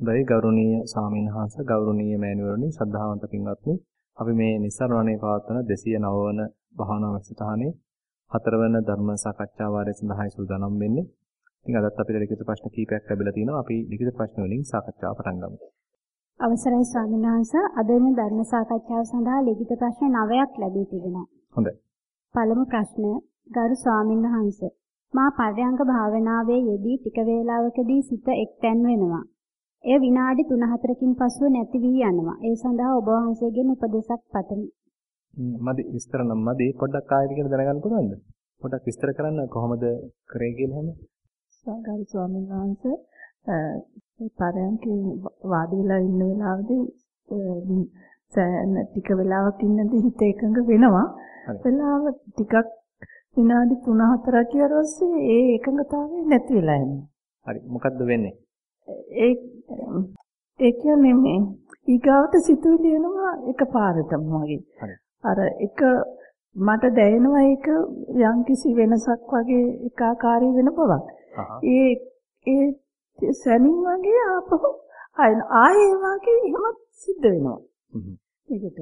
දෛ ගෞරවනීය ස්වාමීන් වහන්සේ ගෞරවනීය මෑණිවරණි ශ්‍රද්ධාවන්ත පින්වත්නි අපි මේ නිස්සරණේ පවත්වන 209 වන භාවනා වැඩසටහනේ හතරවන ධර්ම සාකච්ඡා වාරය සඳහායි සූදානම් වෙන්නේ. ඉතින් අදත් අපිට ලිඛිත ප්‍රශ්න කීපයක් ලැබිලා තිනවා. අපි ලිඛිත ප්‍රශ්න වලින් සාකච්ඡාව පටන් ගමු. අවසරයි ස්වාමීන් වහන්සේ අද දින ධර්ම සාකච්ඡාව සඳහා ලිඛිත ප්‍රශ්න 9ක් ලැබී තිබෙනවා. හොඳයි. පළමු ප්‍රශ්නය ගරු ස්වාමීන් වහන්සේ මා පර්යංක භාවනාවේ යෙදී ටික වේලාවකදී සිත එක්තැන් වෙනවා. එය විනාඩි 3-4කින් පසුව නැති වී යනවා. ඒ සඳහා ඔබ වහන්සේගෙන් උපදෙසක් පතමි. මදි විස්තර නම් මදි පොඩ්ඩක් ආයෙත් කියලා දැනගන්න පුළුවන්ද? පොඩ්ඩක් විස්තර කරන්න කොහොමද කරේ කියලා එහෙම? සාගල් ස්වාමීන් වහන්සේ පරයන්කේ වාඩි වෙලා ඉන්න වෙලාවේදී සෑහෙන ටික වෙලාවක් ඉන්නදී හිත එකඟ වෙනවා. වෙලාව ටිකක් විනාඩි 3-4 කියලා පස්සේ ඒ එකඟතාවය නැති වෙලා යනවා. හරි මොකද්ද වෙන්නේ? ඒ ඒ කියන්නේ මේ ඊගාවට සිතුවිලි එනවා එකපාරටම වගේ. අර එක මට දැනෙනවා ඒක යම්කිසි වෙනසක් වගේ එකාකාරී වෙන බවක්. ඒ ඒ සැනින් වගේ ආපහු ආයේ වගේ එහෙම සිද්ධ වෙනවා. ඒකට.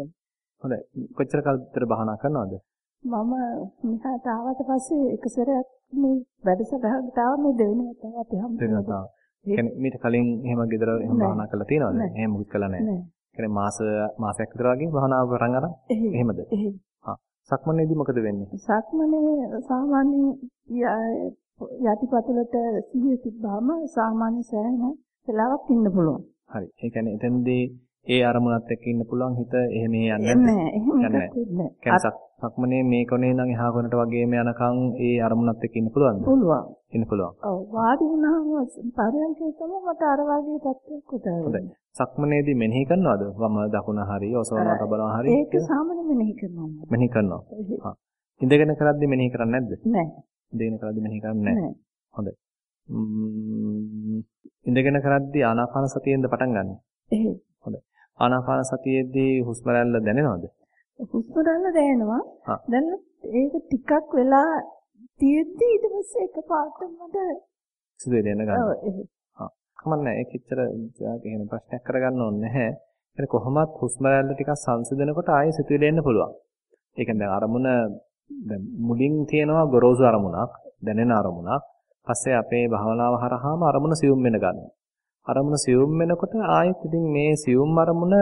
හොඳයි. කොච්චර කාල විතර භාවනා කරනවද? මම මෙහාට ආවට පස්සේ එක සැරයක් මේ වැඩසටහනට ආව මේ දෙවෙනි වතාව අපි හම්බුනා. කියන්නේ මීට කලින් එහෙම ගෙදර එහෙම භාවනා කරලා තියෙනවද? එහෙම මුකුත් කළා නැහැ. කියන්නේ මාස මාසයක් විතර වගේ භාවනාව පටන් අරන් එහෙමද? ආ සක්මනේදී මොකද වෙන්නේ? සක්මනේ සාමාන්‍ය යටිපතුලට සිහිය තිබ්බාම සාමාන්‍ය සෑහෙන වෙලාවක් ඉන්න පුළුවන්. හරි. ඒ කියන්නේ එතෙන්දී ඒ අරමුණත් එක්ක ඉන්න පුළුවන් හිත එහෙම යන්නේ නැහැ. එහෙම නැහැ. සක්මනේ මේ කොනේ ඉඳන් එහා කොනට වගේම යනකම් ඒ අරමුණත් එක්ක ඉන්න පුළුවන්ද? පුළුවන්. ඉන්න පුළුවන්. ඔව් වාඩි වුණාම පරයන්කේ තමයි මට අර වගේ තත්ත්වයක් උදා වෙන්නේ. සක්මනේදී මෙනෙහි කරනවද? වම දකුණ හරි ඔසවනවා තබනවා හරි? ඒක සාමාන්‍ය මෙනෙහි කරනවා. මෙනෙහි කරනවා. හා. ඉඳගෙන කරද්දී මෙනෙහි කරන්නේ නැද්ද? නැහැ. ඉඳගෙන කරද්දී මෙනෙහි කරන්නේ නැහැ. හොඳයි. ඉඳගෙන කරද්දී ආනාපාන සතියෙන්ද පටන් ගන්න. එහෙයි. හොඳයි. ආනාපාන සතියේදී හුස්ම රැල්ල දැනෙනවද? හුස්ම රැල්ල දැනෙනවා. දැන් ඒක ටිකක් වෙලා තියෙද්දි ඊට පස්සේ එකපාරට මට සිදුවේ දෙන්න ගන්න. ඔව්. කමන්නේ ඒක එච්චර කියන ප්‍රශ්නයක් කරගන්න ඕනේ නැහැ. ඒ කොහොමත් හුස්ම රැල්ල ටිකක් සංසිඳනකොට ආයෙ සිතුවිලි එන්න පුළුවන්. ඒ කියන්නේ දැන් අරමුණ දැන් මුලින් තියෙනවා ගොරෝසු අරමුණක්, දැනෙන අරමුණක්. පස්සේ අපේ භාවනාව හරහාම අරමුණ සියුම් වෙන ගන්නවා. අරමුණ සියුම් වෙනකොට ආයෙත් ඉතින් මේ සියුම් අරමුණ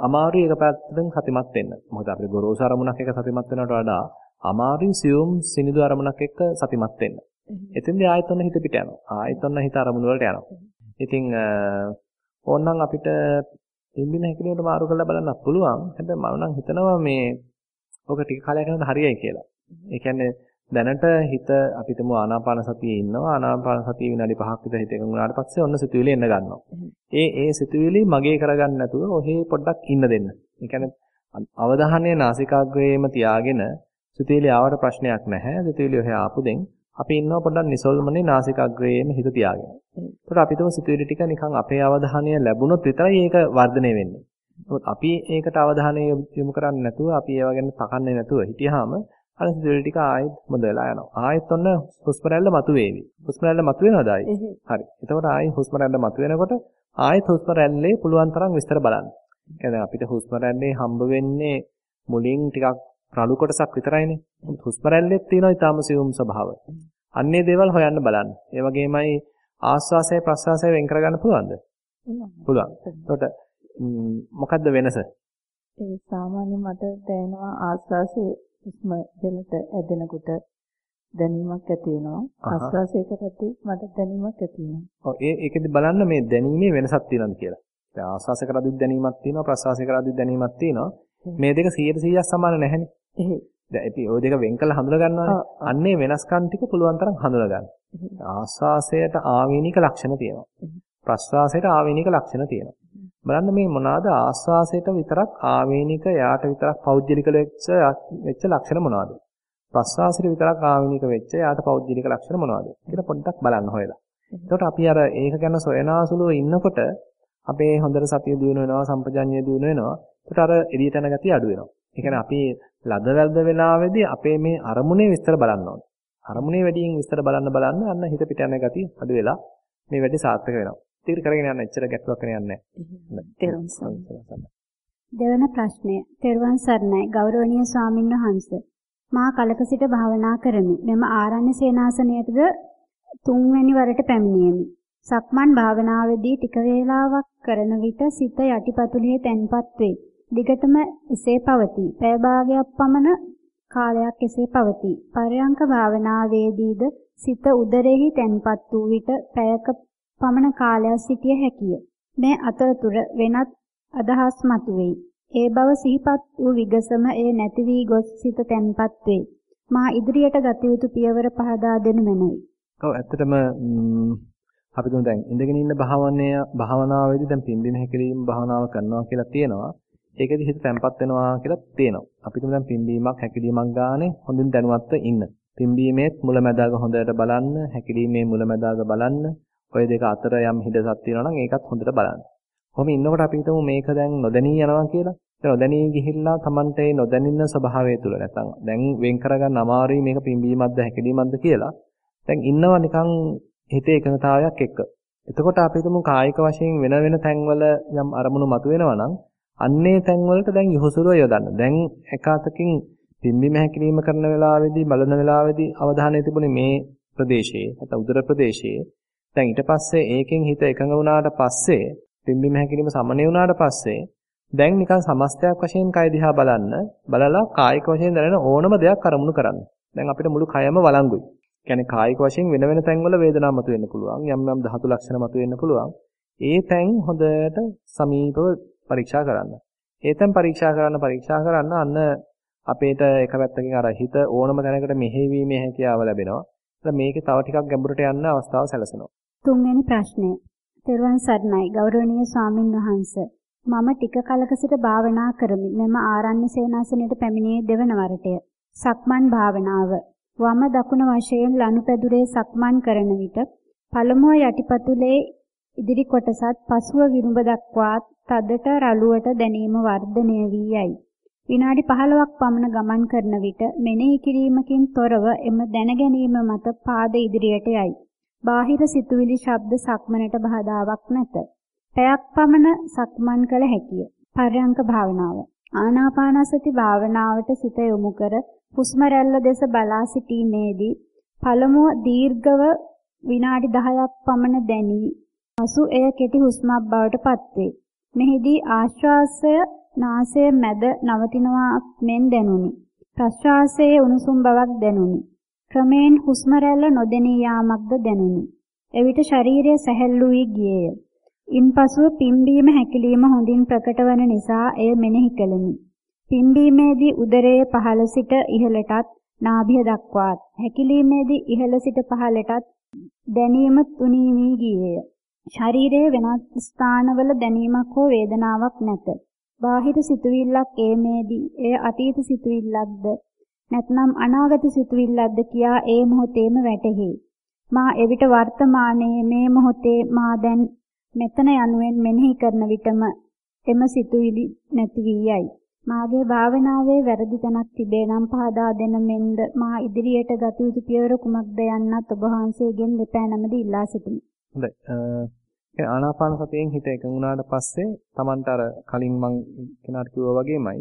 අමාරුයි එක පැත්තකින් සතිමත් වෙන්න. මොකද අපේ ගොරෝසු අරමුණක් එක සතිමත් වෙනවට වඩා අමාරුයි සියුම් සිනිදු අරමුණක් එක්ක සතිමත් වෙන්න. එතෙන්දී ආයෙත් ඔන්න හිත පිට යනවා. ආයෙත් ඔන්න හිත අරමුණු වලට යනවා. ඉතින් ඕනනම් අපිට පිම්බින හැකිලේට මාරු කරලා බලන්න පුළුවන්. හැබැයි මම නම් හිතනවා මේ ඔක ටික කාලයක් යනකොට හරියයි කියලා. ඒ කියන්නේ දැනට හිත අපිටම ආනාපාන සතියේ ඉන්නවා ආනාපාන සතිය විනාඩි 5ක් විතර හිත එකඟ වුණාට පස්සේ ඔන්න සිතුවිලි එන්න ගන්නවා. ඒ ඒ සිතුවිලි මගේ කරගන්න නැතුව ඔහේ පොඩ්ඩක් ඉන්න දෙන්න. ඒ කියන්නේ අවධානය නාසිකාග්‍රේම තියාගෙන සිතුවිලි ආවට ප්‍රශ්නයක් නැහැ. සිතුවිලි ඔහේ ආපු දෙන් අපි ඉන්නවා පොඩ්ඩක් නිසල්මනේ නාසිකාග්‍රේම හිත තියාගෙන. ඒකට අපිටම සිතුවිලි ටික නිකන් අපේ අවධානය ලැබුණොත් විතරයි ඒක වර්ධනය වෙන්නේ. අපි ඒකට අවධානය යොමු කරන්නේ නැතුව අපි ඒව ගැන තකන්නේ නැතුව හිටියාම අර සිතුවිලි ටික ආයෙත් බඳ වෙලා යනවා. ආයෙත් ඔන්න හුස්ම රැල්ල මතුවේවි. හුස්ම රැල්ල මතුවෙනවද ආයි? හරි. එතකොට ආයෙ හුස්ම රැල්ල මතුවෙනකොට ආයෙත් හුස්ම රැල්ලේ පුළුවන් තරම් විස්තර බලන්න. කියන්නේ අපිට හුස්ම රැල්ලේ හම්බ වෙන්නේ මුලින් ටිකක් රළු කොටසක් විතරයිනේ. හුස්ම රැල්ලෙත් තියෙනවා ඊටාම සියුම් ස්වභාව. අන්නේ දේවල් හොයන්න බලන්න. ඒ වගේමයි ආස්වාසය ප්‍රස්වාසය වෙන් කරගන්න පුළුවන්ද? පුළුවන්. එතකොට මොකද්ද වෙනස? ඒ සාමාන්‍ය මට දැනෙනවා ආස්වාසේ හුස්ම දෙලට ඇදෙනකොට දැනීමක් ඇති වෙනවා. ආස්වාසයකටදී මට දැනීමක් ඇති වෙනවා. ඔව් ඒ ඒකෙදි බලන්න මේ දැනීමේ වෙනසක් තියෙනවද කියලා. දැන් ආස්වාස කරද්දී දැනීමක් තියෙනවා ප්‍රස්වාස කරද්දී දැනීමක් තියෙනවා. මේ දෙක 100% සමාන නැහැනේ. එහෙයි. දැන් ඉතින් ওই දෙක වෙන් කළා හඳුනා ගන්නවානේ. අන්නේ වෙනස්කම් ටික පුළුවන් තරම් හඳුනා ගන්න. ආස්වාසයට ආවේනික ලක්ෂණ තියෙනවා. ප්‍රස්වාසයට ආවේනික ලක්ෂණ තියෙනවා. බලන්න මේ මොනවාද ආස්වාසයට විතරක් ආවේනික යාට විතරක් පෞද්ගලික වෙච්ච වෙච්ච ලක්ෂණ මොනවාද? ප්‍රස්වාසයට විතරක් ආවේනික වෙච්ච යාට පෞද්ගලික ලක්ෂණ මොනවාද? කියලා පොඩ්ඩක් බලන්න හොයලා. එතකොට අපි අර ඒක ගැන සොයනාසුලුව ඉන්නකොට අපේ හොඳට සතිය දිනු වෙනවා සම්පජඤ්ඤය දිනු වෙනවා. එතකොට අර එළියට යන ගතිය අඩු වෙනවා. ඒ කියන්නේ අපි ලද වැල්ද වෙලාවේදී අපේ මේ අරමුණේ විස්තර බලන්න ඕනේ. අරමුණේ වැඩියෙන් විස්තර බලන්න බලන්න අන්න හිත පිට යන ගතිය අඩු වෙලා මේ වැඩි සාර්ථක වෙනවා. ටිකට කරගෙන යන්න එච්චර ගැටලුවක් කරන්නේ නැහැ. දෙවන ප්‍රශ්නය. තෙරුවන් සරණයි ගෞරවනීය ස්වාමින් වහන්සේ. මා කලක සිට භාවනා කරමි. මෙම ආරණ්‍ය සේනාසනයටද තුන්වැනි වරට පැමිණියෙමි. සක්මන් භාවනාවේදී ටික වේලාවක් කරන විට සිත යටිපතුලේ තැන්පත් වේ. දිගටම එසේ පවතී. පැය භාගයක් පමණ කාලයක් එසේ පවතී. පරයන්ක භාවනාවේදීද සිත උදරෙහි තැන්පත් වූ විට පැයක පමණ කාලයක් සිටිය හැකිය. මේ අතරතුර වෙනත් අදහස් මතුවේයි. ඒ බව සිහිපත් වූ විගසම ඒ නැති වී ගොස් සිත තැන්පත් වේ. මා ඉදිරියට ගත යුතු පියවර පහදා දෙනු මැනවි. ඔව් ඇත්තටම අපි තුන් දැන් ඉඳගෙන ඉන්න භාවනය භාවනාවේදී දැන් පිම්බිම හැකිරීම භාවනාව කරනවා කියලා තියෙනවා. ඒකෙදි හිත තැම්පත් වෙනවා කියලා තියෙනවා. අපි තුමු දැන් පිම්බීමක් හැකිලීමක් ගානේ හොඳින් දැනුවත්ව ඉන්න. පිම්බීමේ මුලැමැදාග හොඳට බලන්න, හැකිලීමේ මුලැමැදාග බලන්න. ඔය දෙක අතර යම් හිඩසක් තියෙනවා නම් ඒකත් හොඳට බලන්න. කොහොම ඉන්නකොට අපි හිතමු මේක දැන් නොදැනී යනවා කියලා. ඒ නොදැනී ගිහිල්ලා Tamante ඒ නොදැනින්න ස්වභාවය තුල නැත්තම් දැන් වෙන් කරගන්න අමාරුයි මේක පිම්බීමක්ද හැකිලීමක්ද කියලා. දැන් ඉන්නවා නිකන් හිතේ එකඟතාවයක් එක්ක. එතකොට අපි හිතමු කායික වශයෙන් වෙන වෙන තැන්වල යම් අරමුණු මතුවෙනවා නම් අන්නේ තැන්වලට දැන් යොහුසුරුව යොදන්න. දැන් එකාතකින් පිම්බි මහැකිරීම කරන වෙලාවේදී බලන වෙලාවේදී අවධානය තිබුණේ මේ ප්‍රදේශයේ නැත්නම් උදර ප්‍රදේශයේ. දැන් ඊට පස්සේ ඒකෙන් හිත එකඟ වුණාට පස්සේ පිම්බි මහැකිරීම සමනය වුණාට පස්සේ දැන් නිකන් සමස්තයක් වශයෙන් කය දිහා බලන්න බලලා කායික වශයෙන් දැනෙන ඕනම දෙයක් අරමුණු කරන්න. දැන් අපිට මුළු කයම වළංගුයි. කියන්නේ කායික වශයෙන් වෙන වෙන තැන්වල වේදනාවක් මතුවෙන්න පුළුවන්. යම් යම් ධාතු ලක්ෂණ මතුවෙන්න පුළුවන්. ඒ තැන් හොඳට සමීපව පරීක්ෂා කරන්න. ඒතෙන් පරීක්ෂා කරන්න පරීක්ෂා කරන්න අන්න අපේට එක පැත්තකින් අර හිත ඕනම තැනකට මෙහෙවීමේ හැකියාව ලැබෙනවා. ඒත් මේකේ තව ටිකක් ගැඹුරට යන්න අවස්ථාව සැලසෙනවා. තුන්වෙනි ප්‍රශ්නය. තෙරුවන් සරණයි ගෞරවනීය ස්වාමින් වහන්සේ. මම ටික කලක සිට භාවනා කරමි. මෙම ආරණ්‍ය සේනාසනයට පැමිණියේ දෙවන වරටය. සක්මන් භාවනාව. වම දකුණ වශයෙන් ලනුපැදුරේ සක්මන් කරන විට පළමුව යටිපතුලේ ඉදිරි කොටසත් පසුව විරුඹ දක්වාත් තදට රළුවට දැනීම වර්ධනය වී යයි. විනාඩි 15ක් පමණ ගමන් කරන විට මෙනෙහි කිරීමකින් තොරව එම දැනගැනීම මත පාද ඉදිරියට යයි. බාහිර සිතුවිලි ශබ්ද සක්මනට බාධාවක් නැත. පැයක් පමණ සක්මන් කළ හැකිය. පර්යංක භාවනාව. ආනාපානසති භාවනාවට සිත යොමු කර හුස්ම රැල්ල දෙස බලා සිටීමේදී පළමුව දීර්ඝව විනාඩි 10ක් පමණ දැනී පසු එය කෙටි හුස්මක් බවට පත්වේ. මෙහිදී ආශ්වාසය නාසය මැද නවතිනවා මෙන් දැනුනි. ප්‍රශ්වාසයේ උණුසුම් බවක් දැනුනි. ක්‍රමෙන් හුස්ම රැල්ල නොදෙනී යාමක්ද දැනුනි. එවිට ශරීරය සැහැල්ලු වී ගියේය. ඉන්පසුව පිම්බීම හැකිලිම හොඳින් ප්‍රකට වන නිසා එය මෙනෙහි කළෙමි. පිම්බීමේදී උදරයේ පහළ සිට ඉහළටත් නාභිය දක්වාත් හැකිලීමේදී ඉහළ සිට පහළටත් දැනීම තුනී වී ගියේය. ශරීරයේ වෙනත් ස්ථානවල දැනීමක් හෝ වේදනාවක් නැත. බාහිර සිතුවිල්ලක් ඒමේදී එය අතීත සිතුවිල්ලක්ද නැත්නම් අනාගත සිතුවිල්ලක්ද කියා ඒ මොහොතේම වැටහි. මා එවිට වර්තමානයේ මේ මොහොතේ මා දැන් මෙතන යනුවෙන් මෙනෙහි කරන විටම එම සිතුවිලි නැති වී යයි. මාගේ භාවනාවේ වැරදි තැනක් තිබේ නම් පහදා දෙන මෙන්ද මා ඉදිරියට ගත යුතු පියවර කුමක්ද යන්නත් ඔබ වහන්සේගෙන් දෙපෑ නමද ඉල්ලා සිටිමි. හොඳයි. ඒ ආනාපාන සතියෙන් හිත එකඟ වුණාට පස්සේ Tamanට අර කලින් මං කෙනාට කිව්වා වගේමයි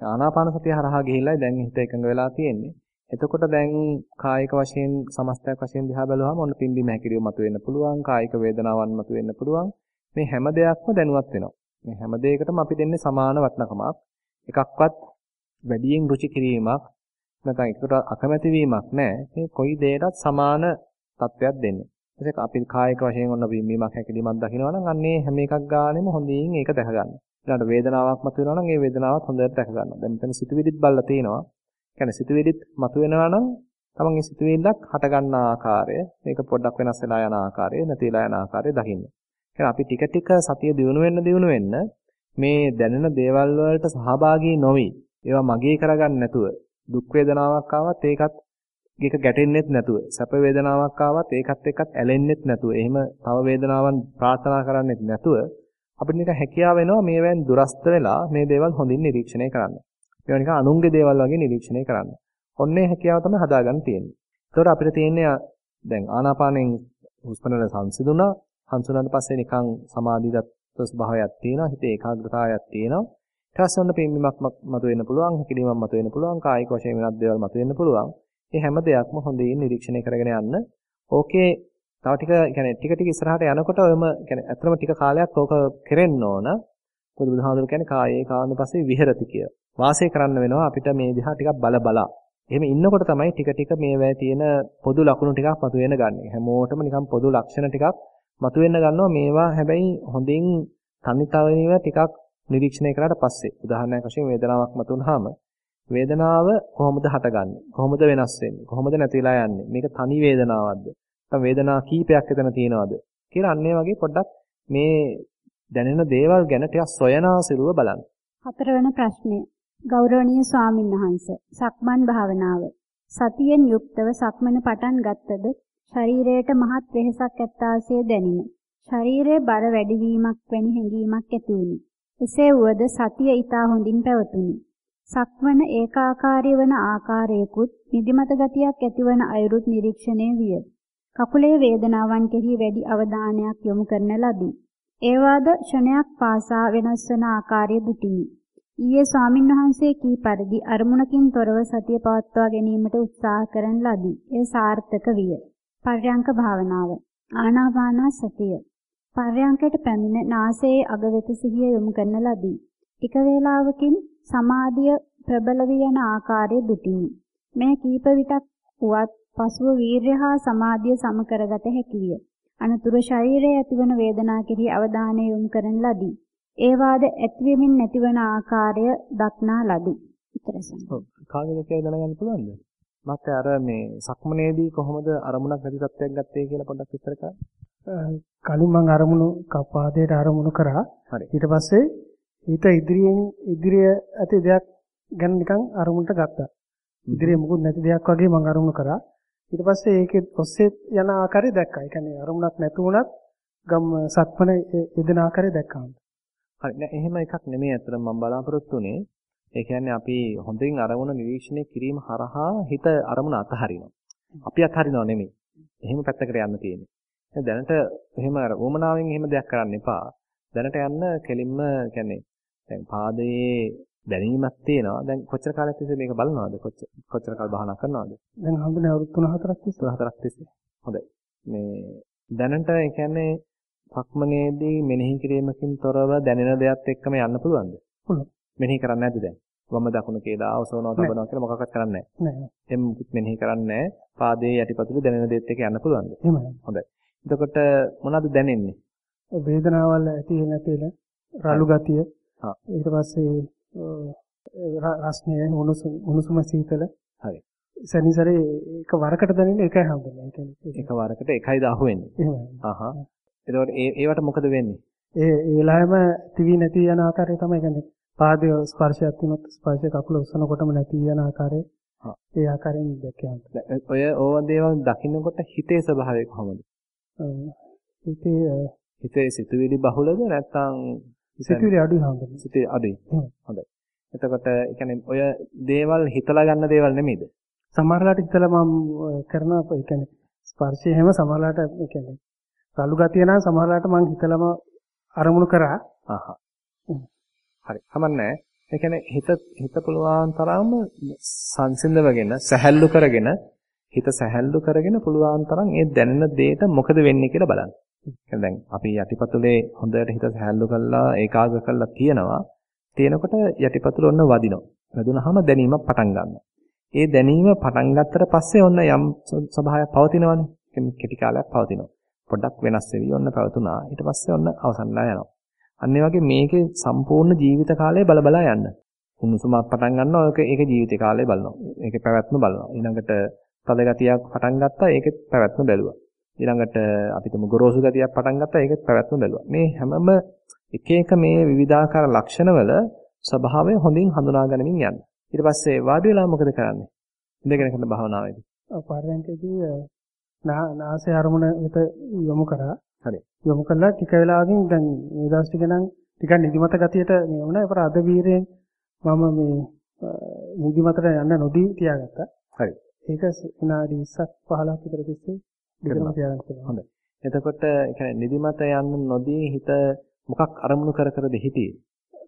ආනාපාන සතිය හරහා ගිහිල්ලා දැන් හිත එකඟ වෙලා තියෙන්නේ. එතකොට දැන් කායික වශයෙන් සමස්තයක් වශයෙන් දිහා බැලුවාම ඔන්න පිම්බීම හැකිලිය මතුවෙන්න පුළුවන්, කායික වේදනාවන් මතුවෙන්න පුළුවන්. මේ හැම දෙයක්ම දැනුවත් වෙනවා. මේ හැම දෙයකටම අපි දෙන්නේ සමාන වටිනකමක්. එකක්වත් වැඩියෙන් රුචි කිරීමක් නැත්නම් එකට අකමැති වීමක් නැහැ. මේ කොයි දෙයකටත් සමාන තත්වයක් දෙන්නේ. ඒක අපි කායික වශයෙන් ඔන්න වීමක් හැකිලිමක් දකිනවා නම් අන්නේ හැම එකක් ගානෙම හොඳින් ඒක දැක ගන්න. ඊළඟට වේදනාවක් මතුවෙනවා නම් ඒ වේදනාවත් හොඳට දැක ගන්න. දැන් මෙතන සිතුවිලිත් බලලා තිනවා. කියන්නේ සිතුවිලිත් මතුවෙනවා නම් තමන්ගේ සිතුවිල්ලක් හට ගන්න ආකාරය, මේක පොඩ්ඩක් වෙනස් වෙලා යන ආකාරය, නැතිලා යන ආකාරය දකින්න. කියන්නේ අපි ටික ටික සතිය දිනු වෙන්න දිනු වෙන්න මේ දැනෙන දේවල් වලට සහභාගී නොවි. ඒවා මගේ කරගන්න නැතුව දුක් වේදනාවක් ආවත් ඒකත් ඒක ගැටෙන්නෙත් නැතුව සැප වේදනාවක් ආවත් ඒකත් එක්කත් ඇලෙන්නෙත් නැතුව එහෙම තව වේදනාවන් ප්‍රාර්ථනා කරන්නෙත් නැතුව අපිට නිකන් හැකියාව වෙනවා මේවෙන් දුරස්ත වෙලා මේ දේවල් හොඳින් නිරීක්ෂණය කරන්න. මේවා නිකන් අනුන්ගේ දේවල් වගේ නිරීක්ෂණය කරන්න. ඔන්නේ හැකියාව තමයි හදාගන්න තියෙන්නේ. ඒතකොට අපිට තියෙන්නේ දැන් ආනාපානෙන් හුස්ම රැල්ල සංසිඳුණා. හංසුනන පස්සේ නිකන් සමාධිගත ස්වභාවයක් තියෙනවා. හිතේ ඒකාග්‍රතාවයක් තියෙනවා. ඊට පස්සේ ඔන්න පිම්බීමක් මතුවෙන්න පුළුවන්, හැකිලීමක් මතුවෙන්න පුළුවන්, කායික වශයෙන් වෙනත් දේවල් මතුවෙන්න පුළුවන්. මේ හැම දෙයක්ම හොඳින් නිරීක්ෂණය කරගෙන යන්න. ඕකේ තව ටික يعني ටික ටික ඉස්සරහට යනකොට ඔයම يعني අතරම ටික කාලයක් ඕක කෙරෙන්න ඕන. මොකද බුදුහාමුදුරු කියන්නේ කායේ කානුපස්සේ විහෙරති කිය. වාසය කරන්න වෙනවා අපිට මේ දිහා ටිකක් බල බලා. එහෙම ඉන්නකොට තමයි ටික ටික මේවැය තියෙන පොදු ලක්ෂණ ටිකක් මතුවෙන්න ගන්න. හැමෝටම නිකන් පොදු ලක්ෂණ ටිකක් මතුවෙන්න ගන්නවා. මේවා හැබැයි හොඳින් තනිතවනිව ටිකක් නිරීක්ෂණය කරාට පස්සේ උදාහරණයක් වශයෙන් වේදනාවක් මතුනහම වේදනාව කොහොමද හටගන්නේ? කොහොමද වෙනස් වෙන්නේ? කොහොමද නැතිලා යන්නේ? මේක තනි වේදනාවක්ද? නැත්නම් වේදනා කීපයක් එතන තියෙනවද? කියලා අන්න වගේ පොඩ්ඩක් මේ දැනෙන දේවල් ගැන ටිකක් සොයනාසිරුව බලන්න. හතරවෙනි ප්‍රශ්නය. ගෞරවනීය ස්වාමින් වහන්සේ සක්මන් භාවනාව සතියෙන් යුක්තව සක්මන පටන් ගත්තද ශරීරයට මහත් වෙහෙසක් ඇත්තාසේ දැනින. ශරීරයේ බර වැඩිවීමක් වැනි හැඟීමක් ඇති වුනි. එසේ වුවද සතිය ඊතා හොඳින් පැවතුනි. සක්මන ඒකාකාරී වන ආකාරයකුත් නිදිමත ගතියක් ඇතිවන අයුරුත් නිරීක්ෂණය විය. කකුලේ වේදනාවන් කෙරෙහි වැඩි අවධානයක් යොමු කරන ලදී. ඒවාද ක්ෂණයක් පාසා වෙනස් වන ආකාරය දුටිමි. ඊයේ ස්වාමින්වහන්සේ කී පරිදි අරමුණකින් තොරව සතිය පවත්වා ගැනීමට උත්සාහ කරන ලදී. ඒ සාර්ථක විය. පර්යංක භාවනාව. ආනාපාන සතිය. පර්යංකයට පැමිණ නාසයේ අග වෙත සිහිය යොමු කරන ලදී. ටික වේලාවකින් සමාධිය ප්‍රබල යන ආකාරය දුටිමි. මේ කීප විටක් වුවත් පසුව වීරය හා සමාධිය සම කරගත හැකි විය. අනතුරු ශරීරයේ ඇතිවන වේදනා කෙරෙහි අවධානය යොමු කරන ලදී. ඒ වාද ඇතිවෙමින් නැතිවන ආකාරය දක්නා ලදී. ඉතරසන්. ඔව්. කාගෙද කියලා දැනගන්න පුළුවන්ද? මත් අර මේ සක්මනේදී කොහොමද අරමුණක් නැති තත්ත්වයක් ගත්තේ කියලා පොඩ්ඩක් විස්තර කරන්න. කලින් මම අරමුණු කපාදයට අරමුණු කරා. ඊට පස්සේ හිත ඉදිරියෙන් ඉදිරිය ඇති දෙයක් ගැන නිකන් අරමුණට ගත්තා. ඉදිරියේ මුකුත් නැති දෙයක් වගේ මම අරමුණු කරා. ඊට පස්සේ ඒකේ ඔස්සේ යන ආකාරය දැක්කා. ඒ කියන්නේ අරමුණක් නැතු වුණත් ගම් සක්මන යෙදෙන ආකාරය දැක්කා. හරි නෑ එහෙම එකක් නෙමෙයි අතන මම බලාපොරොත්තු වෙන්නේ. ඒ කියන්නේ අපි හොඳින් අරමුණ නිරීක්ෂණය කිරීම හරහා හිත අරමුණ අතහරිනවා. අපි අතහරිනව නෙමෙයි. එහෙම පැත්තකට යන්න තියෙන්නේ. දැනට එහෙම අර වමනාවෙන් එහෙම දෙයක් කරන්න එපා. දැනට යන්න කෙලින්ම කියන්නේ දැන් පාදයේ දැනීමක් තියෙනවා. දැන් කොච්චර කාලයක් තිස්සේ මේක බලනවද? කොච්චර කොච්චර කාල භාවනා කරනවද? දැන් හම්බුනේ අවුරුදු 3-4ක් තිස්සේ 3-4ක් තිස්සේ. හොඳයි. මේ දැනට ඒ කියන්නේ සක්මනේදී මෙනෙහි කිරීමකින් තොරව දැනෙන දෙයක් එක්කම යන්න පුළුවන්ද? පුළුවන්. මෙනෙහි කරන්නේ නැද්ද දැන්? වම දකුණ කියලා අවසවනවා තබනවා කියලා මොකක්වත් කරන්නේ නැහැ. නෑ. එම් මෙනෙහි කරන්නේ නැහැ. පාදයේ යටිපතුල දැනෙන දෙයක් එක්ක යන්න පුළුවන්ද? එහෙමයි. හොඳයි. එතකොට මොනවද දැනෙන්නේ? වේදනාවල් ඇති නැති වෙන රළු ගතිය ඊට පස්සේ රස්නේ උණුසුම උණුසුම සීතල හරි සනිසරේ එක වරකට දැනෙන එකයි හම්බෙන්නේ. ඒ කියන්නේ එක වරකට එකයිද අහුවෙන්නේ. එහෙමයි. අහහ. එතකොට ඒ ඒවට මොකද වෙන්නේ? ඒ ඒ වෙලාවෙම තිවි නැති යන ආකාරය තමයි කියන්නේ. පාදයේ ස්පර්ශයක් තිනොත් ස්පර්ශ කකුල උස්සනකොටම නැති යන ආකාරය. ඒ ආකාරයෙන් දැක්කම. ඔය ඕව දේවල් දකින්නකොට හිතේ ස්වභාවය කොහොමද? හිතේ හිතේ සිතුවිලි බහුලද නැත්නම් සිතුවිලි අඩුයි හම්බෙන්නේ. සිතුවිලි අඩුයි. හොඳයි. එතකොට ඒ කියන්නේ ඔය දේවල් හිතලා ගන්න දේවල් නෙමෙයිද? සමහරලාට හිතලා මම කරනවා ඒ කියන්නේ ස්පර්ශය හැම සමහරලාට ඒ කියන්නේ රළු ගතිය නම් සමහරලාට මම හිතලම අරමුණු කරා. ආහ්. හරි. කමන්නේ. ඒ කියන්නේ හිත හිත පුළුවන් තරම් සංසිඳවගෙන සැහැල්ලු කරගෙන හිත සැහැල්ලු කරගෙන පුළුවන් තරම් ඒ දැනෙන දෙයට මොකද වෙන්නේ කියලා බලන්න. දැන් අපි යටිපතුලේ හොඳට හිත සැහැල්ලු කරලා ඒකාග්‍ර කරලා තියනවා. තියෙනකොට යටිපතුල ඔන්න වදිනවා. වැදුනහම දැනීමක් පටන් ගන්නවා. ඒ දැනීම පටන් ගත්තට පස්සේ ඔන්න යම් ස්වභාවයක් පවතිනවනේ. කෙටි කාලයක් පවතිනවා. පොඩ්ඩක් වෙනස් වෙවි ඔන්න පැවතුනා. ඊට පස්සේ ඔන්න අවසන්ලා යනවා. අන්න වගේ මේකේ සම්පූර්ණ ජීවිත කාලය බල බලා යන්න. උණුසුමක් පටන් ගන්නවා ඒක ඒක ජීවිත කාලය බලනවා. ඒකේ පැවැත්ම බලනවා. ඊළඟට තද ගතියක් පටන් ගත්තා ඒකේ පැවැත්ම බැලුවා. ඊළඟට අපි තුමු ගොරෝසු ගතියක් පටන් ගත්තා ඒකෙත් පැවැත්ම බැලුවා. මේ හැමම එක එක මේ විවිධාකාර ලක්ෂණවල ස්වභාවය හොඳින් හඳුනා ගනිමින් යන්න. ඊට පස්සේ වාඩි වෙලා මොකද කරන්නේ? ඉඳගෙන කරන භාවනාවේදී. පාරයන්කදී නාසය අරමුණ වෙත යොමු කරා. හරි. යොමු කළා ටික වෙලාවකින් දැන් මේ දවස් ටික නම් ටිකක් නිදිමත ගතියට මේ වුණා. ඒපර අද වීරයෙන් මම මේ නිදිමතට යන්න නොදී තියාගත්තා. හරි. ඒක විනාඩි 20ක් 15ක් විතර තිස්සේ දිගටම තියාගන්න පුළුවන්. හොඳයි. එතකොට ඒ කියන්නේ නිදිමත යන්න නොදී හිත මොකක් අරමුණු කර කරද හිටියේ?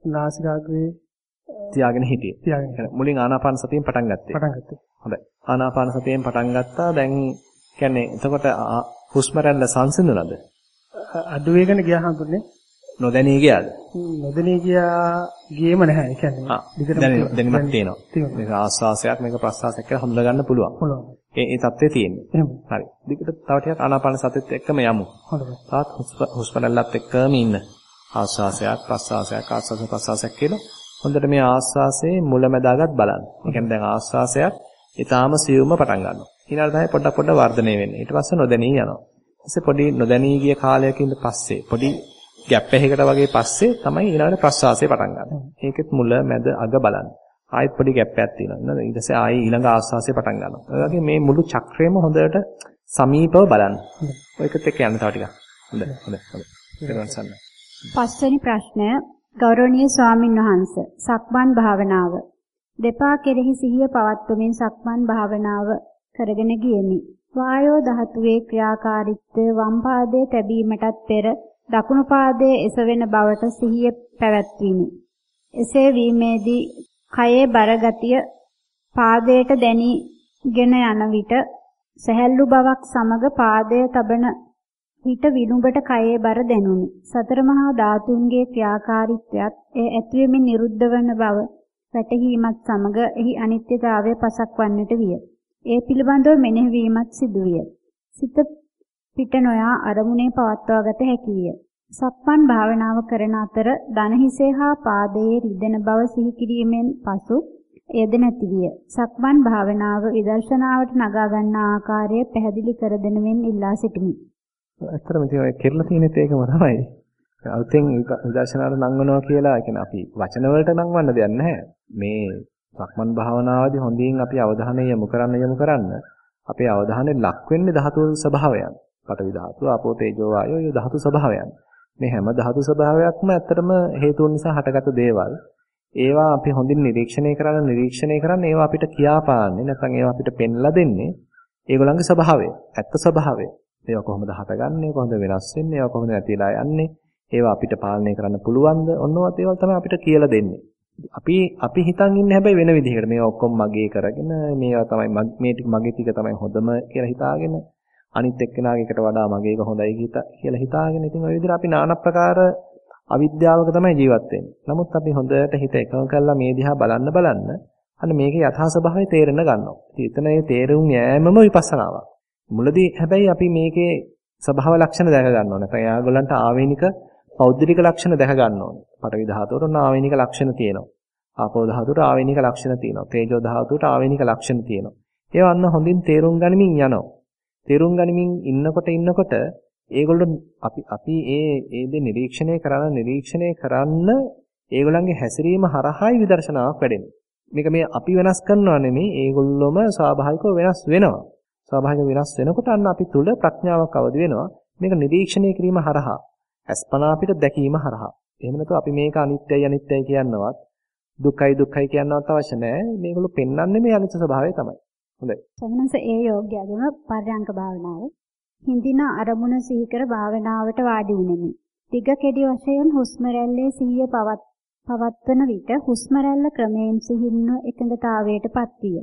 නාසිකාග්‍රේ තියාගෙන හිටියේ. තියාගෙන. මුලින් ආනාපාන සතියෙන් පටන් ගත්තේ. පටන් ගත්තා. හොඳයි. ආනාපාන සතියෙන් පටන් ගත්තා. දැන් කියන්නේ එතකොට හුස්ම රැල්ල සංසිඳුණාද? අඩු වේගන ගියා හඳුන්නේ. නොදැනී ගියාද? නොදැනී ගියා ගියේම නැහැ. ඒ කියන්නේ දැනීමක් තියෙනවා. මේක ආස්වාසයක් මේක ප්‍රස්වාසයක් කියලා හඳුනා ගන්න පුළුවන්. පුළුවන්. ඒ ඒ தත්ත්වය තියෙන්නේ. එහෙමයි. හරි. දිගට තව ටිකක් ආනාපාන සතියත් එක්කම යමු. හොඳයි. තවත් හුස්ම රැල්ලත් එක්කම ඉන්න. ආස්වාසයක් ප්‍රස්වාසයක් ආස්වාස ප්‍රස්වාසයක් කියලා හොඳට මේ ආස්වාසයේ මුලැමැදාගත් බලන්න. ඒ කියන්නේ දැන් ආස්වාසයක් ඊටාම සියුම්ම පටන් ගන්නවා. ඊළඟට තමයි පොඩ පොඩ වර්ධනය වෙන්නේ. ඊට පස්සේ නොදැනී යනවා. ඊපස්සේ පොඩි නොදැනී ගිය කාලයකින් පස්සේ පොඩි ગેප් එකකට වගේ පස්සේ තමයි ඊළඟට ප්‍රස්වාසය පටන් ගන්න. ඒකෙත් මුල මැද අග බලන්න. ආයෙත් පොඩි ગેප් එකක් තියෙනවා. නේද? ඊට පස්සේ ආයෙ ඊළඟ ආස්වාසය පටන් ගන්නවා. ඒ වගේ මේ මුළු චක්‍රයම හොඳට සමීපව බලන්න. ඔයකත් එක්ක යන්න තව ටිකක්. හොඳයි. හොඳයි. හොඳයි. පස්වෙනි ප්‍රශ්නය ගෞරවනීය ස්වාමින් වහන්සේ සක්මන් භාවනාව දෙපා කෙරෙහි සිහිය පවත්වමින් සක්මන් භාවනාව කරගෙන ගියමි. වායෝ ධාතුවේ ක්‍රියාකාරීත්වය වම් පාදයේ තැබීමටත් පෙර දකුණු පාදයේ එසවෙන බවට සිහිය පැවැත්විනි. එසේ වීමේදී කයේ බරගතිය පාදයට දැනීගෙන යන විට සැහැල්ලු බවක් සමග පාදය තබන විට විනුඹට කයේ බර දැනුනි. සතර මහා ධාතුන්ගේ ක්‍රියාකාරීත්වයත් ඒ ඇතිවෙමින් නිරුද්ධ වන බව වැටහීමත් සමග එහි අනිත්‍යතාවය පසක් වන්නට විය. ඒ පිළිබඳව මෙනෙහි වීමත් සිදුවිය. සිත පිට නොයා අරමුණේ පවත්වා ගත හැකි විය. සක්මන් භාවනාව කරන අතර දන හිසේ හා පාදයේ රිදෙන බව සිහි කිරීමෙන් පසු එයද නැති විය. සක්මන් භාවනාව විදර්ශනාවට නගා ගන්නා ආකාරය පැහැදිලි කර දෙන මෙන් ඉල්ලා සිටිමි. ඇත්තටම ඉතින් ඔය කෙරලා තියෙනෙත් ඒකම තමයි. අලුතෙන් විදර්ශනාවට නංවනවා කියලා ඒ කියන්නේ අපි වචන වලට නංවන්න දෙයක් නැහැ. මේ සක්මන් භාවනාවේදී හොඳින් අපි අවධානය යොමු කරන්න යොමු කරන්න අපේ අවධානය ලක් වෙන්නේ ධාතු ස්වභාවයන්. පඨවි ධාතුව, ආපෝ තේජෝ වායෝ ඒ ධාතු ස්වභාවයන්. මේ හැම ධාතු ස්වභාවයක්ම ඇත්තටම හේතුන් නිසා හටගත් දේවල්. ඒවා අපි හොඳින් නිරීක්ෂණය කරන්න නිරීක්ෂණය කරන්න ඒවා අපිට කියාපාන්නේ නැත්නම් ඒවා අපිට පෙන්ලා දෙන්නේ ඒගොල්ලන්ගේ ස්වභාවය, ඇත්ත ස්වභාවය. ඒවා කොහොමද හටගන්නේ කොහොමද වෙනස් වෙන්නේ ඒවා කොහොමද නැතිලා යන්නේ ඒවා අපිට පාලනය කරන්න පුළුවන්ද ඔන්නවත් ඒවා තමයි අපිට කියලා දෙන්නේ අපි අපි හිතන් ඉන්නේ හැබැයි වෙන විදිහකට මේවා ඔක්කොම මගේ කරගෙන මේවා තමයි මේ ටික මගේ ටික තමයි හොඳම කියලා හිතාගෙන අනිත් එක්කෙනාගේකට වඩා මගේ එක හොඳයි කියලා හිතාගෙන ඉතින් ওই විදිහට අපි নানা ප්‍රකාර අවිද්‍යාවක තමයි ජීවත් වෙන්නේ. නමුත් අපි හොඳට හිත එකඟ කරලා මේ දිහා බලන්න බලන්න අන්න මේකේ යථා ස්වභාවය තේරෙන්න ගන්නවා. ඉතින් එතන ඒ තේරුම් යෑමම විපස්සනාවක්. මුලදී හැබැයි අපි මේකේ ස්වභාව ලක්ෂණ දැක ගන්න ඕනේ. නැත්නම් යාගොල්ලන්ට ආවේනික පෞද්ගලික ලක්ෂණ දැක ගන්න ඕනේ. පඨවි ධාතුවට උන ආවේනික ලක්ෂණ තියෙනවා. ආපෝ ධාතුවට ආවේනික ලක්ෂණ තියෙනවා. තේජෝ ධාතුවට ආවේනික ලක්ෂණ තියෙනවා. ඒවා අන්න හොඳින් තේරුම් ගනිමින් යනවා. තේරුම් ගනිමින් ඉන්නකොට ඉන්නකොට ඒගොල්ලෝ අපි අපි ඒ ඒ දේ නිරීක්ෂණය කරන නිරීක්ෂණය කරන්න ඒගොල්ලන්ගේ හැසිරීම හරහායි විදර්ශනාවක් වැඩෙන්නේ. මේක මේ අපි වෙනස් කරනවා නෙමෙයි ඒගොල්ලොම ස්වාභාවිකව වෙනස් වෙනවා. ස්වභාවික වෙනස් වෙනකොට අන්න අපි තුල ප්‍රඥාවක් අවදි වෙනවා. මේක නිරීක්ෂණය කිරීම හරහා අස්පනා අපිට දැකීම හරහා. එහෙම නැත්නම් අපි මේක අනිත්‍යයි අනිත්‍යයි කියනවත් දුක්ඛයි දුක්ඛයි කියනවත් අවශ්‍ය නැහැ. මේගොල්ලෝ පෙන්වන්නේ මේ අනිත්‍ය ස්වභාවය තමයි. හොඳයි. සමනස ඒ යෝග්‍යයගම පර්යංක භාවනාව. හිඳින අරමුණ සිහි කර භාවනාවට වාඩි වුනිමි. දිග කෙඩි වශයෙන් හුස්ම රැල්ලේ සිහිය පවත් පවත්වන විට හුස්ම රැල්ල ක්‍රමයෙන් සිහින්ව එකඟතාවයටපත් විය.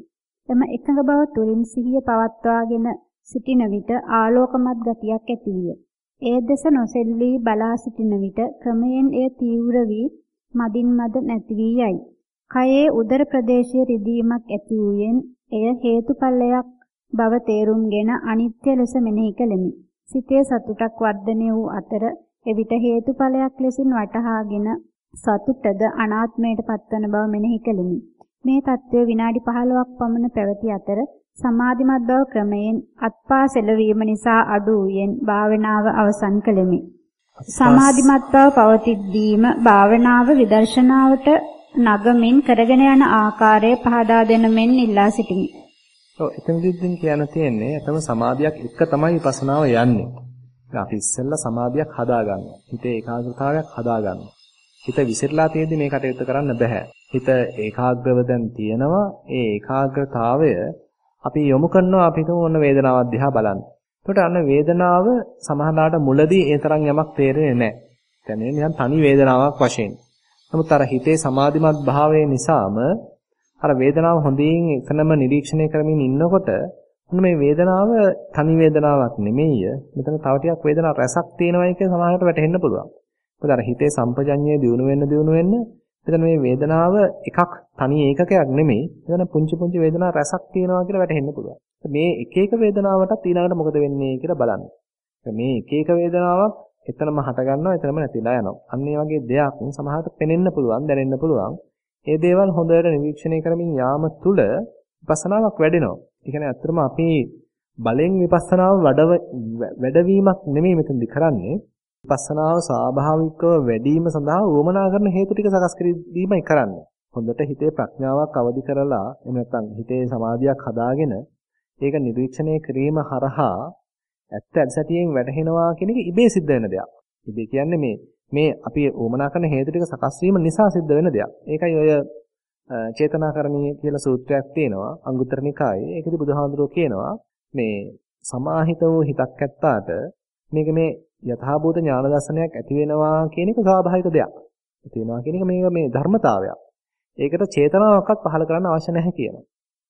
එම එකඟ බව තුලින් සිහිය පවත්වාගෙන සිටින විට ආලෝකමත් ගතියක් ඇතිවිය. ඒ දෙස නොසෙල්ලී බලා සිටින විට ක්‍රමයෙන් එය තීව්‍ර වී මදින් මද නැති වී යයි. කයේ උදර ප්‍රදේශයේ රිදීමක් ඇති වූයෙන් එය හේතුඵලයක් බව තේරුම්ගෙන අනිත්‍ය ලෙස මෙනෙහි කළෙමි. සිතේ සතුටක් වර්ධනය වූ අතර එවිට හේතුඵලයක් ලෙසින් වටහාගෙන සතුටද අනාත්මයට පත්වන බව මෙනෙහි කළෙමි. මේ தત્ත්වය විනාඩි 15ක් පමණ පැවති අතර සමාධිමත් බව ක්‍රමයෙන් අත්පා සෙලවීම නිසා අඩු වූයෙන් භාවනාව අවසන් කළෙමි. සමාධිමත් බව පවතිද්දීම භාවනාව විදර්ශනාවට නගමින් කරගෙන යන ආකාරය පහදා දෙන මෙන් ඉල්ලා සිටිමි. ඔව් එතනදිත් කියන්න තියෙන්නේ අතම සමාධියක් එක තමයි විපස්සනාව යන්නේ. අපි ඉස්සෙල්ලා සමාධියක් හදාගන්නවා. හිතේ ඒකාග්‍රතාවයක් හදාගන්නවා. හිත විසිරලා තියෙද්දි මේ කටයුත්ත කරන්න බෑ. හිත ඒකාග්‍රව දැන් තියෙනවා. ඒ ඒකාග්‍රතාවය අපි යොමු කරනවා අපි තුමු ඔන්න වේදනාවක් දිහා බලන්න. එතකොට අන්න වේදනාව සමහරලාට මුලදී ඒ තරම් යමක් තේරෙන්නේ නැහැ. දැනෙන්නේ නිකන් තනි වේදනාවක් වශයෙන්. නමුත් අර හිතේ සමාධිමත් භාවය නිසාම අර වේදනාව හොඳින් එතනම නිරීක්ෂණය කරමින් ඉන්නකොට මොන මේ වේදනාව තනි වේදනාවක් නෙමෙයි. මෙතන තව ටිකක් වේදනා රසක් තියෙනවා කියන සමහරකට වැටහෙන්න පුළුවන්. මොකද අර හිතේ සම්පජඤ්ඤය දියුණු වෙන්න දියුණු වෙන්න මෙතන මේ වේදනාව එකක් තනි ඒකකයක් නෙමෙයි. මෙතන පුංචි පුංචි වේදනා රසක් තියෙනවා කියලා වැටහෙන්න පුළුවන්. මේ එක එක වේදනාවටත් ඊළඟට මොකද වෙන්නේ කියලා බලන්න. මේ එක එක වේදනාවක් එතනම හට ගන්නවා එතනම නැතිලා යනවා. අන්න ඒ වගේ දෙයක් සමහරට පෙනෙන්න පුළුවන්, දැනෙන්න පුළුවන්. ඒ දේවල් හොඳට නිරීක්ෂණය කරමින් යාම තුල විපස්සනාවක් වැඩෙනවා. ඒ කියන්නේ ඇත්තටම අපි බලෙන් විපස්සනාව වැඩවීමක් නෙමෙයි මෙතනදි කරන්නේ. විපස්සනාව ස්වාභාවිකව වැඩිම සඳහා උවමනා කරන හේතු ටික සකස් කිරීමයි කරන්නේ. හොඳට හිතේ ප්‍රඥාවක් අවදි කරලා එහෙම නැත්නම් හිතේ සමාධියක් හදාගෙන ඒක නිරීක්ෂණය කිරීම හරහා ඇත්ත ඇසටියෙන් වැටහෙනවා කියන එක ඉබේ සිද්ධ වෙන දෙයක්. ඉබේ කියන්නේ මේ මේ අපි උවමනා කරන හේතු ටික සකස් වීම නිසා සිද්ධ වෙන දෙයක්. ඒකයි ඔය චේතනාකරණීය කියලා සූත්‍රයක් තියෙනවා අංගුත්තර නිකායේ. ඒකදී බුදුහාඳුරෝ කියනවා මේ සමාහිත වූ හිතක් ඇත්තාට මේක මේ යථාභූත ඥාන දර්ශනයක් ඇති වෙනවා කියන එක ස්වාභාවික දෙයක්. ඇති වෙනවා කියන එක මේක මේ ධර්මතාවයක්. ඒකට චේතනාවක්වත් පහළ කරන්න අවශ්‍ය නැහැ කියනවා.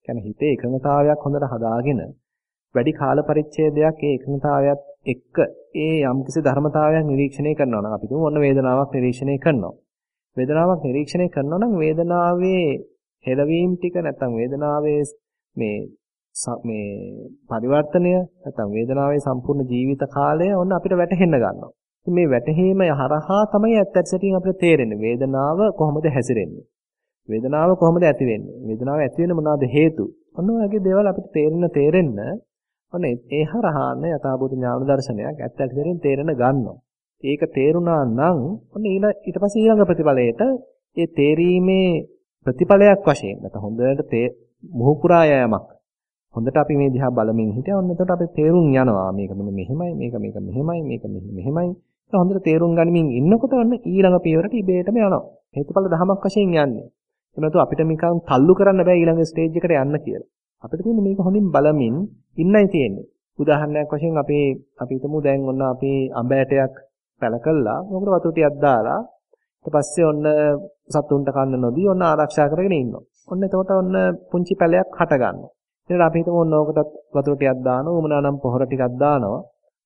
කියන්නේ හිතේ එකඟතාවයක් හොඳට හදාගෙන වැඩි කාල පරිච්ඡේදයක් ඒ එකඟතාවයත් එක්ක ඒ යම්කිසි ධර්මතාවයක් නිරීක්ෂණය කරනවා නම් අපි තුමු ඔන්න වේදනාවක් නිරීක්ෂණය කරනවා. වේදනාවක් නිරීක්ෂණය කරනවා නම් වේදනාවේ හෙළවීම් ටික නැත්නම් වේදනාවේ මේ මේ පරිවර්තනය නැත්නම් වේදනාවේ සම්පූර්ණ ජීවිත කාලය ඔන්න අපිට වැටහෙන්න ගන්නවා. ඉතින් මේ වැටහීම හරහා තමයි ඇත්ත ඇත්තටින් අපිට තේරෙන්නේ වේදනාව කොහොමද හැසිරෙන්නේ. වේදනාව කොහොමද ඇති වෙන්නේ? වේදනාව ඇති වෙන්න මොනවාද හේතු? ඔන්න ඔය වගේ දේවල් අපිට තේරෙන්න තේරෙන්න ඔන්න ඒ හරහාන්න යථාභූත ඥාන දර්ශනයක් ඇත්ත ඇත්තටින් තේරෙන ගන්නවා. ඒක තේරුණා නම් ඔන්න ඊට පස්සේ ඊළඟ ප්‍රතිඵලයට ඒ තේරීමේ ප්‍රතිඵලයක් වශයෙන් නැත්නම් හොඳට මුහුකුරා යෑමක් හොඳට අපි මේ දිහා බලමින් හිටියා. ඔන්න එතකොට අපි තේරුම් යනවා මේක මෙන්න මෙහෙමයි, මේක මේක මෙහෙමයි, මේක මෙහෙමයි. ඒක හොඳට තේරුම් ගනිමින් ඉන්නකොට ඔන්න ඊළඟ පියවරට ඉබේටම යනවා. හේතුඵල ධමයක් වශයෙන් යන්නේ. ඒ නැතු අපිට නිකන් තල්ලු කරන්න බෑ ඊළඟ ස්ටේජ් එකට යන්න කියලා. අපිට තියෙන්නේ මේක හොඳින් බලමින් ඉන්නයි තියෙන්නේ. උදාහරණයක් වශයෙන් අපි අපි හිතමු දැන් ඔන්න අපි අඹ ඇටයක් පැල කළා. මොකද වතුර ටිකක් දාලා ඊට පස්සේ ඔන්න සතුන්ට කන්න නොදී ඔන්න ආරක්ෂා කරගෙන ඉන්නවා. ඔන්න එතකොට ඔන්න පුංචි පැලයක් හට ගන්නවා. ඊට අපි හිතමු ඔන්න ඕකටත් වතුර ටිකක් දානවා. උමනා නම් පොහොර ටිකක් දානවා.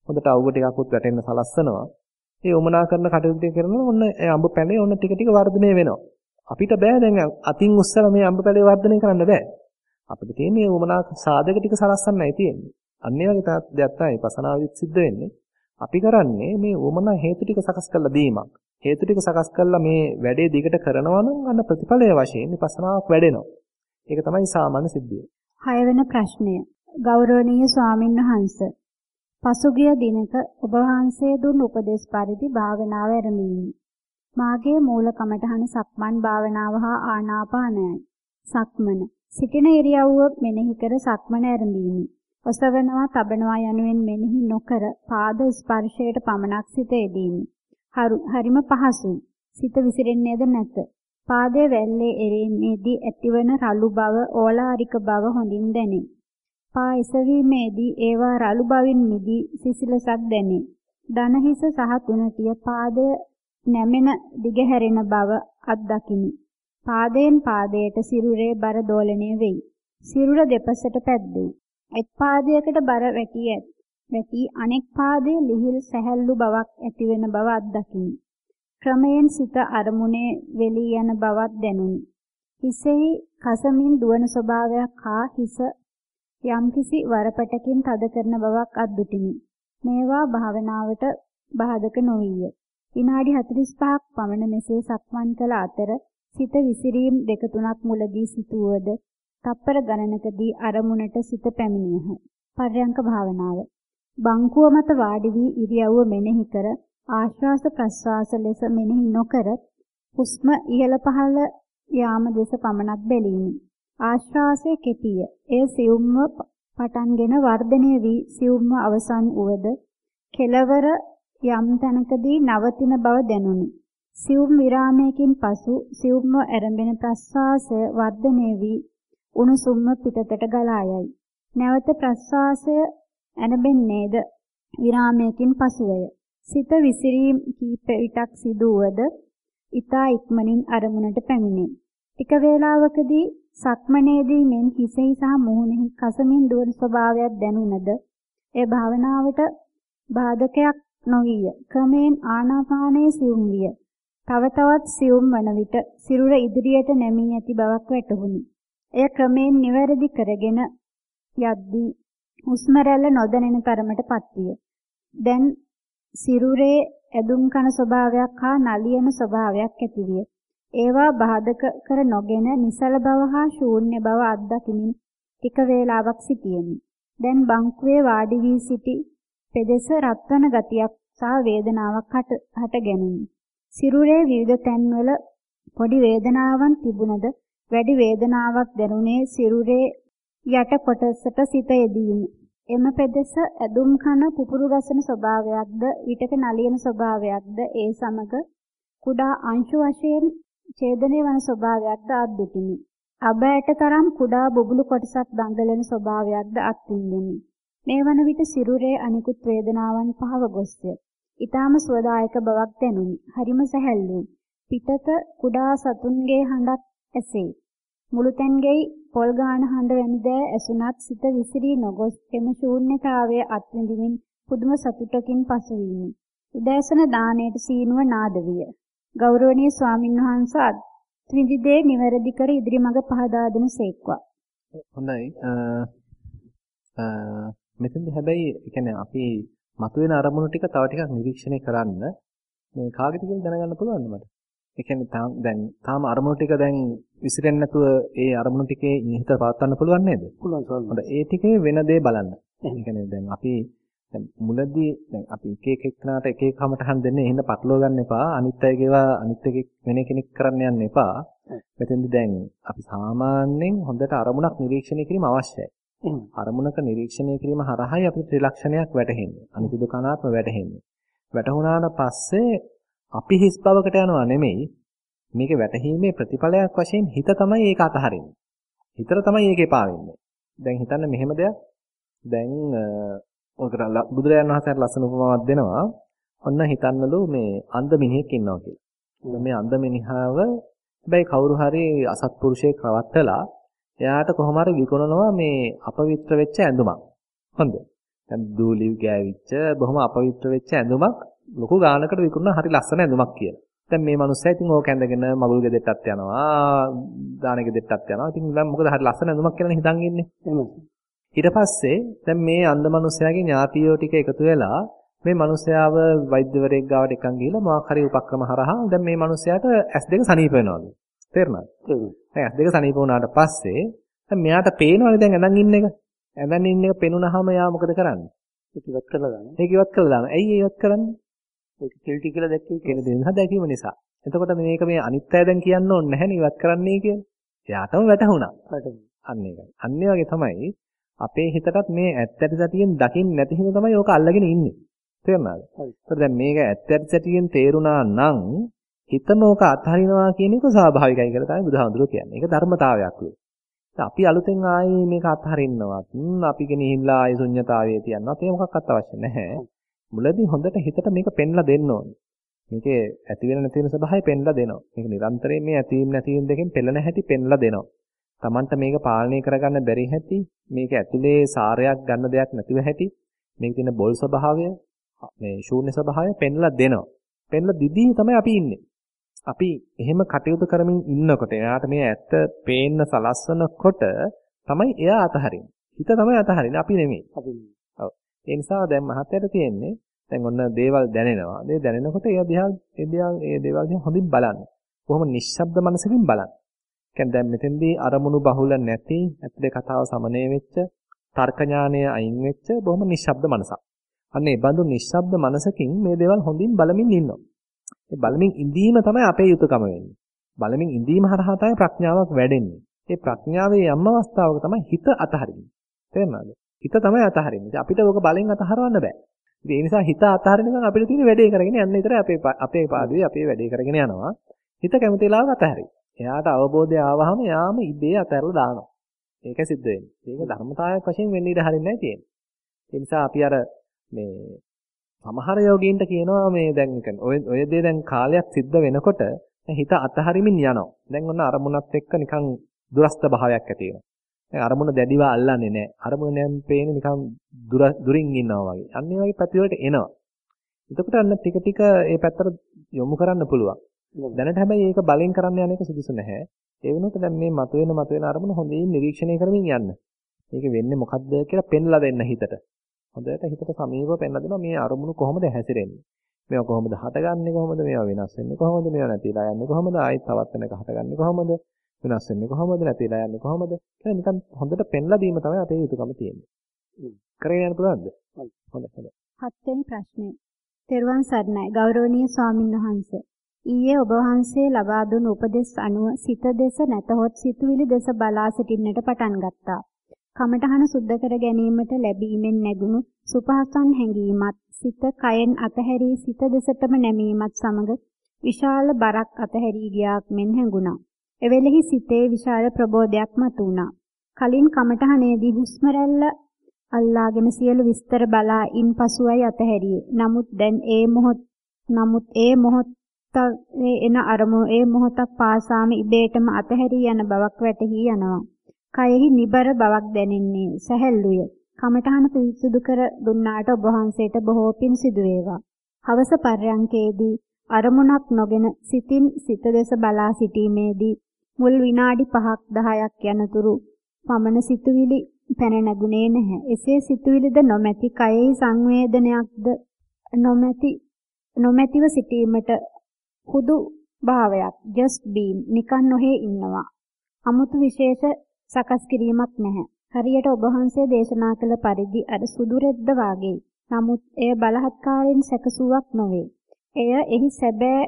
හොඳට අවුව ටිකකුත් වැටෙන්න සලස්සනවා. ඒ උමනා කරන කටයුතු ටික කරනවා ඔන්න ඒ අඹ පැලේ ඔන්න ටික ටික වර්ධනය වෙනවා. අපිට බෑ දැන් අතින් උස්සලා මේ අඹ පැලේ වර්ධනය කරන්න බෑ. අපිට තියෙන්නේ උමනා සාධක ටික සලස්සන්නයි තියෙන්නේ. අන්න ඒ වගේ දෙයක් තමයි පසනාවෙදි සිද්ධ වෙන්නේ. අපි කරන්නේ මේ උමනා හේතු ටික සකස් කරලා දීමක්. හේතු ටික සකස් කරලා මේ වැඩේ දිගට කරනවා නම් අන්න ප්‍රතිඵලය වශයෙන් විපස්සනාවක් වැඩෙනවා. ඒක තමයි සාමාන්‍ය සිද්ධිය. හයවන ප්‍රශ්නය ගෞරවනීය ස්වාමින් වහන්ස පසුගිය දිනක ඔබ වහන්සේ දුන් උපදේශ පරිදි භාවනාව ආරම්භීමි. මාගේ මූල කමඨහන සක්මන් භාවනාව හා ආනාපානයයි. සක්මන සිටින ඉරියව්ව මෙනෙහි කර සක්මන ආරම්භීමි. ඔසවනවා තබනවා යනුවෙන් මෙනෙහි නොකර පාද ස්පර්ශයට පමණක් සිත යෙදීමි. හරිම පහසුයි. සිත විසිරෙන්නේද නැත. පාදයේ වැල්ලේ එරීමේදී ඇතිවන රළු බව ඕලාරික බව හොඳින් දැනේ. පා එසවීමේදී ඒවා රළු බවින් මිදී සිසිලසක් දැනේ. දන හිස සහ තුනටිය පාදය නැමෙන දිගහැරෙන බව අත්දකිමි. පාදයෙන් පාදයට සිරුරේ බර දෝලණය වෙයි. සිරුර දෙපසට පැද්දේ. එක් පාදයකට බර වැටි ඇත්. වැටි අනෙක් පාදයේ ලිහිල් සැහැල්ලු බවක් ඇතිවෙන බව අත්දකිමි. ක්‍රමයෙන් සිත අරමුණේ වෙලී යන බවක් දැනුනි. හිසෙහි කසමින් දුවන ස්වභාවයක් හා හිස යම්කිසි වරපටකින් තද කරන බවක් අද්දුටිමි. මේවා භාවනාවට බාධක නොවිය. විනාඩි 45ක් පමණ මෙසේ සක්මන් කළ අතර සිත විසිරීම් දෙක තුනක් මුලදී සිටුවද තප්පර ගණනකදී අරමුණට සිත පැමිණියහ. පර්යංක භාවනාව. බංකුව මත වාඩි වී ඉරියව්ව මෙනෙහි කර ආශ්වාස ප්‍රශ්වාස ලෙස මෙනෙහි නොකර හුස්ම ඉහළ පහළ යාම දෙස පමණක් බැලීමි. ආශ්වාසයේ කෙටිය. එය සියුම්ව පටන්ගෙන වර්ධනය වී සියුම්ව අවසන් වුවද කෙලවර යම් තැනකදී නවතින බව දැනුනි. සියුම් විරාමයකින් පසු සියුම්ව ඇරඹෙන ප්‍රශ්වාසය වර්ධනය වී උණුසුම්ව පිටතට ගලා යයි. නැවත ප්‍රශ්වාසය ඇනබෙන්නේද විරාමයකින් පසුවය. සිත විසිරීම් කීප විටක් සිදුවද ඊතා ඉක්මනින් අරමුණට පැමිණේ. ටික වේලාවකදී සක්මනේදී මෙන් හිසෙහි සහ මුහුණෙහි කසමින් දුවන ස්වභාවයක් දැනුණද ඒ භාවනාවට බාධකයක් නොවිය. ක්‍රමෙන් ආනාපානයේ සියුම් විය. තව තවත් සියුම් වන විට සිරුර ඉදිරියට නැමී ඇති බවක් වැටහුණි. එය ක්‍රමෙන් නිවැරදි කරගෙන යද්දී හුස්ම රැල්ල නොදැනෙන තරමටපත් විය. දැන් සිරුරේ ඇදුම් කන ස්වභාවයක් හා නලියන ස්වභාවයක් ඇතිවිය. ඒවා බාධක කර නොගෙන නිසල බව හා ශූන්‍ය බව අත්දකිමින් ටික වේලාවක් සිටියෙමි. දැන් බංකුවේ වාඩි වී සිටි පෙදෙස රත්වන ගතියක් සහ වේදනාවක් හට ගැනුනි. සිරුරේ විවිධ තැන්වල පොඩි වේදනාවන් තිබුණද වැඩි වේදනාවක් දැනුනේ සිරුරේ යට කොටසට සිත යෙදීම. එම පෙදෙස ඇදුම් කන පුපුරු ගසන ස්වභාවයක්ද විටක නලියන ස්වභාවයක්ද ඒ සමග කුඩා අංශු වශයෙන් ඡේදනය වන ස්වභාවයක්ද අත්දුටිමි. අබෑට තරම් කුඩා බුබුලු කොටසක් දඟලන ස්වභාවයක්ද අත්විඳෙමි. මේ වන විට සිරුරේ අනිකුත් වේදනාවන් පහව ගොස්ය. ඊටාම සුවදායක බවක් දැනුනි. හරිම සැහැල්ලුයි. පිටත කුඩා සතුන්ගේ හඬක් ඇසේ. මුළුතැන්ගෙයි පොල් ගාන හඬ වැනි දෑ ඇසුණත් සිත විසිරී නොගොස් එම ශූන්‍යතාවය අත්විඳිමින් පුදුම සතුටකින් පසුවීමි. උදෑසන දාණයට සීනුව නාද විය. ගෞරවනීය ස්වාමින්වහන්සේ අත්විඳි දේ නිවැරදි කර ඉදිරි මඟ පහදා දෙන සේක්වා. හොඳයි. මෙතෙන්ද හැබැයි කියන්නේ අපි මතුවෙන අරමුණු ටික තව ටිකක් නිරීක්ෂණය කරන්න මේ කාගෙද කියලා දැනගන්න පුළුවන්ද මට? ඒ කියන්නේ දැන් තාම අරමුණු ටික දැන් විසිරෙන්නේ නැතුව ඒ අරමුණු ටිකේ හිත පවත්වන්න පුළුවන් නේද? පුළුවන් සල්ලි. හොඳ ඒ ටිකේ වෙන දේ බලන්න. ඒ කියන්නේ දැන් අපි දැන් මුලදී දැන් අපි එක එක එක්කනට එක එක කමටහන් දෙන්නේ එහෙනම් පටලවා ගන්න එපා. අනිත් අයගේවා අනිත් එකෙක් වෙන කෙනෙක් කරන්න යන්න එපා. මෙතෙන්දි දැන් අපි සාමාන්‍යයෙන් හොඳට අරමුණක් නිරීක්ෂණය කිරීම අවශ්‍යයි. අරමුණක නිරීක්ෂණය කිරීම හරහායි අපිට ත්‍රිලක්ෂණයක් වැටහෙන්නේ. අනිත්‍ය දුකනාත්ම වැටහෙන්නේ. වැටහුණාට පස්සේ අපි හිස් බවකට යනවා නෙමෙයි. මේකේ වැටහීමේ ප්‍රතිඵලයක් වශයෙන් හිත තමයි ඒක අතහරින්නේ. හිතට තමයි ඒක එපා වෙන්නේ. දැන් හිතන්න මෙහෙම දෙයක්. දැන් ඔකට බුදුරජාණන් වහන්සේට ලස්සන උපමාවක් දෙනවා. ඔන්න හිතන්නලු මේ අන්ධ මිනිහෙක් ඉන්නවා කියලා. මේ අන්ධ මිනිහාව හැබැයි කවුරු හරි අසත්පුරුෂයෙක් රවට්ටලා එයාට කොහොම හරි විකුණනවා මේ අපවිත්‍ර වෙච්ච ඇඳුමක්. හොඳ. දැන් දූලි ගෑවිච්ච බොහොම අපවිත්‍ර වෙච්ච ඇඳුමක් ලොකු ගානකට විකුණන හරි ලස්සන ඇඳුමක් කියලා. දැන් මේ මනුස්සයා ඉතින් ඕක ඇඳගෙන මගුල් ගෙදෙට්ටත් යනවා, දාන ගෙදෙට්ටත් යනවා. ඉතින් දැන් මොකද හරි ලස්සන ඇඳුමක් කියලා හිතන් ඉන්නේ. ඊට පස්සේ දැන් මේ අන්ධ මනුස්සයාගේ ඥාතියෝ ටික එකතු වෙලා මේ මනුස්සයාව වෛද්‍යවරයෙක් ගාවට එකන් ගිහිල්ලා මොකක් හරි උපක්‍රම හරහා දැන් මේ මනුස්සයාට S2 සනීප වෙනවලු. තේරුණාද? දැන් S2 සනීප වුණාට පස්සේ දැන් මෙයාට පේනවනේ දැන් ඇඳන් ඉන්න එක. ඇඳන් ඉන්න එක පෙනුනහම යා මොකද කරන්නේ? ඒක ඉවත් කරලා දානවා. ඒක ඉවත් කරලා දානවා. ඇයි ඉවත් කරන්නේ? ඒක කෙල්ටි කියලා දැක්කේ කියලා දෙන්න දැකීම නිසා. එතකොට මේක මේ අනිත්‍ය දැන් කියන්න ඕනේ නැහැ නේ ඉවත් කරන්නයි කියලා. එයාටම වැටහුණා. අන්න ඒකයි. අන්න වගේ තමයි අපේ හිතටත් මේ ඇත්තට සතියෙන් දකින්න නැති හින්දා තමයි ඕක අල්ලගෙන ඉන්නේ. තේරුණාද? හරි. දැන් මේක ඇත්තට සතියෙන් තේරුණා නම් හිතම ඕක අත්හරිනවා කියන එක ස්වාභාවිකයි කියලා තමයි බුදුහාමුදුරුවෝ කියන්නේ. ඒක ධර්මතාවයක්ලු. අපි අලුතෙන් ආයේ මේක අත්හරින්නවත් අපි ගෙනිහිල්ලා ආයේ ශුන්්‍යතාවයේ තියන්නවත් ඒ මොකක්වත් අවශ්‍ය නැහැ. මුලදී හොඳට හිතට මේක පෙන්ලා දෙන්න ඕනේ. මේකේ ඇති වෙන නැති වෙන ස්වභාවය පෙන්ලා දෙනවා. මේක නිරන්තරයෙන් මේ ඇතිවීම නැතිවීම දෙකෙන් පෙළෙන හැටි පෙන්ලා දෙනවා. Tamanට මේක පාලනය කරගන්න බැරි හැටි, මේක ඇතුලේ සාරයක් ගන්න දෙයක් නැතිව හැටි, මේකේ තියෙන බොල් ස්වභාවය, මේ ශූන්‍ය ස්වභාවය පෙන්ලා දෙනවා. පෙන්ලා දිදී තමයි අපි ඉන්නේ. අපි එහෙම කටයුතු කරමින් ඉන්නකොට එයාට මේ ඇත්ත පේන්න සලස්වනකොට තමයි එයා අතහරින්නේ. හිත තමයි අතහරින්නේ අපි නෙමෙයි. අපි ඔව්. ඒ නිසා දැන් මහත්යට තියෙන්නේ දැන් ඔන්න දේවල් දැනෙනවා. ඒ දැනෙනකොට ඒ දිහා ඒ දිහා ඒ දේවල් දිහා හොඳින් බලන්න. කොහොම නිශ්ශබ්ද මනසකින් බලන්න. කියන්නේ දැන් මෙතෙන්දී අරමුණු බහුල නැති ඇත්තේ කතාව සමනය වෙච්ච තර්ක ඥානය අයින් වෙච්ච බොහොම නිශ්ශබ්ද මනසක්. අන්න ඒ බඳු නිශ්ශබ්ද මනසකින් මේ දේවල් හොඳින් බලමින් ඉන්නවා. ඒ බලමින් ඉඳීම තමයි අපේ යුතුයකම වෙන්නේ. බලමින් ඉඳීම හරහා තමයි ප්‍රඥාවක් වැඩෙන්නේ. ඒ ප්‍රඥාවේ යම් අවස්ථාවක තමයි හිත අතහරින්නේ. තේරුණාද? හිත තමයි අතහරින්නේ. අපිට ඕක බලෙන් අතහරවන්න බෑ. ඉතින් ඒ නිසා හිත අතහරිනකම් අපිට තියෙන වැඩේ කරගෙන යන්න විතරයි අපේ අපේ පාඩුවේ අපේ වැඩේ කරගෙන යනවා. හිත කැමති වෙලාවක අතහැරි. එයාට අවබෝධය ආවහම යාම ඉබේ අතහැරලා දානවා. ඒක සිද්ධ වෙන්නේ. ඒක ධර්මතාවයක් වශයෙන් වෙන්න ඉඩ හරින්නේ නැහැ තියෙන්නේ. ඒ නිසා අපි අර මේ සමහර යෝගීන්ට කියනවා මේ දැන් ඔය ඔය දේ දැන් කාලයක් සිද්ධ වෙනකොට හිත අතහරිමින් යනවා. දැන් ඔන්න අරමුණත් එක්ක නිකන් දුරස්ත භාවයක් ඇති වෙනවා. දැන් අරමුණ දැඩිව අල්ලන්නේ නැහැ. අරමුණ නම් පේන්නේ නිකන් දුරින් ඉන්නවා වගේ. අන්න ඒ වගේ පැතිවලට එනවා. එතකොට අන්න ටික ටික ඒ පැත්තට යොමු කරන්න පුළුවන්. දැනට හැබැයි ඒක බලෙන් කරන්න යන එක සුදුසු නැහැ. ඒ වෙනුවට දැන් මේ මතුවෙන මතුවෙන අරමුණ හොඳින් නිරීක්ෂණය කරමින් යන්න. මේක වෙන්නේ මොකද්ද කියලා පෙන්ලා දෙන්න හිතට. හොඳට හිතට සමීපව පෙන්ලා දෙනවා මේ අරමුණු කොහොමද හැසිරෙන්නේ. මේවා කොහොමද හටගන්නේ කොහොමද මේවා වෙනස් වෙන්නේ කොහොමද මේවා නැතිලා යන්නේ කොහොමද ආයෙත් තවත් වෙනක හටගන්නේ කොහොමද වෙනස් වෙන්නේ කොහොමද නැතිලා යන්නේ කොහොමද කියලා නිකන් හොඳට පෙන්ලා දීම තමයි අපේ යුතුයකම තියෙන්නේ. කරගෙන යන්න පුළුවන්ද? හොඳයි හොඳයි. හත්වෙනි ප්‍රශ්නේ. තෙරුවන් සරණයි ගෞරවනීය ස්වාමින්වහන්සේ. ඊයේ ඔබ වහන්සේ ලබා දුන් උපදෙස් අනුව සිත දෙස නැතහොත් සිතුවිලි දෙස බලා සිටින්නට පටන් ගත්තා. කමඨහන සුද්ධ කර ගැනීමට ලැබීමෙන් නැගුණු සුපහසන් හැඟීමත් සිත කයෙන් අතහැරී සිත දෙසටම නැමීමත් සමග විශාල බරක් අතහැරී ගියාක් මෙන් හැඟුණා. එවෙලෙහි සිතේ විශාල ප්‍රබෝධයක් මතුවුණා. කලින් කමඨහනේදී හුස්ම රැල්ල අල්ලාගෙන සියලු විස්තර බලා ඉන්පසුයි අතහැරියේ. නමුත් දැන් ඒ මොහොත් නමුත් ඒ මොහොත් එන අරමුණු ඒ මොහොතක් පාසාම ඉබේටම අතහැරී යන බවක් වැටහි යනවා. කයෙහි නිබර බවක් දැනෙන්නේ සැහැල්ලුය. කමඨහන පිරිසුදු කර දුන්නාට ඔබ වහන්සේට බොහෝ පින් සිදු වේවා. හවස පර්යංකේදී අරමුණක් නොගෙන සිතින් සිත දෙස බලා සිටීමේදී මුල් විනාඩි 5ක් 10ක් යනතුරු පමණ සිතුවිලි පැන නැගුණේ නැහැ. එසේ සිතුවිලිද නොමැති කයෙහි සංවේදනයක්ද නොමැති නොමැතිව සිටීමට හුදු භාවයක් just being නිකන් නොහේ ඉන්නවා. 아무තු විශේෂ සකස් කිරීමක් නැහැ. හරියට ඔබ වහන්සේ දේශනා කළ පරිදි අර සුදුරෙද්ද වාගේ. නමුත් එය බලහත්කාරයෙන් සැකසුවක් නොවේ. එය එහි සැබෑ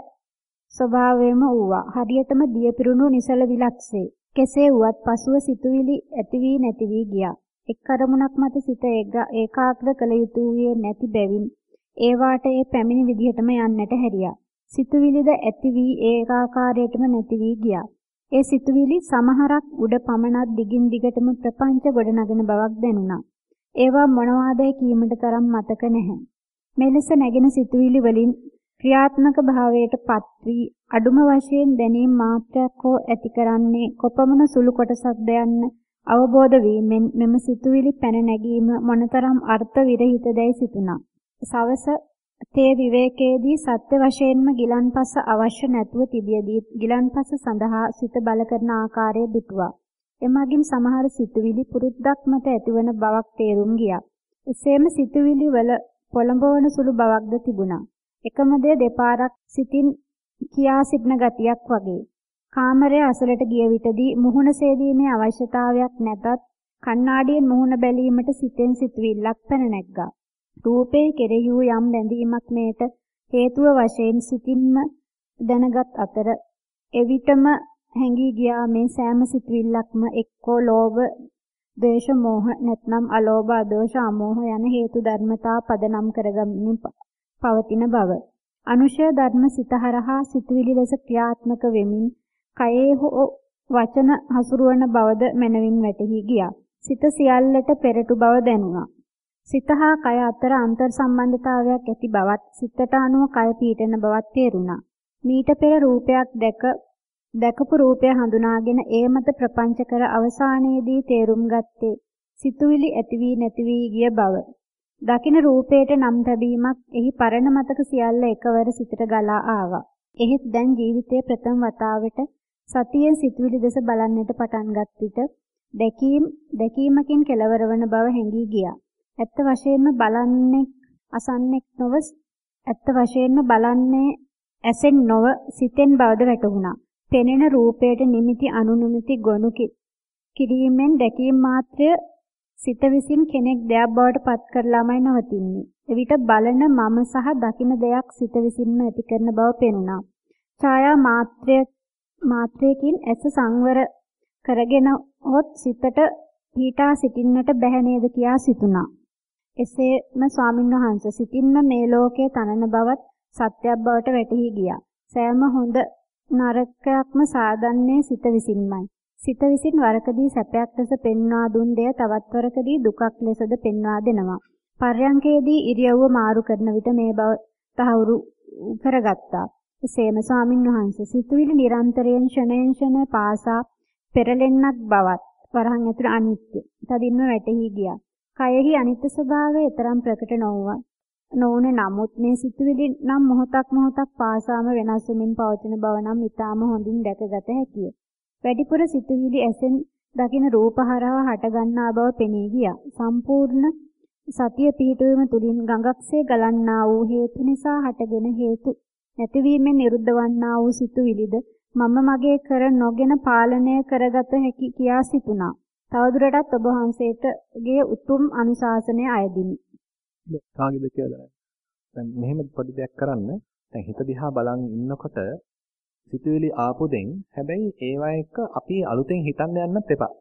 ස්වභාවයම වූවා. හරියටම දියපිරුණු නිසල විලක්සේ. කෙසේ වුවත් පසුව සිතුවිලි ඇති වී නැති වී ගියා. එක් අරමුණක් මත සිත ඒකාග්‍ර කළ යුතු වූයේ නැති බැවින් ඒවාට ඒ පැමිණි විදිහටම යන්නට හැරියා. සිතුවිලිද ඇති වී ඒකාකාරයටම නැති වී ගියා. ඒ සිතුවිලි සමහරක් උඩ පමණක් දිගින් දිගටම ප්‍රපංච ගොඩනගෙන බවක් දැනුණා. ඒවා මොනවාදයි කීමට තරම් මතක නැහැ. මෙලෙස නැගෙන සිතුවිලි වලින් ක්‍රියාත්මක භාවයට පත් වී අඩුම වශයෙන් දැනීම් මාත්‍රයක් හෝ ඇති කරන්නේ කොපමණ සුළු කොටසක්ද යන්න අවබෝධ වීමෙන් මෙම සිතුවිලි පැන නැගීම මොනතරම් අර්ථ විරහිතදයි සිතුණා. සවස තේ විවේකයේදී සත්‍ය වශයෙන්ම ගිලන්පස අවශ්‍ය නැතුව තිබියදී ගිලන්පස සඳහා සිත බල කරන ආකාරය දුටුවා. එමගින් සමහර සිතුවිලි පුරුද්දක් මත ඇතිවන බවක් තේරුම් ගියා. එසේම සිතුවිලි වල පොළඹවන සුළු බවක්ද තිබුණා. එකම දේ දෙපාරක් සිතින් කියා සිටින ගතියක් වගේ. කාමරයේ අසලට ගිය විටදී මුහුණ සේදීමේ අවශ්‍යතාවයක් නැතත් කණ්ණාඩියෙන් මුහුණ බැලීමට සිතෙන් සිතුවිල්ලක් පැන නැග්ගා. රූපේ කෙරෙහි වූ යම් බැඳීමක් මේට හේතුව වශයෙන් සිතින්ම දැනගත් අතර එවිටම හැඟී ගියා මේ සෑම සිතුවිල්ලක්ම එක්කෝ ලෝභ, ද්වේෂ, මෝහ නැත්නම් අලෝභ, අදෝෂ, අමෝහ යන හේතු ධර්මතා පදනම් කරගමින් පවතින බව. අනුශය ධර්ම සිතහරහා සිතුවිලි ලෙස ක්‍රියාත්මක වෙමින් කයේ හෝ වචන හසුරුවන බවද මනවින් වැටහි ගියා. සිත සියල්ලට පෙරටු බව දැනුණා. සිත හා කය අතර අන්තර් සම්බන්ධතාවයක් ඇති බවත් සිතට අනුව කය පීඩන බවත් තේරුණා. මීට පෙර රූපයක් දැක දැකපු රූපය හඳුනාගෙන ඒ මත ප්‍රපංච කර අවසානයේදී තේරුම් ගත්තේ සිතුවිලි ඇති වී නැති වී ගිය බව. දකින රූපයට නම් තැබීමක් එහි පරණ මතක සියල්ල එකවර සිතට ගලා ආවා. එහෙත් දැන් ජීවිතයේ ප්‍රථම වතාවට සතියෙන් සිතුවිලි දෙස බලන්නට පටන් ගත් විට දැකීම් දැකීමකින් කෙලවර වන බව හැඟී ගියා. ඇත්ත වශයෙන්ම බලන්නේ අසන්නෙක් නොව ඇත්ත වශයෙන්ම බලන්නේ ඇසෙන් නොව සිතෙන් බවද වැටහුණා. පෙනෙන රූපයට නිමිති අනුනිමිති ගොනු කිරීමෙන් දැකීම මාත්‍රය සිත විසින් කෙනෙක් දෙයක් බවට පත් කරලාමයි නවතින්නේ. එවිට බලන මම සහ දකින දෙයක් සිත විසින්ම ඇති කරන බව පෙනුණා. ඡායා මාත්‍රය මාත්‍රයකින් ඇස සංවර කරගෙන හොත් සිතට පීඨා සිටින්නට බැහැ නේද කියා සිතුණා. එසේම ස්වාමින්වහන්සේ සිතින්ම මේ ලෝකයේ තනන බවත් සත්‍යයක් බවට වැටහි ගියා. සෑම හොඳ නරකයක්ම සාදන්නේ සිත විසින්මයි. සිත විසින් වරකදී සැපයක් ලෙස පෙන්වා දුන් දෙය තවත් වරකදී දුකක් ලෙසද පෙන්වා දෙනවා. පර්යංකයේදී ඉරියව්ව මාරු කරන විට මේ බව තහවුරු කරගත්තා. එසේම ස්වාමින් වහන්සේ සිතුවිලි නිරන්තරයෙන් ෂණයෙන් ෂණ පාසා පෙරලෙන්නක් බවත් වරහන් ඇතුළ අනිත්‍ය. තදින්ම වැටහි ගියා. කයෙහි අනිත්‍ය ස්වභාවය තරම් ප්‍රකට නොවුවා. නොවුන නමුත් මේ සිතුවිලි නම් මොහොතක් මොහොතක් පාසාම වෙනස් වෙමින් පවතින බව නම් ඊටාම හොඳින් දැකගත හැකිය. වැඩිපුර සිතුවිලි ඇසෙන් දකින රූප හරහා හටගන්නා බව පෙනී ගියා. සම්පූර්ණ සතිය පිහිටුවීම තුලින් ගඟක්සේ ගලන්නා වූ හේතු නිසා හටගෙන හේතු නැතිවීමෙන් නිරුද්ධ වන්නා වූ සිතුවිලිද මම මගේ කර නොගෙන පාලනය කරගත හැකි කියා සිතුණා. තවදුරටත් ඔබ වහන්සේටගේ උතුම් අනුශාසනය අයදිමි. කාගේද කියලා දැන් මෙහෙම පොඩි දෙයක් කරන්න. දැන් හිත දිහා බලන් ඉන්නකොට සිතුවිලි ආපු දෙන් හැබැයි ඒවා එක්ක අපි අලුතෙන් හිතන්න යන්නත් එපා.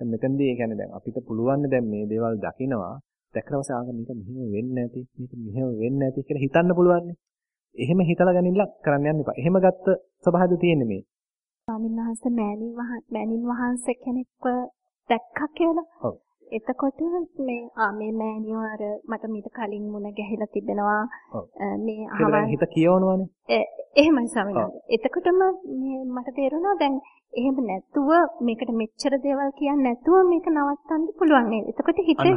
දැන් මෙතනදී ඒ කියන්නේ දැන් අපිට පුළුවන් දැන් මේ දේවල් දකිනවා පස්සේ ආගම මේක මෙහෙම වෙන්නේ නැති මේක මෙහෙම වෙන්නේ නැති කියලා හිතන්න පුළුවන්. එහෙම හිතලා ගනින්න කරන්න යන්න එපා. එහෙම ගත්ත ස්වභාවද තියෙන්නේ මේ. ස්වාමීන් වහන්සේ මෑණින් වහන්සේ කෙනෙක්ව දැක්කා කියලා. ඔව්. එතකොට මේ ආ මේ මෑණියෝ අර මට මීට කලින් මුණ ගැහිලා තිබෙනවා. මේ අහවල් හිත කියවනවනේ. එහෙමයි ස්වාමීන්. එතකොටම මේ මට තේරුණා දැන් එහෙම නැතුව මේකට මෙච්චර දේවල් කියන්නේ නැතුව මේක නවත්තන්න පුළුවන් නේද? එතකොට හිතේ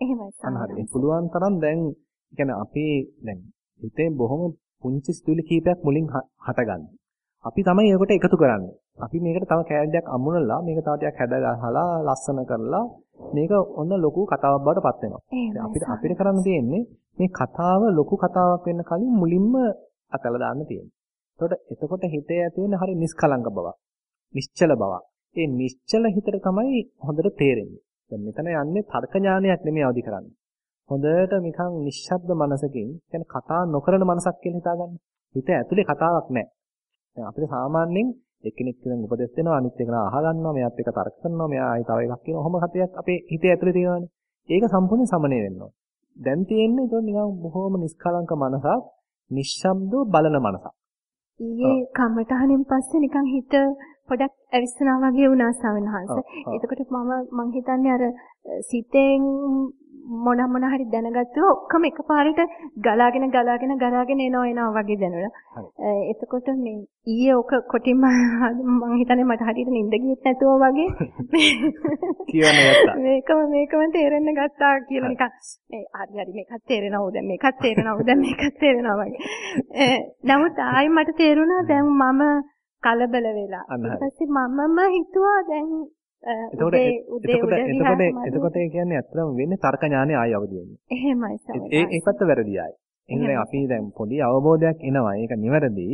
එහෙමයි ස්වාමීන්. පුළුවන් තරම් දැන් කියන්නේ අපේ දැන් හිතේ බොහොම පුංචි සිතුවිලි කීපයක් මුලින් හටගන්නේ අපි තමයි ඒකට එකතු කරන්නේ. අපි මේකට තව කෑල්ලක් අමුණලා මේක තව ටිකක් හැද ගහලා ලස්සන කරලා මේක ඔන්න ලොකු කතාවක් බවට පත් වෙනවා. අපිට අපිට කරන්න තියෙන්නේ මේ කතාව ලොකු කතාවක් වෙන්න කලින් මුලින්ම අතල දාන්න තියෙනවා. එතකොට එතකොට හිතේ ඇති වෙන හරි නිස්කලංක බවක්, නිශ්චල බවක්. ඒ නිශ්චල හිතට තමයි හොඳට තේරෙන්නේ. දැන් මෙතන යන්නේ තර්ක ඥානයක් නෙමෙයි අවදි කරන්නේ. හොඳට නිකන් නිශ්ශබ්ද මනසකින් කියන්නේ කතා නොකරන මනසක් කියලා හිතාගන්න. හිත ඇතුලේ කතාවක් නැහැ. දැන් අපිට සාමාන්‍යයෙන් එක්කෙනෙක් කියන උපදෙස් දෙනවා අනිත් එක අහගන්නවා මෙයාත් එක තර්ක කරනවා මෙයා ආයි තව එකක් කියනවා ඔහොම කතියක් අපේ හිතේ ඇතුලේ තියෙනවානේ. ඒක සම්පූර්ණයෙන් සමනය වෙනවා. දැන් තියෙන්නේ ඒක නිකන් බොහොම නිස්කලංක මනසක් නිශ්ශබ්දව බලන මනසක්. ඊයේ කමටහනින් පස්සේ නිකන් හිත පොඩක් ඇවිස්සනා වගේ වුණා සවනහංශ. එතකොට මම මං හිතන්නේ අර සිතෙන් මොන මොන හරි දැනගත්තුව ඔක්කොම එකපාරට ගලාගෙන ගලාගෙන ගලාගෙන එනවා එනවා වගේ දැනුණා. එතකොට මේ ඊයේ ඔක කොටින්ම මම හිතන්නේ මට හරියට නිින්ද ගියෙත් නැතුව වගේ කියන්න ගත්තා. මේකම මේකම තේරෙන්න ගත්තා කියලා නිකන් මේ හරි හරි මේකත් තේරෙනවද දැන් මේකත් තේරෙනවද දැන් මේකත් තේරෙනවා වගේ. නමුත් ආයි මට තේරුණා දැන් මම කලබල වෙලා. ඊට පස්සේ මමම හිතුවා දැන් එතකොට එතකොට එතකොට ඒ කියන්නේ ඇත්තටම වෙන්නේ තර්ක ඥානෙ ආය අවදි වෙන්නේ. එහෙමයි ඒ ඒ පැත්ත වැරදි ආයි. එහෙනම් අපි දැන් පොඩි අවබෝධයක් එනවා. ඒක නිවැරදි.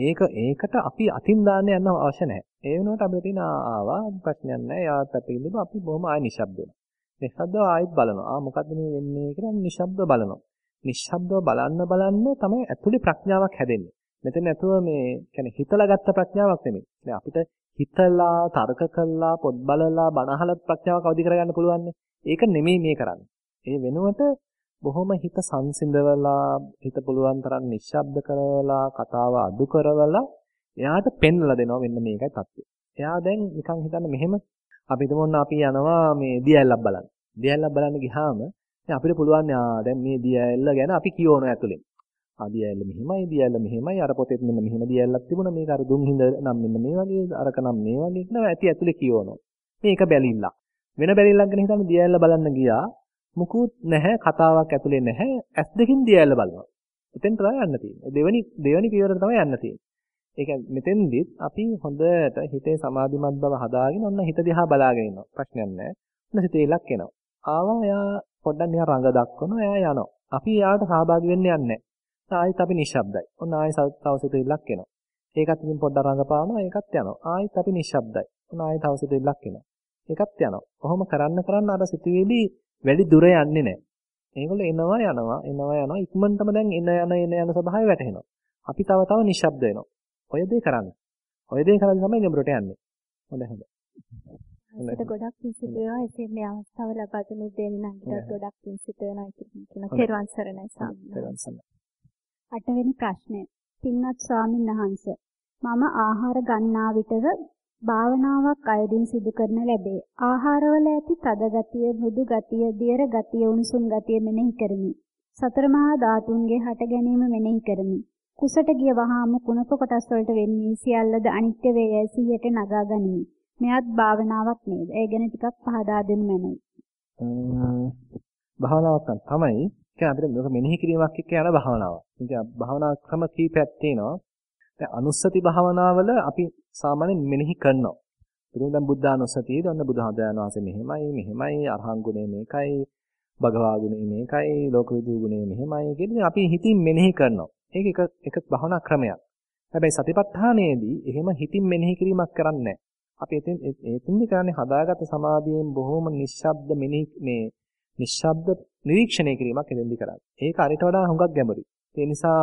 ඒක ඒකට අපි අතින් දාන්න යන්න අවශ්‍ය නැහැ. ඒ වෙනුවට අපිට තියෙන ආවා ප්‍රශ්නයක් නැහැ. යාත් පැත්තකින් අපි බොහොම ආය නිශ්ශබ්ද වෙනවා. නිශ්ශබ්දව ආයෙත් බලනවා. ආ මොකද්ද මේ වෙන්නේ කියලා නිශ්ශබ්දව බලනවා. නිශ්ශබ්දව බලන්න බලන්න තමයි ඇතුලේ ප්‍රඥාවක් හැදෙන්නේ. මෙතන නැතුව මේ කියන්නේ හිතලා ගත්ත ප්‍රඥාවක් නෙමෙයි. දැන් අපිට හිතලා, තර්ක කළා, පොත් බලලා, බණ අහලා ප්‍රඥාවක් අවදි කරගන්න පුළුවන් ඒක නෙමෙයි මේ කරන්නේ. ඒ වෙනුවට බොහොම හිත සංසිඳවලා, හිත පුළුවන් තරම් නිශ්ශබ්ද කරවලා, කතාව අඩු කරවලා එයාට පෙන්වලා දෙනවා මෙන්න මේකයි தත්ත්වය. එයා දැන් නිකන් හිතන්න මෙහෙම අපි හිතමු අපි යනවා මේ දියැලක් බලන්න. දියැලක් බලන්න ගියාම අපිට පුළුවන් දැන් මේ දියැල්ල ගැන අපි කියවනවා ඇතුලෙන්. ආ දියැල්ල මෙහිමයි දියැල්ල මෙහිමයි. අර පොතේත් මෙන්න මෙහිම දියැල්ලක් තිබුණා. මේක අර දුම් හිඳ නම් මෙන්න මේ වගේ අරක නම් මේ වගේ කියලා ඇති ඇතුලේ කියවනවා. මේක බැලිල්ලක්. වෙන බැලිල්ලක් ගැන හිතන්න දියැල්ල බලන්න ගියා. මුකුත් නැහැ කතාවක් ඇතුලේ නැහැ. ඇස් දෙකින් දියැල්ල බලනවා. එතෙන් තමයි යන්න තියෙන්නේ. දෙවෙනි දෙවෙනි පියවරට තමයි යන්න තියෙන්නේ. ඒක මෙතෙන්දිත් අපි හොඳට හිතේ සමාධිමත් බව හදාගෙන ඔන්න හිත දිහා බලාගෙන ඉන්නවා ප්‍රශ්නයක් නැහැ. ඔන්න සිතේලක් එනවා. ආවා එයා පොඩ්ඩක් නිකන් රඟ දක්වනවා. එයා යනවා. අපි එයාට සහභාගී වෙන්න යන්නේ ආයෙත් අපි නිශ්ශබ්දයි. ඔන්න ආයෙ තව සිතුවිල්ලක් එනවා. ඒකත් ඉතින් පොඩ්ඩක් රඟපානවා ඒකත් යනවා. ආයෙත් අපි නිශ්ශබ්දයි. ඔන්න ආයෙ තව සිතුවිල්ලක් එනවා. ඒකත් යනවා. කොහොම කරන්න කරන්න අර සිතුවිලි වැඩි දුර යන්නේ නැහැ. ඒගොල්ලෝ එනවා යනවා එනවා යනවා ඉක්මනටම දැන් එන යන එන යන ස්වභාවය වැටහෙනවා. අපි තව තව නිශ්ශබ්ද වෙනවා. ඔය දේ කරන්න. ඔය දේ කරලා තමයි ගැඹුරට යන්නේ. හොඳයි හොඳයි. ඒකට ගොඩක් පිංසිත වෙනවා. එසේ මේ අවස්ථාව ලබා දුන්නු දෙවි නංගිටත් ගොඩක් පිංසිත වෙනවා කියන තෙරුවන් සරණයි සාමි. තෙරුවන් සරණයි. අටවෙනි ප්‍රශ්නය. පින්වත් ස්වාමින් වහන්සේ මම ආහාර ගන්නා විටද භාවනාවක් අයදින් සිදු කරන ලැබේ. ආහාරවල ඇති තද ගතිය, මෘදු ගතිය, දියර ගතිය, උණුසුම් ගතිය මෙනෙහි කරමි. සතර මහා ධාතුන්ගේ හට ගැනීම මෙනෙහි කරමි. කුසට ගිය වහාම කුණප කොටස් වලට වෙන් වී සියල්ලද අනිත්‍ය වේයයි සිහියට නගා ගනිමි. මෙයත් භාවනාවක් නේද? ඒ ගැන ටිකක් පහදා දෙන්න මැනවි. භාවනාවක් තමයි. කියන්නේ අපිට මේක මෙනෙහි කිරීමක් එක්ක යන භාවනාවක්. ඉතින් භාවනා ක්‍රම කීපයක් තියෙනවා. දැන් අනුස්සති භාවනාවල අපි සාමාන්‍යයෙන් මෙනෙහි කරනවා. ඉතින් දැන් බුද්ධානුස්සතියේදී ඔන්න බුදුහාමුදුරන් වහන්සේ මෙහෙමයි මෙහෙමයි අරහං ගුණය මේකයි භගවා ගුණය මේකයි ලෝකවිදු ගුණය මෙහෙමයි කියන අපි හිතින් මෙනෙහි කරනවා. ඒක එක එක භාවනා ක්‍රමයක්. හැබැයි සතිපට්ඨානයේදී එහෙම හිතින් මෙනෙහි කිරීමක් කරන්නේ අපි එතෙන් එතෙන්දි කරන්නේ හදාගත්ත සමාධියෙන් බොහොම නිශ්ශබ්ද මෙනෙහි මේ නිශ්ශබ්ද නිරීක්ෂණය කිරීමක් එතෙන්දි කරන්නේ. ඒක අරිට වඩා හුඟක් ගැඹුරුයි. ඒ නිසා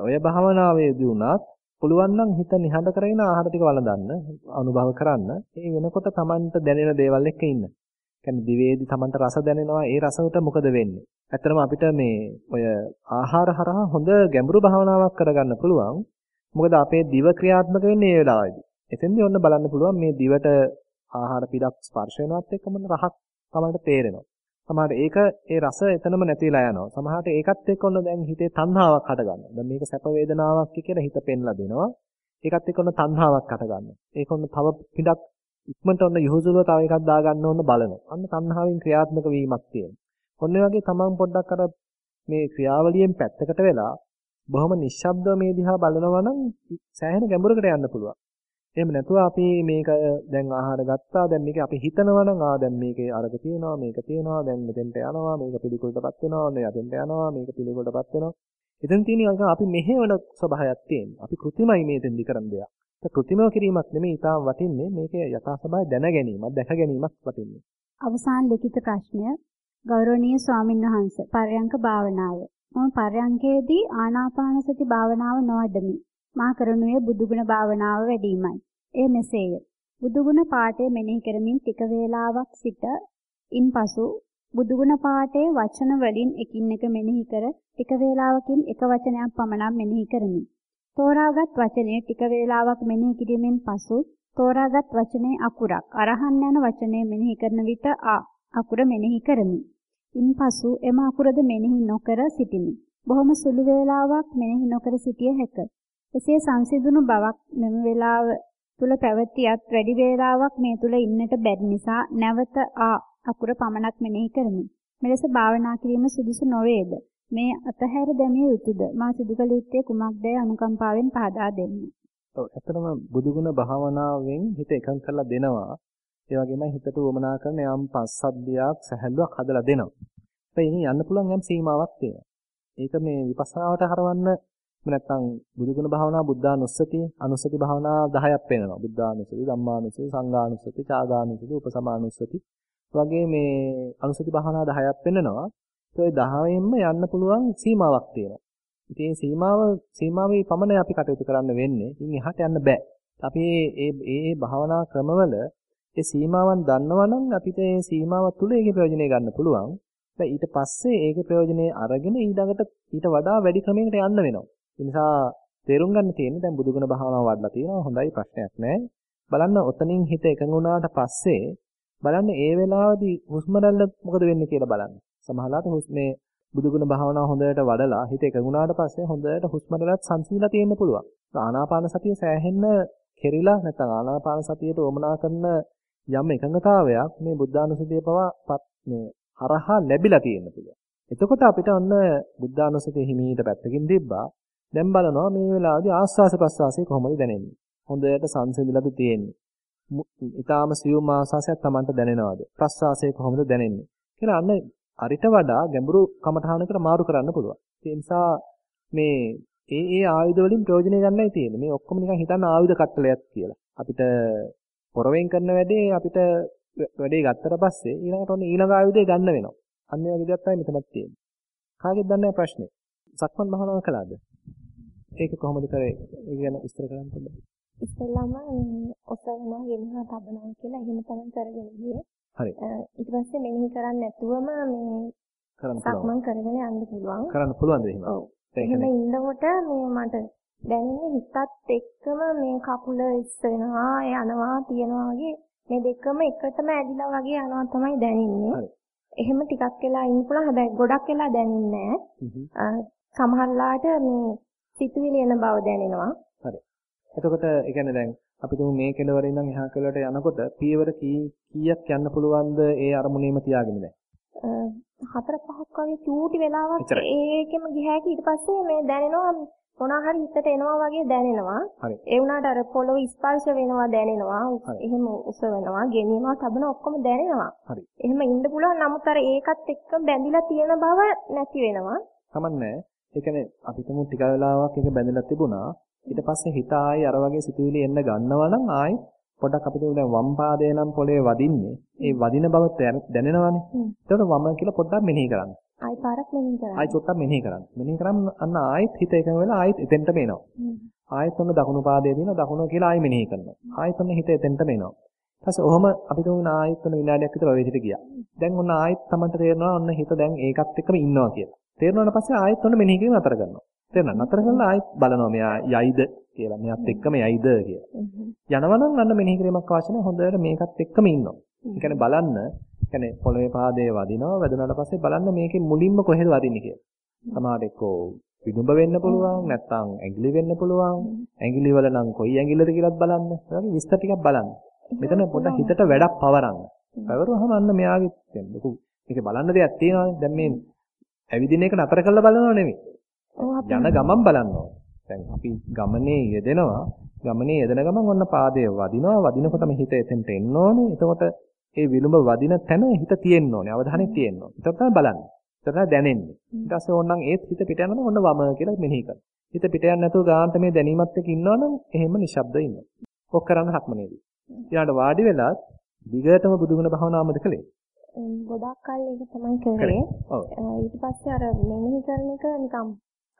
ඔය භාවනාවේදී උනත් පුළුවන් නම් හිත නිහඬ කරගෙන ආහාර ටික වළඳන්න අනුභව කරන්න. ඒ වෙනකොට Tamanට දැනෙන දේවල් එක්ක ඉන්න. කියන්නේ දිවේදී Tamanට රස දැනෙනවා. ඒ රසවට මොකද වෙන්නේ? ඇත්තටම අපිට මේ ඔය ආහාර හරහා හොඳ ගැඹුරු භාවනාවක් කරගන්න පුළුවන්. මොකද අපේ දිව ක්‍රියාත්මක වෙන්නේ මේ වෙලාවේදී. එතෙන්දී ඔන්න බලන්න පුළුවන් මේ දිවට ආහාර පිටක් ස්පර්ශ වෙනවත් එක්කම රහක් Tamanට තේරෙනවා. සමහරට ඒක ඒ රස එතනම නැතිලා යනවා. සමහරට ඒකත් එක්ක ඔන්න දැන් හිතේ තණ්හාවක් හට ගන්නවා. දැන් මේක සැප වේදනාවක් කියලා හිත පෙන්ලා දෙනවා. ඒකත් එක්ක ඔන්න තණ්හාවක් හට ගන්නවා. ඒක ඔන්න තව පිටක් ඉක්මනට ඔන්න යහුසුලුව තව එකක් දාගන්න ඕන බලනවා. අන්න තණ්හාවෙන් ක්‍රියාත්මක වීමක් තියෙනවා. ඔන්න වගේ තමන් පොඩ්ඩක් අර මේ ක්‍රියාවලියෙන් පැත්තකට වෙලා බොහොම නිශ්ශබ්දව මේ දිහා බලනවා නම් සෑහෙන ගැඹුරකට යන්න පුළුවන්. එහෙම නැතුව අපි මේක දැන් ආහාර ගත්තා. දැන් මේක අපි හිතනවා නම් ආ දැන් මේකේ අරක තියෙනවා මේක තියෙනවා දැන් මෙතෙන්ට යනවා මේක පිළිකුලටපත් වෙනවා ඔන්න යතෙන්ට යනවා මේක පිළිකුලටපත් වෙනවා. එතෙන් තියෙන එක අපි මෙහෙවන ස්වභාවයක් තියෙනවා. අපි કૃතිමයි මේ දෙන්දි කරන දෙයක්. ඒක કૃතිමව කිරීමක් නෙමෙයි ඊටාම් වටින්නේ මේකේ යථා ස්වභාවය දැන ගැනීමක් දැක ගැනීමක් වටින්නේ. අවසාන ලිඛිත ප්‍රශ්නය. ගෞරවනීය ස්වාමින්වහන්සේ පර්යංක භාවනාව. මම පර්යංකයේදී ආනාපාන සති භාවනාව නොවඩමි මා කරනුයේ බුදුගුණ භාවනාව වැඩිමයි. එය මෙසේය. බුදුගුණ පාඨය මෙනෙහි කරමින් ටික වේලාවක් සිට ඉන්පසු බුදුගුණ පාඨයේ වචන වලින් එකින් එක මෙනෙහි කර ටික වේලාවකින් එක වචනයක් පමණක් මෙනෙහි කරමි. තෝරාගත් වචනය ටික වේලාවක් මෙනෙහි කිරීමෙන් පසු තෝරාගත් වචනේ අකුරක් අරහන් යන වචනය මෙනෙහි කරන විට ආ අකුර මෙනෙහි කරමි. ඉන්පසු එම අකුරද මෙනෙහි නොකර සිටිමි. බොහොම සුළු වේලාවක් මෙනෙහි නොකර සිටිය හැකිය. එසේ සංසිඳුණු බවක් මෙම වේලාව තුල පැවතියත් වැඩි වේලාවක් මේ තුල ඉන්නට බැරි නිසා නැවත ආ අකුර පමණක් මෙනෙහි කරමි. මෙලෙස භාවනා කිරීම සුදුසු නොවේද? මේ අතහැර දැමිය යුතුයද? මා සිදු කළ යුත්තේ කුමක්දයි අනුකම්පාවෙන් පහදා දෙන්න. ඔව් ඇත්තටම බුදුගුණ භාවනාවෙන් හිත එකඟ කරලා දෙනවා. ඒ වගේමයි හිතට උවමනා කරන යම් පස්සද්ධියක් සැහැල්ලුවක් හදලා දෙනවා. හැබැයි යන්න පුළුවන් යම් සීමාවක් තියෙනවා. ඒක මේ විපස්සනාවට හරවන්න නැත්නම් බුදුගුණ භාවනා බුද්ධානුස්සතිය අනුස්සති භාවනා 10ක් පෙන්නනවා. බුද්ධානුස්සති, ධම්මානුස්සති, සංඝානුස්සති, චාගානුස්සති, උපසමානුස්සති වගේ මේ අනුස්සති භාවනා 10ක් පෙන්නනවා. ඒ 10ෙන්ම යන්න පුළුවන් සීමාවක් තියෙනවා. ඉතින් මේ සීමාව සීමාවේ පමණයි අපි කටයුතු කරන්න වෙන්නේ. ඉතින් එහාට යන්න බෑ. අපි මේ මේ භාවනා ක්‍රමවල ඒ සීමාවන් දන්නවනම් අපිට මේ සීමාව තුල ඒකේ ප්‍රයෝජනෙ ගන්න පුළුවන්. ඊට පස්සේ ඒකේ ප්‍රයෝජනෙ අරගෙන ඊළඟට ඊට වඩා වැඩි ක්‍රමයකට යන්න වෙනවා. ඒ නිසා තේරුම් ගන්න තියෙන්නේ දැන් බුදුගුණ භාවනාව වඩලා තියෙනවා හොඳයි ප්‍රශ්නයක් නැහැ. බලන්න ඔතනින් හිත එකඟ වුණාට පස්සේ බලන්න ඒ වෙලාවේදී හුස්ම රැල්ල මොකද වෙන්නේ කියලා බලන්න. සමහරවිට හුස්මේ බුදුගුණ භාවනාව හොඳට වඩලා හිත එකඟ වුණාට පස්සේ හොඳට හුස්ම රැල්ලත් සංසිඳලා තියෙන්න පුළුවන්. ආනාපාන සතිය සෑහෙන්න කෙරිලා නැත්නම් ආනාපාන සතියට වමනා කරන යම් එකඟතාවයක් මේ බුද්ධානුසතිය පවා මේ හරහා ලැබිලා තියෙන්න පුළුවන්. එතකොට අපිට ඔන්න බුද්ධානුසතිය හිමීට පැත්තකින් තිබ්බා. දැන් බලනවා මේ වෙලාවේදී ආස්වාස ප්‍රස්වාසය කොහොමද දැනෙන්නේ? හොඳට සංසිඳලාද තියෙන්නේ? ඊටාම සියුම් ආස්වාසයක් Tamanට දැනෙනවද? ප්‍රස්වාසය කොහොමද දැනෙන්නේ? කියලා අන්න අරිට වඩා ගැඹුරු කමඨානකට මාරු කරන්න පුළුවන්. ඒ නිසා මේ ඒ ඒ ආයුධ වලින් ප්‍රයෝජනය ගන්නයි තියෙන්නේ. මේ ඔක්කොම නිකන් හිතන්න ආයුධ කට්ටලයක් කියලා. අපිට පොරවෙන් කරන වැඩේ අපිට වැඩේ ගත්තට පස්සේ ඊළඟට ඔන්න ඊළඟ ආයුධය ගන්න වෙනවා. අන්න ඒ වගේ දෙයක් තමයි මෙතනත් තියෙන්නේ. කාගෙද දන්නේ ප්‍රශ්නේ? සක්මන් භාවනාව කළාද? ඒක කොහොමද කරේ? ඒක ගැන විස්තර කරන්න පොඩ්ඩක්. ඉස්සෙල්ලාම ඔසවනවා ගෙනවා තබනවා කියලා එහෙම තමයි කරගෙන ගියේ. හරි. ඊට පස්සේ මෙනෙහි කරන්නේ නැතුවම මේ කරන්න පුළුවන්. සක්මන් කරගෙන යන්න පුළුවන්. කරන්න පුළුවන්ද එහෙම? ඔව්. එහෙම ඉන්නකොට මේ මට දැනෙන්නේ හිතත් එක්කම මේ කකුල ඉස්ස වෙනවා යනවා තියනවා වගේ මේ දෙකම එකටම ඇදිලා වගේ යනවා තමයි දැනෙන්නේ. එහෙම ටිකක් වෙලා ඉන්න පුළුවන්. හැබැයි ගොඩක් වෙලා දැනෙන්නේ නැහැ. සමහරලාට මේ සිතුවිලි එන බව දැනෙනවා. හරි. එතකොට ඒ කියන්නේ දැන් අපි තුමු මේ කෙලවරේ ඉඳන් එහා කෙලවට යනකොට පියවර කීයක් යන්න පුළුවන්ද ඒ අරමුණේම තියාගෙන දැන්? හතර පහක් වගේ චූටි වෙලාවක් ඒකෙම ගිහෑකි ඊට පස්සේ මේ දැනෙනවා මොනවා හරි හිතට එනවා වගේ දැනෙනවා. ඒ වුණාට අර පොළොව ස්පර්ශ වෙනවා දැනෙනවා. එහෙම උසවනවා, ගෙනියනවා, තබන ඔක්කොම දැනෙනවා. එහෙම ඉන්න පුළුවන්. නමුත් අර ඒකත් එක්ක බැඳිලා තියෙන බව නැති වෙනවා. කමන්නේ. ඒ කියන්නේ අපි තුමු ටික වෙලාවක් ඒක බැඳලා තිබුණා. ඊට පස්සේ හිත ආයි අර වගේ සිතුවිලි එන්න ගන්නවා නම් ආයි පොඩක් අපිට දැන් වම් පාදේ නම් පොළවේ වදින්නේ. ඒ වදින බව දැනෙනවානේ. ඒකට වම කියලා පොඩ්ඩක් මෙනෙහි කරන්න. ආයි පාරක් මෙනෙහි කරන්න. ආයි චොට්ටක් මෙනෙහි කරන්න. මෙනෙහි කරාම අන්න ආයෙත් හිත එකඟ වෙලා ආයෙත් එතෙන්ටම එනවා. ආයෙත් ඔන්න දකුණු පාදයේ දින දකුණ කියලා ආයෙ මෙනෙහි කරනවා. ආයෙත් ඔන්න හිත එතෙන්ටම එනවා. ඊපස්සේ ඔහොම අපි තුන් ආයෙත් ඔන්න විනාඩියක් විතර ඔය විදිහට ගියා. දැන් ඔන්න ආයෙත් තමන්ට තේරෙනවා ඔන්න හිත දැන් ඒකත් එක්කම ඉන්නවා කියලා. තේරුණාට පස්සේ ආයෙත් ඔන්න මෙනෙහි කිරීම නතර කරනවා. තේරුණා? නතර කරලා ආයෙත් බලනවා මෙයා යයිද කියලා. මෙයාත් එක්කම යයිද කියලා. යනවනම් අන්න මෙනෙහි කිරීමක් අවශ්‍ය නැහැ. හොඳට මේකත් එක්කම ඉන්නවා. ඒ කියන්නේ බලන්න කියන්නේ පොළවේ පාදයේ වදිනවා වැදුනට පස්සේ බලන්න මේකේ මුලින්ම කොහෙද වදින්නේ කියලා. සමහරට එක්කෝ විදුඹ වෙන්න පුළුවන් නැත්නම් ඇඟිලි වෙන්න පුළුවන්. ඇඟිලි වල නම් කොයි ඇඟිල්ලද කියලාත් බලන්න. ඒ වගේ විස්තර ටිකක් බලන්න. මෙතන පොඩ්ඩක් හිතට වැඩක් පවරන්න. පවරුවහම අන්න මෙයාගේ දැන් ලොකු මේක බලන්න දෙයක් තියෙනවානේ. දැන් මේ ඇවිදින එක නතර කරලා බලනව නෙමෙයි. යන ගමන් බලන්න දැන් අපි ගමනේ යෙදෙනවා. ගමනේ යෙදෙන ගමන් ඔන්න පාදයේ වදිනවා. වදිනකොටම හිත එතෙන්ට එන්න ඕනේ. එතකොට ඒ විලුඹ වදින තැන හිත තියෙන්න ඕනේ. අවධානය තියෙන්න ඕනේ. ඒක තමයි බලන්නේ. ඒක තමයි දැනෙන්නේ. ඊට පස්සේ ඕනනම් ඒත් හිත පිට යනවා ඔන්න වම කියලා මෙනෙහි කරනවා. හිත පිට යන්නේ නැතුව ගාන්ට මේ දැනීමත් එක්ක ඉන්නවනම් එහෙම නිශ්ශබ්දව ඉන්නවා. ඔක් කරන්න හක්මනේදී. ඊළඟට වාඩි වෙලා දිගටම බුදුගුණ භාවනාවමද කළේ? ගොඩක් කල් ඒක තමයි කරේ. ඊට පස්සේ අර මෙනෙහි කරන එක නිකම්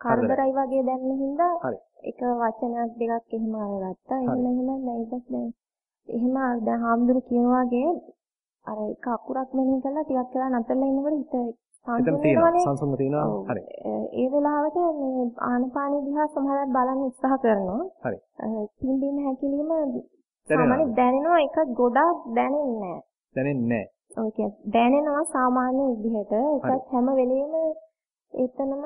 කරදරයි. වගේ දැනෙන හින්දා එක වචනයක් දෙකක් එහෙම අරගත්තා. එහෙම එහෙම දැන් ඊට පස්සේ එහෙම දැන් හාමුදුරු කියන වගේ අර එක අකුරක් මෙනෙහි කරලා ටිකක් වෙලා නතරලා ඉන්නකොට හිත සංසුන් වෙනවා හරි. ඒ වෙලාවට මේ ආනපානිය දිහා සමහරවිට බලන්න උත්සාහ කරනවා. හරි. පිම්බීම හැකිලිම සාමාන්‍ය දැනෙනවා. එක ගොඩක් දැනෙන්නේ නැහැ. දැනෙන්නේ නැහැ ඔය කියන්නේ දැනෙනවා සාමාන්‍ය විදිහට ඒකත් හැම වෙලෙම එතනම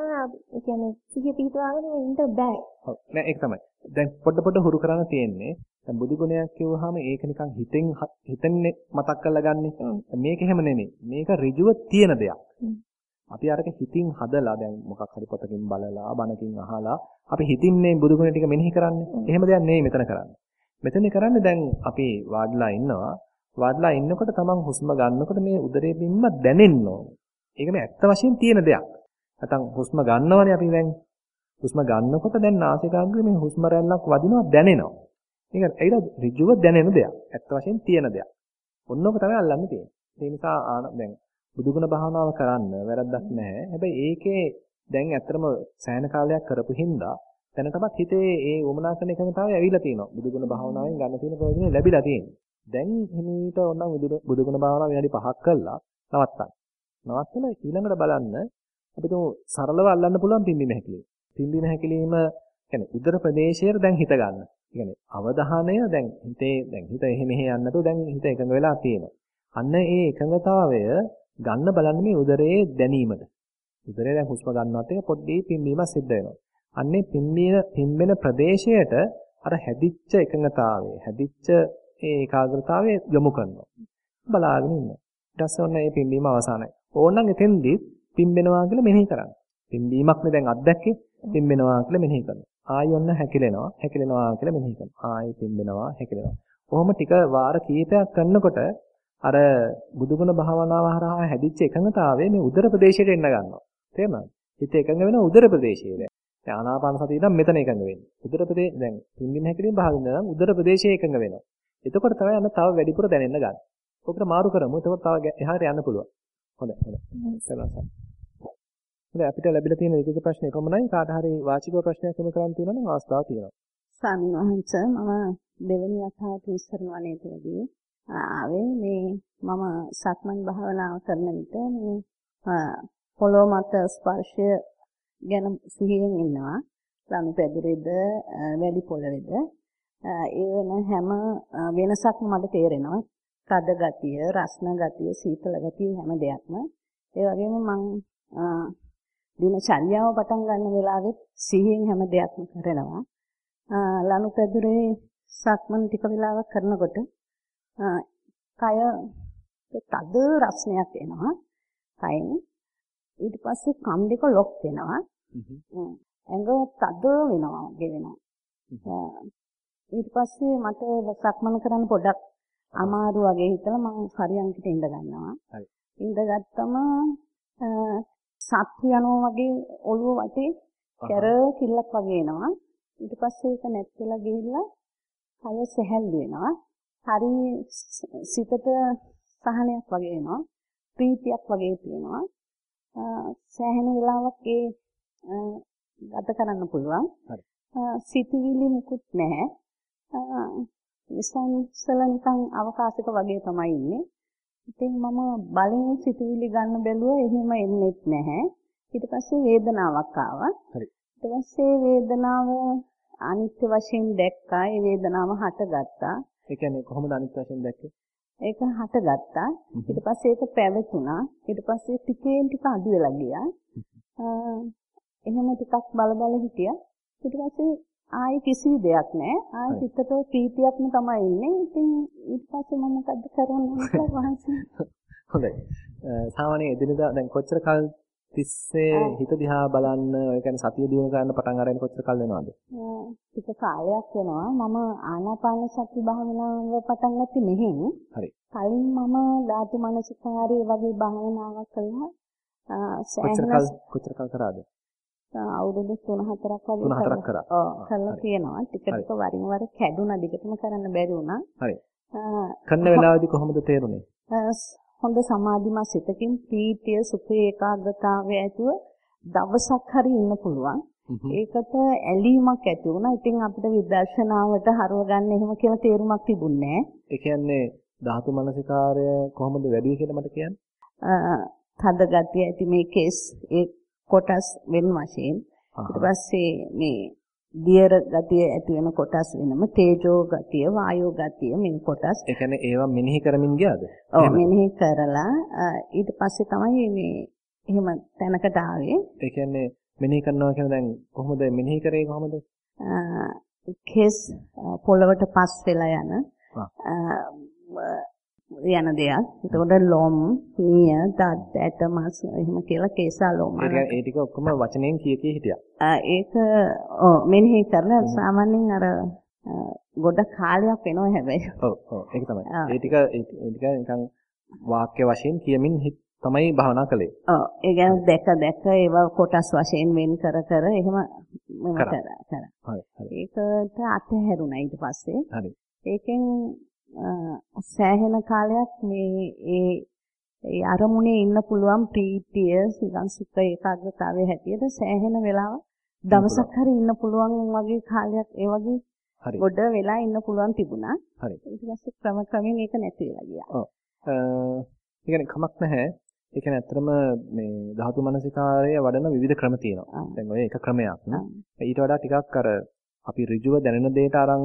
කියන්නේ සිහිය පිටවාගෙන ඉන්න බෑ ඔව් නෑ ඒක තමයි දැන් පොඩ පොඩ හුරු කරන්න තියෙන්නේ දැන් බුදු ගුණයක් කිව්වහම ඒක නිකන් හිතෙන් හිතන්නේ මතක් කරලා ගන්නෙ. මේක එහෙම නෙමෙයි. මේක ඍජුව තියෙන දෙයක්. අපි අරක හිතින් හදලා දැන් මොකක් හරි පොතකින් බලලා බණකින් අහලා අපි හිතින් මේ බුදු ගුණ ටික මෙනෙහි කරන්නේ. එහෙම දෙයක් නෙමෙයි මෙතන කරන්නේ. මෙතන කරන්නේ දැන් අපි වාඩිලා ඉන්නවා. වාඩිලා ඉන්නකොට තමන් හුස්ම ගන්නකොට මේ උදරයේ බිම්ම දැනෙන්න ඕනේ. ඒක මේ ඇත්ත වශයෙන් තියෙන දෙයක්. නැත්නම් හුස්ම ගන්නවනේ අපි දැන්. හුස්ම ගන්නකොට දැන් නාසිකාග්‍රේ මේ හුස්ම රැල්ලක් වදිනවා දැනෙනවා. මේක ඇයිද ඍජුව දැනෙන දෙයක්. ඇත්ත වශයෙන් තියෙන දෙයක්. ඔන්නෝක තමයි අල්ලන්න තියෙන්නේ. ඒ නිසා දැන් බුදුගුණ භාවනාව කරන්න වැරද්දක් නැහැ. හැබැයි ඒකේ දැන් ඇත්තටම සෑහෙන කාලයක් කරපු හින්දා දැනටමත් හිතේ ඒ වමනා කරන එකඟතාවය ඇවිල්ලා තියෙනවා. බුදුගුණ භාවනාවෙන් ගන්න තියෙන ප්‍රයෝජනෙ ලැබිලා තියෙනවා. දැන් හිමීට ඕනම් බුදුගුණ භාවනාව විනාඩි 5ක් කළා නවත්තන්න. නවත්තලා ඊළඟට බලන්න අපිට සරලව අල්ලන්න පුළුවන් පිම්බීම හැකිලිම. පිම්බීම හැකිලිම කියන්නේ උදර ප්‍රදේශයේ දැන් හිත ගන්න. කියන්නේ අවධානය දැන් හිතේ දැන් හිත එහෙ මෙහෙ යන්නේ නැතුව දැන් හිත එකඟ වෙලා තියෙනවා. අන්න ඒ එකඟතාවය ගන්න බලන්න මේ උදරයේ දැනීමද. උදරේ දැන් හුස්ම ගන්නවත් එක පොඩ්ඩේ පිම්බීමක් සිද්ධ වෙනවා. අන්නේ පිම්බීන පිම්බෙන ප්‍රදේශයට අර හැදිච්ච එකඟතාවය, හැදිච්ච ඒ ඒකාග්‍රතාවය යොමු කරනවා. බලාගෙන ඉන්නවා. ඊට පස්සේ ඔන්න මේ පිම්බීම අවසానයි. ඕනනම් එතෙන්දී පිම්බෙනවා කියලා මෙනෙහි කරන්න. පිම්බීමක්නේ දැන් අත්දැක්කේ. පිම්බෙනවා කියලා මෙනෙහි කරනවා. ආයි ඔන්න හැකිලෙනවා හැකිලෙනවා කියලා මෙනෙහි කරනවා. ආයි පිම්බෙනවා හැකිලෙනවා. කොහොම ටික වාර කීපයක් කරනකොට අර බුදුගුණ භාවනාව හරහා හැදිච්ච එකඟතාවය මේ උදර ප්‍රදේශයට එන්න ගන්නවා. තේරුණාද? හිත එකඟ වෙන උදර ප්‍රදේශයේ දැන්. දැන් ආනාපාන සතිය නම් මෙතන එකඟ වෙන්නේ. උදර ප්‍රදේශ දැන් පිම්බිම හැකිලින් භාගින්න නම් උදර ප්‍රදේශයේ එකඟ වෙනවා. එතකොට තමයි අන්න තව වැඩිපුර දැනෙන්න ගන්න. ඔකට මාරු කරමු. එතකොට තව එහාට යන්න පුළුවන්. හොඳයි හොඳයි. හොඳයි අපිට ලැබිලා තියෙන ලිඛිත ප්‍රශ්නේ කොහොමයි කාට හරි වාචික ප්‍රශ්නයක් යොමු කරන්න තියෙනවා නම් අවස්ථාව තියෙනවා. ස්වාමීන් වහන්සේ මම දෙවෙනි වතාවට ඉස්සර වනේදී ආවේ මේ මම සක්මන් භාවනාව කරන විට මේ පොළොව මත ස්පර්ශය ගැන සිහියෙන් ඉන්නවා. ලනු පැදුරේද වැලි පොළවේද ඒ වෙන හැම වෙනසක්ම මට තේරෙනවා. කද ගතිය, රස්න ගතිය, සීතල ගතිය හැම දෙයක්ම. ඒ වගේම මං දිනචර්යාව පටන් ගන්න වෙලාවෙත් සිහියෙන් හැම දෙයක්ම කරනවා. ලනු පැදුරේ සක්මන් ටික වෙලාවක් කරනකොට කය තද රස්නයක් එනවා. කයින් ඊට පස්සේ කම් දෙක ලොක් වෙනවා. ඇඟ තද වෙනවා වගේ වෙනවා. ඊට පස්සේ මට සක්මන කරන්න පොඩක් අමාරු වගේ හිතලා මම පරියන්කට ඉඳ ගන්නවා. හරි. ඉඳගත්තම සත්තු යනවා වගේ ඔළුව වටේ කැර කිල්ලක් වගේ එනවා. ඊට පස්සේ ඒක නැත් වෙලා ගිහිල්ලා කය සැහැල්ලු වෙනවා. හරි සිතට සහනයක් වගේ එනවා. ප්‍රීතියක් වගේ තියෙනවා. සෑහෙන වෙලාවක් ඒ ගත කරන්න පුළුවන්. හරි. සිතුවිලි මුකුත් නැහැ. නිසංසල නිකන් අවකාශයක වගේ තමයි ඉන්නේ. ඉතින් මම බලෙන් සිතුවිලි ගන්න බැලුවා එහෙම එන්නේත් නැහැ. ඊට පස්සේ වේදනාවක් ආවා. හරි. ඊට පස්සේ වේදනාව අනිත්‍ය වශයෙන් දැක්කා. ඒ වේදනාව හටගත්තා. ඒ කියන්නේ කොහොමද අනිත්‍ය වශයෙන් දැක්කේ? ඒක හටගත්තා. ඊට පස්සේ ඒක පැවතුණා. ඊට පස්සේ ටිකෙන් ටික අඩු වෙලා ගියා. එහෙම ටිකක් බල බල හිටියා. ඊට පස්සේ ආයි කිසි දෙයක් නැහැ. ආයි හිතට ප්‍රීතියක්ම තමයි ඉන්නේ. ඉතින් ඊට පස්සේ මම මොකද්ද කරන්නේ කියලා වහන්සේ. හොඳයි. සාමාන්‍යයෙන් එදිනදා දැන් කොච්චර කල් තිස්සේ හිත දිහා බලන්න ඔය කියන්නේ සතිය දිනු ගන්න පටන් අරගෙන කොච්චර කල් වෙනවද? ටික කාලයක් වෙනවා. මම ආනාපාන සති භාවනාව පටන් ගත්තේ මෙහෙන්. හරි. කලින් මම ධාතු මනසිකාරයේ වගේ භාවනාවක් කළා. කොච්චර කල් කොච්චර කල් කරාද? අවුරුදු 3-4ක් වගේ 3-4ක් කරා. ඔව් කළා තියෙනවා. ටික ටික වරින් වර කැඩුනා දිගටම කරන්න බැරි වුණා. හරි. කරන වෙලාවේදී කොහොමද තේරුනේ? හොඳ සමාධිමත් සිතකින් ප්‍රීතිය සුඛේ ඒකාග්‍රතාවය ඇතුව දවසක් හරි ඉන්න පුළුවන්. ඒකට ඇලීමක් ඇති වුණා. ඉතින් අපිට විදර්ශනාවට හරව ගන්න එහෙම කියලා තේරුමක් තිබුණේ නැහැ. ඒ කියන්නේ ධාතු මනසිකාරය කොහොමද වැඩි කියලා මට කියන්න? තද ගතිය ඇති මේ කේස් ඒ කොටස් වෙන වශයෙන්. ඊට පස්සේ මේ දියර ගතිය ඇති වෙන කොටස් වෙනම තේජෝ ගතිය වායෝ ගතිය මේ කොටස්. ඒ කියන්නේ ඒවා මෙනෙහි කරමින් ගියාද? ඔව් මෙනෙහි කරලා ඊට පස්සේ තමයි මේ එහෙම තැනකට ආවේ. ඒ කියන්නේ මෙනෙහි කරනවා කියන දැන් කොහොමද? මෙනෙහි කරේ කොහොමද? කෙස් පොළවට පස් වෙලා යන යන දෙයක්. එතකොට ලොම්, නිය, දත්, ඇට, මස් එහෙම කියලා කේසා ලොම්. ඒ ටික ඔක්කොම වචනෙන් කිය කිය හිටියා. ඒක ඔව් මෙනෙහි කරලා සාමාන්‍යයෙන් අර ගොඩක් කාලයක් වෙනවා හැබැයි. ඔව් ඔව් ඒක තමයි. ඒ ටික ඒ ටික නිකන් වාක්‍ය වශයෙන් කියමින් තමයි භාවනා කළේ. ඔව් ඒ කියන්නේ දැක දැක ඒවා කොටස් වශයෙන් වෙන් කර කර එහෙම මම කරා. හරි හරි. ඒකට අතහැරුණා ඊට පස්සේ. හරි. ඒකෙන් සෑහෙන කාලයක් මේ ඒ ඒ අරමුණේ ඉන්න පුළුවන් ප්‍රීතිය නිකන් සුඛ ඒකාග්‍රතාවයේ හැටියට සෑහෙන වෙලාව දවසක් හරි ඉන්න පුළුවන් වගේ කාලයක් ඒ වගේ ගොඩ වෙලා ඉන්න පුළුවන් තිබුණා. හරි. ඊට පස්සේ ක්‍රම ක්‍රමයෙන් ඒක නැති වෙලා ගියා. ඔව්. ඒ කියන්නේ කමක් නැහැ. ඒ කියන්නේ ඇත්තටම මේ ධාතු මනසිකාරය වඩන විවිධ ක්‍රම තියෙනවා. දැන් ඔය එක ක්‍රමයක්. ඊට වඩා ටිකක් අර අපි ඍජුව දැනෙන දෙයට අරන්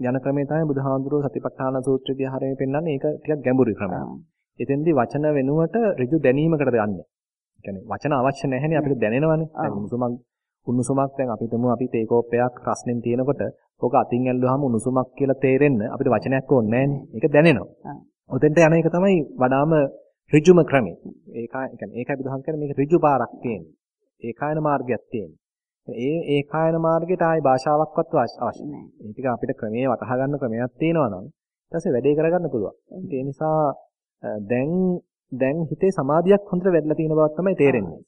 යන ක්‍රමය තමයි බුදුහාඳුරෝ සතිපට්ඨාන සූත්‍රයේදී හරියට පෙන්වන්නේ ඒක ටිකක් ගැඹුරු ක්‍රමයක්. එතෙන්දී වචන වෙනුවට ඍජු දැනීමකට ගන්න. කියන්නේ වචන අවශ්‍ය නැහැනේ අපිට දැනෙනවනේ. දැන් උණුසුමක් උණුසුමක් දැන් අපි තුමු අපි තේ කෝප්පයක් රස්නෙන් තියෙනකොට ඕක අතින් ඇල්ලුවාම උණුසුමක් කියලා තේරෙන්න අපිට වචනයක් ඕනේ නැහැනේ. ඒක දැනෙනවා. ඔතෙන්ට යන එක තමයි වඩාම ඍජුම ක්‍රමය. ඒක يعني ඒකයි බුදුහාම කියන්නේ මේක ඍජු පාරක් තියෙන්නේ. ඒකායන මාර්ගයක් තියෙන්නේ. ඒ ඒකායන මාර්ගයට ආයි භාෂාවක්වත් අවශ්‍ය නැහැ. ඒ ටික අපිට ක්‍රමයේ වටහා ගන්න ක්‍රමයක් තියෙනවා නම් ඊට පස්සේ වැඩේ කරගන්න පුළුවන්. ඒ නිසා දැන් දැන් හිතේ සමාධියක් හොඳට වැඩිලා තියෙන බවක් තමයි තේරෙන්නේ.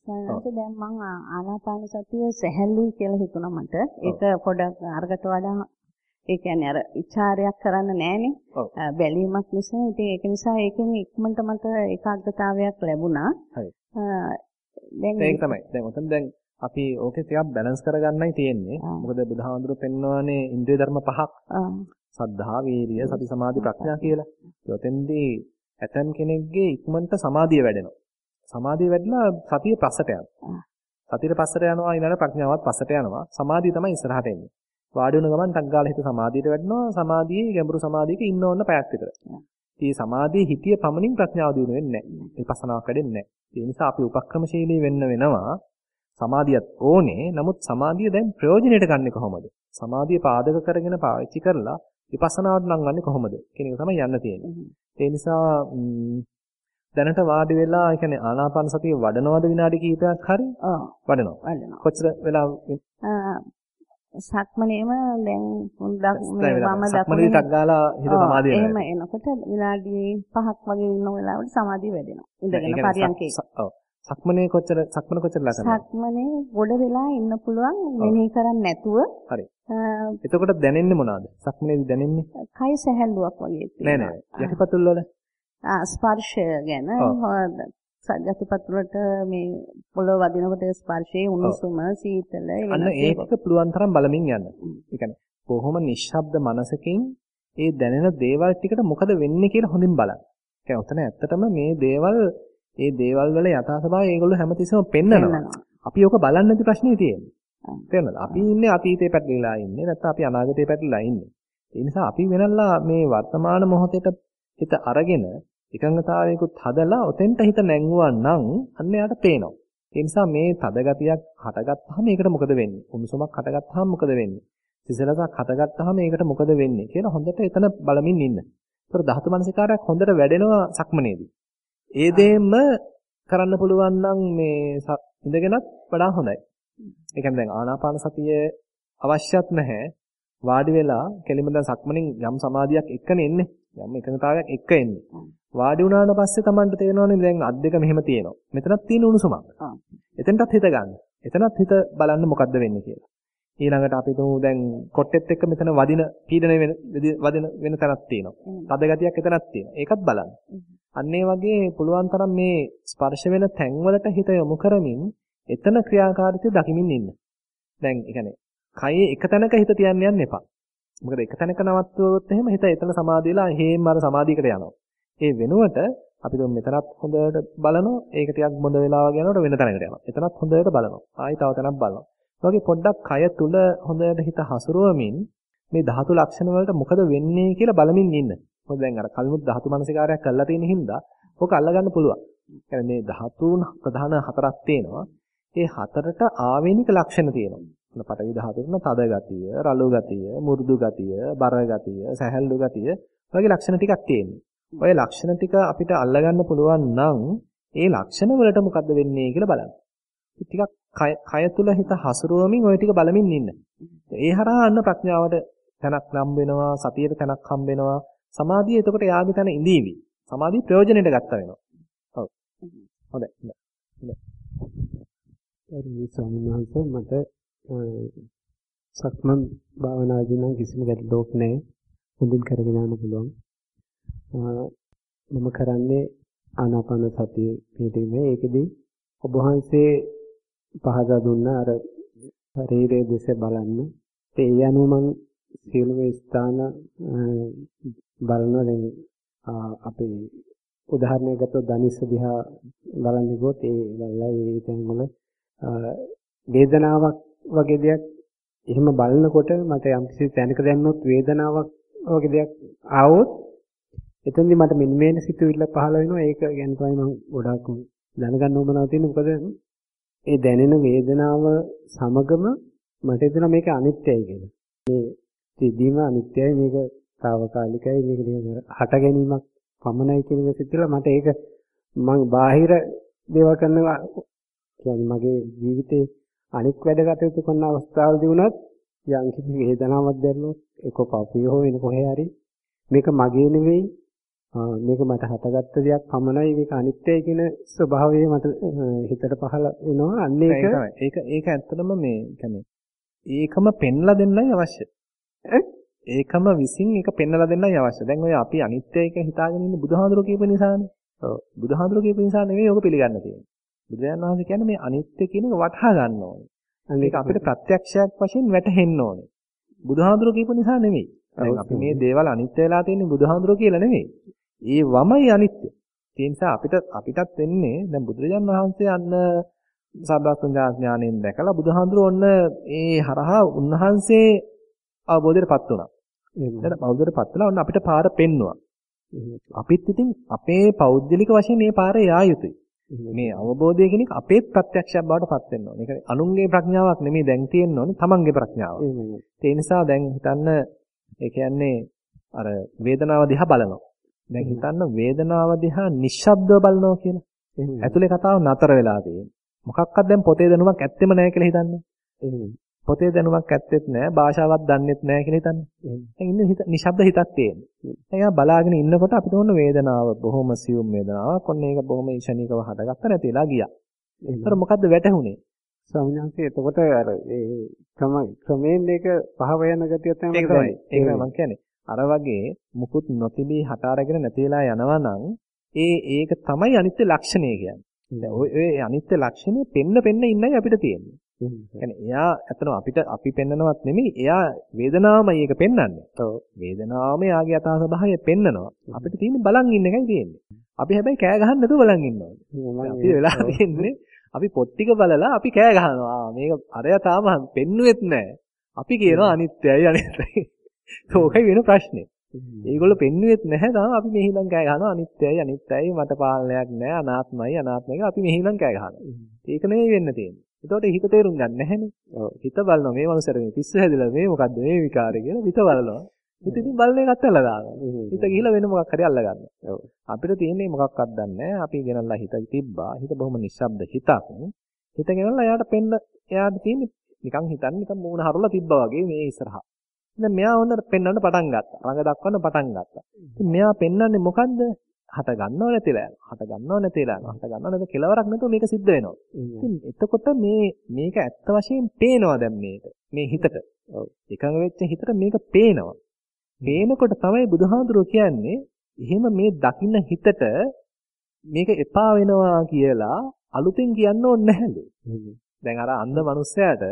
දැන් මම ආනාපාන සතිය සැහැල්ලුයි කියලා හිතුණා මට. ඒක පොඩක් අරකට වඩා ඒ කියන්නේ අර ਵਿਚාරයක් කරන්න නැහනේ. බැලීමක් නිසා ඉතින් ඒක නිසා ඒකෙන් ඉක්මනට මට ඒකාග්‍රතාවයක් ලැබුණා. හරි. දැන් ඒක තමයි. දැන් උතන දැන් අපි ඕකේ ටිකක් බැලන්ස් කරගන්නයි තියෙන්නේ. මොකද බුදුහාමුදුරුවෝ පෙන්වන්නේ ඉන්ද්‍රිය ධර්ම පහක්. සද්ධා, වීරිය, සති, සමාධි, ප්‍රඥා කියලා. ඒතෙන්දී ඇතම් කෙනෙක්ගේ ඉක්මනට සමාධිය වැඩෙනවා. සමාධිය වැඩිලා සතිය පස්සට යනවා. සතියට පස්සට යනවා ඊළඟ ප්‍රඥාවත් පස්සට යනවා. සමාධිය තමයි ඉස්සරහට එන්නේ. වාඩි වුණ ගමන් ටක් ගාලා හිත සමාධියට වැඩෙනවා. සමාධියේ ගැඹුරු සමාධියක ඉන්න ඕන පැයක් විතර. මේ සමාධියේ හිතිය පමණින් ප්‍රඥාව දිනු වෙන්නේ නැහැ. විපස්සනාවක් වැඩෙන්නේ නැහැ. ඒ නිසා අපි උපක්‍රමශීලී වෙන්න වෙනවා. සමාධියත් ඕනේ. නමුත් සමාධිය දැන් ප්‍රයෝජනෙට ගන්නෙ කොහොමද? සමාධිය පාදක කරගෙන පාවිච්චි කරලා විපස්සනාවට නම් ගන්නෙ කොහොමද? කියන එක තමයි යන්න තියෙන්නේ. ඒ නිසා දැනට වාඩි වෙලා ඒ කියන්නේ ආනාපාන සතිය වඩනවද විනාඩි කිහිපයක් හරි? ඔව්. වඩනවා. වඩනවා. කොච්චර වෙලා සක්මනේම දැන් හොඳක් මේ වම සක්මනේ ටක් ගාලා හිත සමාධිය වෙනවා. එහෙම එනකොට විනාඩි 5ක් වගේ ඉන්න වෙලාවට සමාධිය වැඩෙනවා. ඉඳගෙන පරියන්කේ. ඔව්. සක්මනේ කොච්චර සක්මන කොච්චර ලස්සනද? සක්මනේ ගොඩ වෙලා ඉන්න පුළුවන් මෙනෙහි කරන්නේ නැතුව. හරි. එතකොට දැනෙන්නේ මොනවද? සක්මනේදී දැනෙන්නේ? කය සැහැල්ලුවක් වගේ තියෙනවා. නෑ නෑ. යටිපතුල් වල ස්පර්ශය ගැන සජ්ජතුපතුලට මේ පොළොව වදිනකොට ස්පර්ශයේ උණුසුම සීතල අන්න ඒක පුළුවන් තරම් බලමින් යන්න. ඒ කියන්නේ කොහොම නිශ්ශබ්ද මනසකින් ඒ දැනෙන දේවල් ටිකට මොකද වෙන්නේ කියලා හොඳින් බලන්න. ඒ උතන ඇත්තටම මේ දේවල් ඒ දේවල් වල යථා ස්වභාවය ඒගොල්ලෝ හැමතිස්සෙම පෙන්නනවා. අපි ඕක බලන්න නැති ප්‍රශ්නේ තියෙන්නේ. තේරෙනවද? අපි ඉන්නේ අතීතේ පැටලිලා ඉන්නේ නැත්නම් අපි අනාගතේ පැටලිලා ඉන්නේ. ඒ නිසා අපි වෙනල්ලා මේ වර්තමාන මොහොතේට හිත අරගෙන එකඟතාවයකුත් හදලා ඔතෙන්ට හිත නැංගුවා නම් අන්න යාට පේනවා. ඒ නිසා මේ තද ගතියක් හටගත්තාම ඒකට මොකද වෙන්නේ? උණුසුමක් හටගත්තාම මොකද වෙන්නේ? සිසිලසක් හටගත්තාම ඒකට මොකද වෙන්නේ කියලා හොඳට එතන බලමින් ඉන්න. ඒතර ධාතු මනසිකාරයක් හොඳට වැඩෙනවා සක්මනේදී. ඒ දෙෙම කරන්න පුළුවන් නම් මේ ඉඳගෙනත් වඩා හොඳයි. ඒ කියන්නේ දැන් ආනාපාන සතිය අවශ්‍යත් නැහැ. වාඩි වෙලා කෙලින්ම දැන් සක්මනින් යම් සමාධියක් එක්කනේ එන්නේ. යම් එකඟතාවයක් එක්ක එන්නේ. වාඩි වුණාට පස්සේ Tamanට තේරෙනවනේ දැන් අත් දෙක මෙහෙම තියෙනවා. මෙතනත් තියෙන උණුසුමක්. එතනටත් හිත ගන්න. එතනත් හිත බලන්න මොකද්ද වෙන්නේ කියලා. ඊළඟට අපි තුමු දැන් කොට්ටෙත් එක්ක මෙතන වදින පීඩන වෙන වදින වෙන තැනක් තියෙනවා. තද ගතියක් එතනක් තියෙනවා. ඒකත් බලන්න. අන්න ඒ වගේ පුළුවන් තරම් මේ ස්පර්ශ වෙන තැන්වලට හිත යොමු කරමින් එතන ක්‍රියාකාරීත්වය දකිමින් ඉන්න. දැන් ඒ කියන්නේ කයේ එක තැනක හිත තියන්න යන්න එපා. මොකද එක තැනක නවත්වුවොත් එහෙම හිත එතන සමාධියලා හේම් අර සමාධියකට යනවා. ඒ වෙනුවට අපි දුම් මෙතනත් හොඳට බලනවා. ඒක ටිකක් බොඳ වෙලා වගේ යනකොට වෙන තැනකට යනවා. එතනත් හොඳට බලනවා. ආයි තව තැනක් බලනවා. ඒ වගේ පොඩ්ඩක් කය තුල හොඳට හිත හසුරුවමින් මේ ධාතු ලක්ෂණ වලට මොකද වෙන්නේ කියලා බලමින් ඉන්න. මොකද දැන් අර කලිනුත් ධාතු මනසිකාරයක් කරලා තියෙන හින්දා ඕක අල්ලගන්න පුළුවන්. يعني මේ ධාතුන් ප්‍රධාන හතරක් තියෙනවා. ඒ හතරට ආවේනික ලක්ෂණ තියෙනවා. පටවි ධාතුන තද ගතිය, රළු ගතිය, මුරුදු ගතිය, බර ගතිය, සැහැල්ලු ගතිය වගේ ලක්ෂණ ටිකක් තියෙනවා. ඔය ලක්ෂණ ටික අපිට අල්ලගන්න පුළුවන් නම් ඒ ලක්ෂණ වලට මොකද්ද වෙන්නේ කියලා බලන්න. ටිකක් කය තුල හිත හසුරුවමින් ওই ටික බලමින් ඉන්න. ඒ හරහා අන්න ප්‍රඥාවට තැනක් නම් වෙනවා, සතියට තැනක් හම් වෙනවා. සමාධිය එතකොට යාගේ තැන ඉඳීවි. සමාධිය ප්‍රයෝජනෙට ගත්ත වෙනවා. ඔව්. හොඳයි. හොඳයි. හරි ස්වාමීන් වහන්සේ මට සක්මන් භාවනාදී නම් කිසිම ගැටලුවක් නැහැ. හොඳින් කරගෙන යන්න පුළුවන්. මම කරන්නේ ආනාපාන සතිය පිළිමේ. ඒකෙදී ඔබ වහන්සේ පහදා දුන්න අර ශරීරයේ දෙස බලන්න. ඒ අනුව මම සියලුම ස්ථාන බලනවා. දැන් අපේ උදාහරණයක් ගත්තොත් ධනිස්ස දිහා බලන්න ගියොත් ඒ වලයි ඒ තැන් වල වේදනාවක් වගේ දෙයක් එහෙම බලනකොට මට යම්කිසි තැනක දැන්නොත් වේදනාවක් වගේ දෙයක් ආවොත් එතෙන්දී මට මෙන්න මේන සිතුවිල්ල පහළ වෙනවා. ඒක ගැන තමයි මම ගොඩාක් දැනගන්න ඕමනාව තියෙන්නේ. මොකද ඒ දැනෙන වේදනාව සමගම මට හිතෙනවා මේක අනිත්‍යයි කියලා. මේ සිද්ධීම අනිත්‍යයි. මේක తాවකාලිකයි. මේක හට ගැනීමක් පමණයි කියන එක සිද්ධිලා මට ඒක මම බාහිර දේවල් කරනවා කියන්නේ මගේ ජීවිතේ අනික් වැඩ කටයුතු කරන අවස්ථාවලදී වුණත් යම් කිසි වේදනාවක් දැනුනොත් ඒක පපුවේ හෝ වෙන කොහේ හරි. මේක මගේ නෙවෙයි. මේක මට හටගත්ත දෙයක් පමණයි. මේක අනිත්‍යයි කියන ස්වභාවය මට හිතට පහළ වෙනවා. අන්න ඒක ඒක ඒක ඇත්තටම මේ කියන්නේ ඒකම පෙන්ලා දෙන්නයි අවශ්‍ය ඒකම විසින් ඒක පෙන්ලා දෙන්නයි අවශ්‍ය දැන් ඔය අපි අනිත්‍යයි කියලා හිතාගෙන ඉන්නේ බුදුහාඳුරෝ කියපු නිසානේ ඔව් බුදුහාඳුරෝ කියපු නිසා නෙවෙයි ඔක පිළිගන්න තියෙන්නේ බුදුරජාණන් වහන්සේ කියන්නේ මේ අනිත්‍ය කියන එක වටහා ගන්න ඕනේ. මේක අපිට ප්‍රත්‍යක්ෂයක් වශයෙන් වැටහෙන්න ඕනේ. බුදුහාඳුර කියපු නිසා නෙමෙයි. දැන් අපි මේ දේවල් අනිත්‍ය වෙලා තියෙන්නේ බුදුහාඳුර කියලා නෙමෙයි. ඒ වමයි අනිත්‍ය. ඒ නිසා අපිට අපිටත් වෙන්නේ දැන් බුදුරජාණන් වහන්සේ අන්න සබ්බස්තංජා ඥාණයෙන් දැකලා බුදුහාඳුර ඔන්න ඒ හරහා උන්වහන්සේ අවබෝධයටපත් වුණා. එහෙනම් අවබෝධයටපත් වෙලා ඔන්න අපිට පාර පෙන්නවා. අපිත් ඉතින් අපේ පෞද්ගලික වශයෙන් මේ පාරේ යා යුතුයි. මේ අවබෝධය කියන එක අපේ ප්‍රත්‍යක්ෂයක් බවට පත් වෙන්න ඕනේ. ඒක අනුන්ගේ ප්‍රඥාවක් නෙමෙයි දැන් තියෙන්න ඕනේ තමන්ගේ ප්‍රඥාව. ඒ නිසා දැන් හිතන්න ඒ කියන්නේ අර වේදනාව දිහා බලනවා. දැන් හිතන්න වේදනාව දිහා නිශ්ශබ්දව බලනවා කියලා. ඇතුලේ කතාව නතර වෙලා තියෙන්නේ. මොකක්වත් දැන් පොතේ දැනුමක් ඇත්තෙම නැහැ කියලා හිතන්න. පොතේ දැනුමක් ඇත්තෙත් නැහැ, භාෂාවක් දන්නෙත් නැහැ කියලා හිතන්න. දැන් ඉන්නේ හිත නිශ්ශබ්ද හිතක් තියෙන්නේ. එයා බලාගෙන ඉන්නකොට අපිට ඕන වේදනාව බොහොම සියුම් වේදනාවක්. ඔන්න ඒක බොහොම ඊශනිකව හටගත්ත නැතිලා ගියා. ඒතර මොකද්ද වැටහුනේ? ස්වාමීන් වහන්සේ එතකොට අර ඒ ක්‍රම ක්‍රමයෙන් ඒක පහව යන ගතිය තමයි ඒක තමයි. ඒක මම කියන්නේ. අර වගේ මුකුත් නොතිබී හට අරගෙන නැතිලා යනවා නම් ඒ ඒක තමයි අනිත්‍ය ලක්ෂණය කියන්නේ. ඔය ඔය අනිත්‍ය ලක්ෂණය පෙන්න පෙන්න ඉන්නයි අපිට තියෙන්නේ. يعني එයා අතන අපිට අපි පෙන්නනවත් නෙමෙයි එයා වේදනාවමයි ඒක පෙන්වන්නේ. ඔව්. වේදනාවම යාගේ යථා ස්වභාවය පෙන්නනවා. අපිට තියෙන්නේ බලන් ඉන්න එකයි තියෙන්නේ. අපි හැබැයි කෑ ගහන්න නැතුව බලන් ඉන්න ඕනේ. අපි වෙලා තියෙන්නේ අපි පොත් ටික බලලා අපි කෑ ගහනවා. මේක අරයා තාම පෙන්නුවෙත් නැහැ. අපි කියනවා අනිත්‍යයි අනිත්‍යයි. ඒකයි වෙන ප්‍රශ්නේ. ඒගොල්ලෝ පෙන්නුවෙත් නැහැ තාම අපි මෙහි ඉඳන් කෑ ගහනවා අනිත්‍යයි අනිත්‍යයි මට පාලනයක් නැහැ අනාත්මයි අනාත්මයි අපි මෙහි ඉඳන් කෑ ගහනවා. ඒක නෙවෙයි වෙන්න තියෙන්නේ. එතකොට හිත තේරුම් ගන්න නැහැනේ. ඔව්. හිත බලනවා මේ මනුස්සර මේ පිස්සු හැදිලා මේ මොකද්ද මේ විකාරය කියලා හිත බලනවා. හිත ඉතින් බලන එකත් අල්ල ගන්නවා. හිත ගිහිලා වෙන මොකක් හරි අල්ල ගන්නවා. ඔව්. අපිට තියෙන්නේ මොකක්වත් දන්නේ අපි ගෙනල්ලා හිත තිබ්බා. හිත බොහොම නිශ්ශබ්ද හිතක්. හිත ගෙනල්ලා එයාට පෙන්න එයාට තියෙන්නේ නිකන් හිතන්නේ නිකන් මූණ හරවලා තිබ්බා වගේ මේ ඉස්සරහා. දැන් මෙයා ඕන පෙන්වන්න පටන් ගත්තා. රඟ දක්වන්න පටන් ගත්තා. ඉතින් මෙයා පෙන්වන්නේ මොකද්ද? හට ගන්නව නැතිලා යනවා. හට ගන්නව නැතිලා යනවා. හට ගන්නව නැති කෙලවරක් නැතුව මේක සිද්ධ වෙනවා. ඉතින් එතකොට මේ මේක ඇත්ත වශයෙන් පේනවා දැන් මේක. මේ හිතට. ඔව්. එකඟ වෙච්ච හිතට මේක පේනවා. පේනකොට තමයි බුදුහාඳුරෝ කියන්නේ එහෙම මේ දකින්න හිතට මේක එපා වෙනවා කියලා අලුතෙන් කියන්න ඕනේ නැහැලු. දැන් අර අන්ධ මනුස්සයාට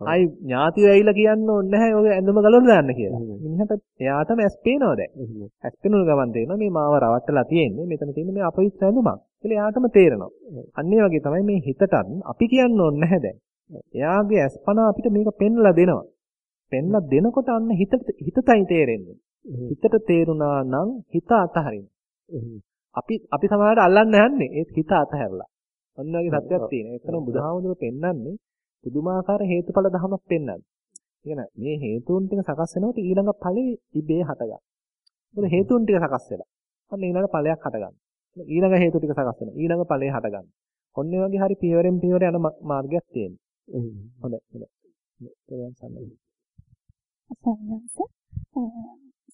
ආයි ඥාතිය ඇවිල්ලා කියන්න ඕනේ නැහැ ඔය ඇඳුම ගලවලා දාන්න කියලා. මිනිහට එයාටම ඇස් පේනවා දැන්. ඇස් පේනුන ගමන් තේරෙනවා මේ මාව රවට්ටලා තියෙන්නේ. මෙතන තියෙන්නේ මේ අපවිත්‍ර ඇඳුමක්. කියලා එයාටම තේරෙනවා. අන්න ඒ වගේ තමයි මේ හිතටත් අපි කියන්න ඕනේ නැහැ දැන්. එයාගේ ඇස්පන අපිට මේක පෙන්ලා දෙනවා. පෙන්ලා දෙනකොට අන්න හිතට හිතතයි තේරෙන්නේ. හිතට තේරුණා නම් හිත අතහරින්න. අපි අපි සමහරවිට අල්ලන්න යන්නේ ඒ හිත අතහැරලා. ඔන්න ඔයගේ සත්‍යයක් තියෙනවා. එතන බුදුහාමුදුරුවෝ පෙන්වන්නේ පුදුමාකාර හේතුඵල ධමයක් පෙන්වන්නේ. කියන මේ හේතුන් ටික සකස් වෙනකොට ඊළඟ ඵලෙ ඉබේ හටගන්න. මොකද හේතුන් ටික සකස් වෙලා. අන්න ඊළඟ ඵලයක් හටගන්න. ඊළඟ හේතු ටික සකස් වෙනවා. ඊළඟ ඵලය හටගන්න. ඔන්න ඒ වගේ හරි පියවරෙන් පියවර යන මාර්ගයක් තියෙනවා. හොඳයි. හොඳයි. ඒක සම්මත. සම්මත.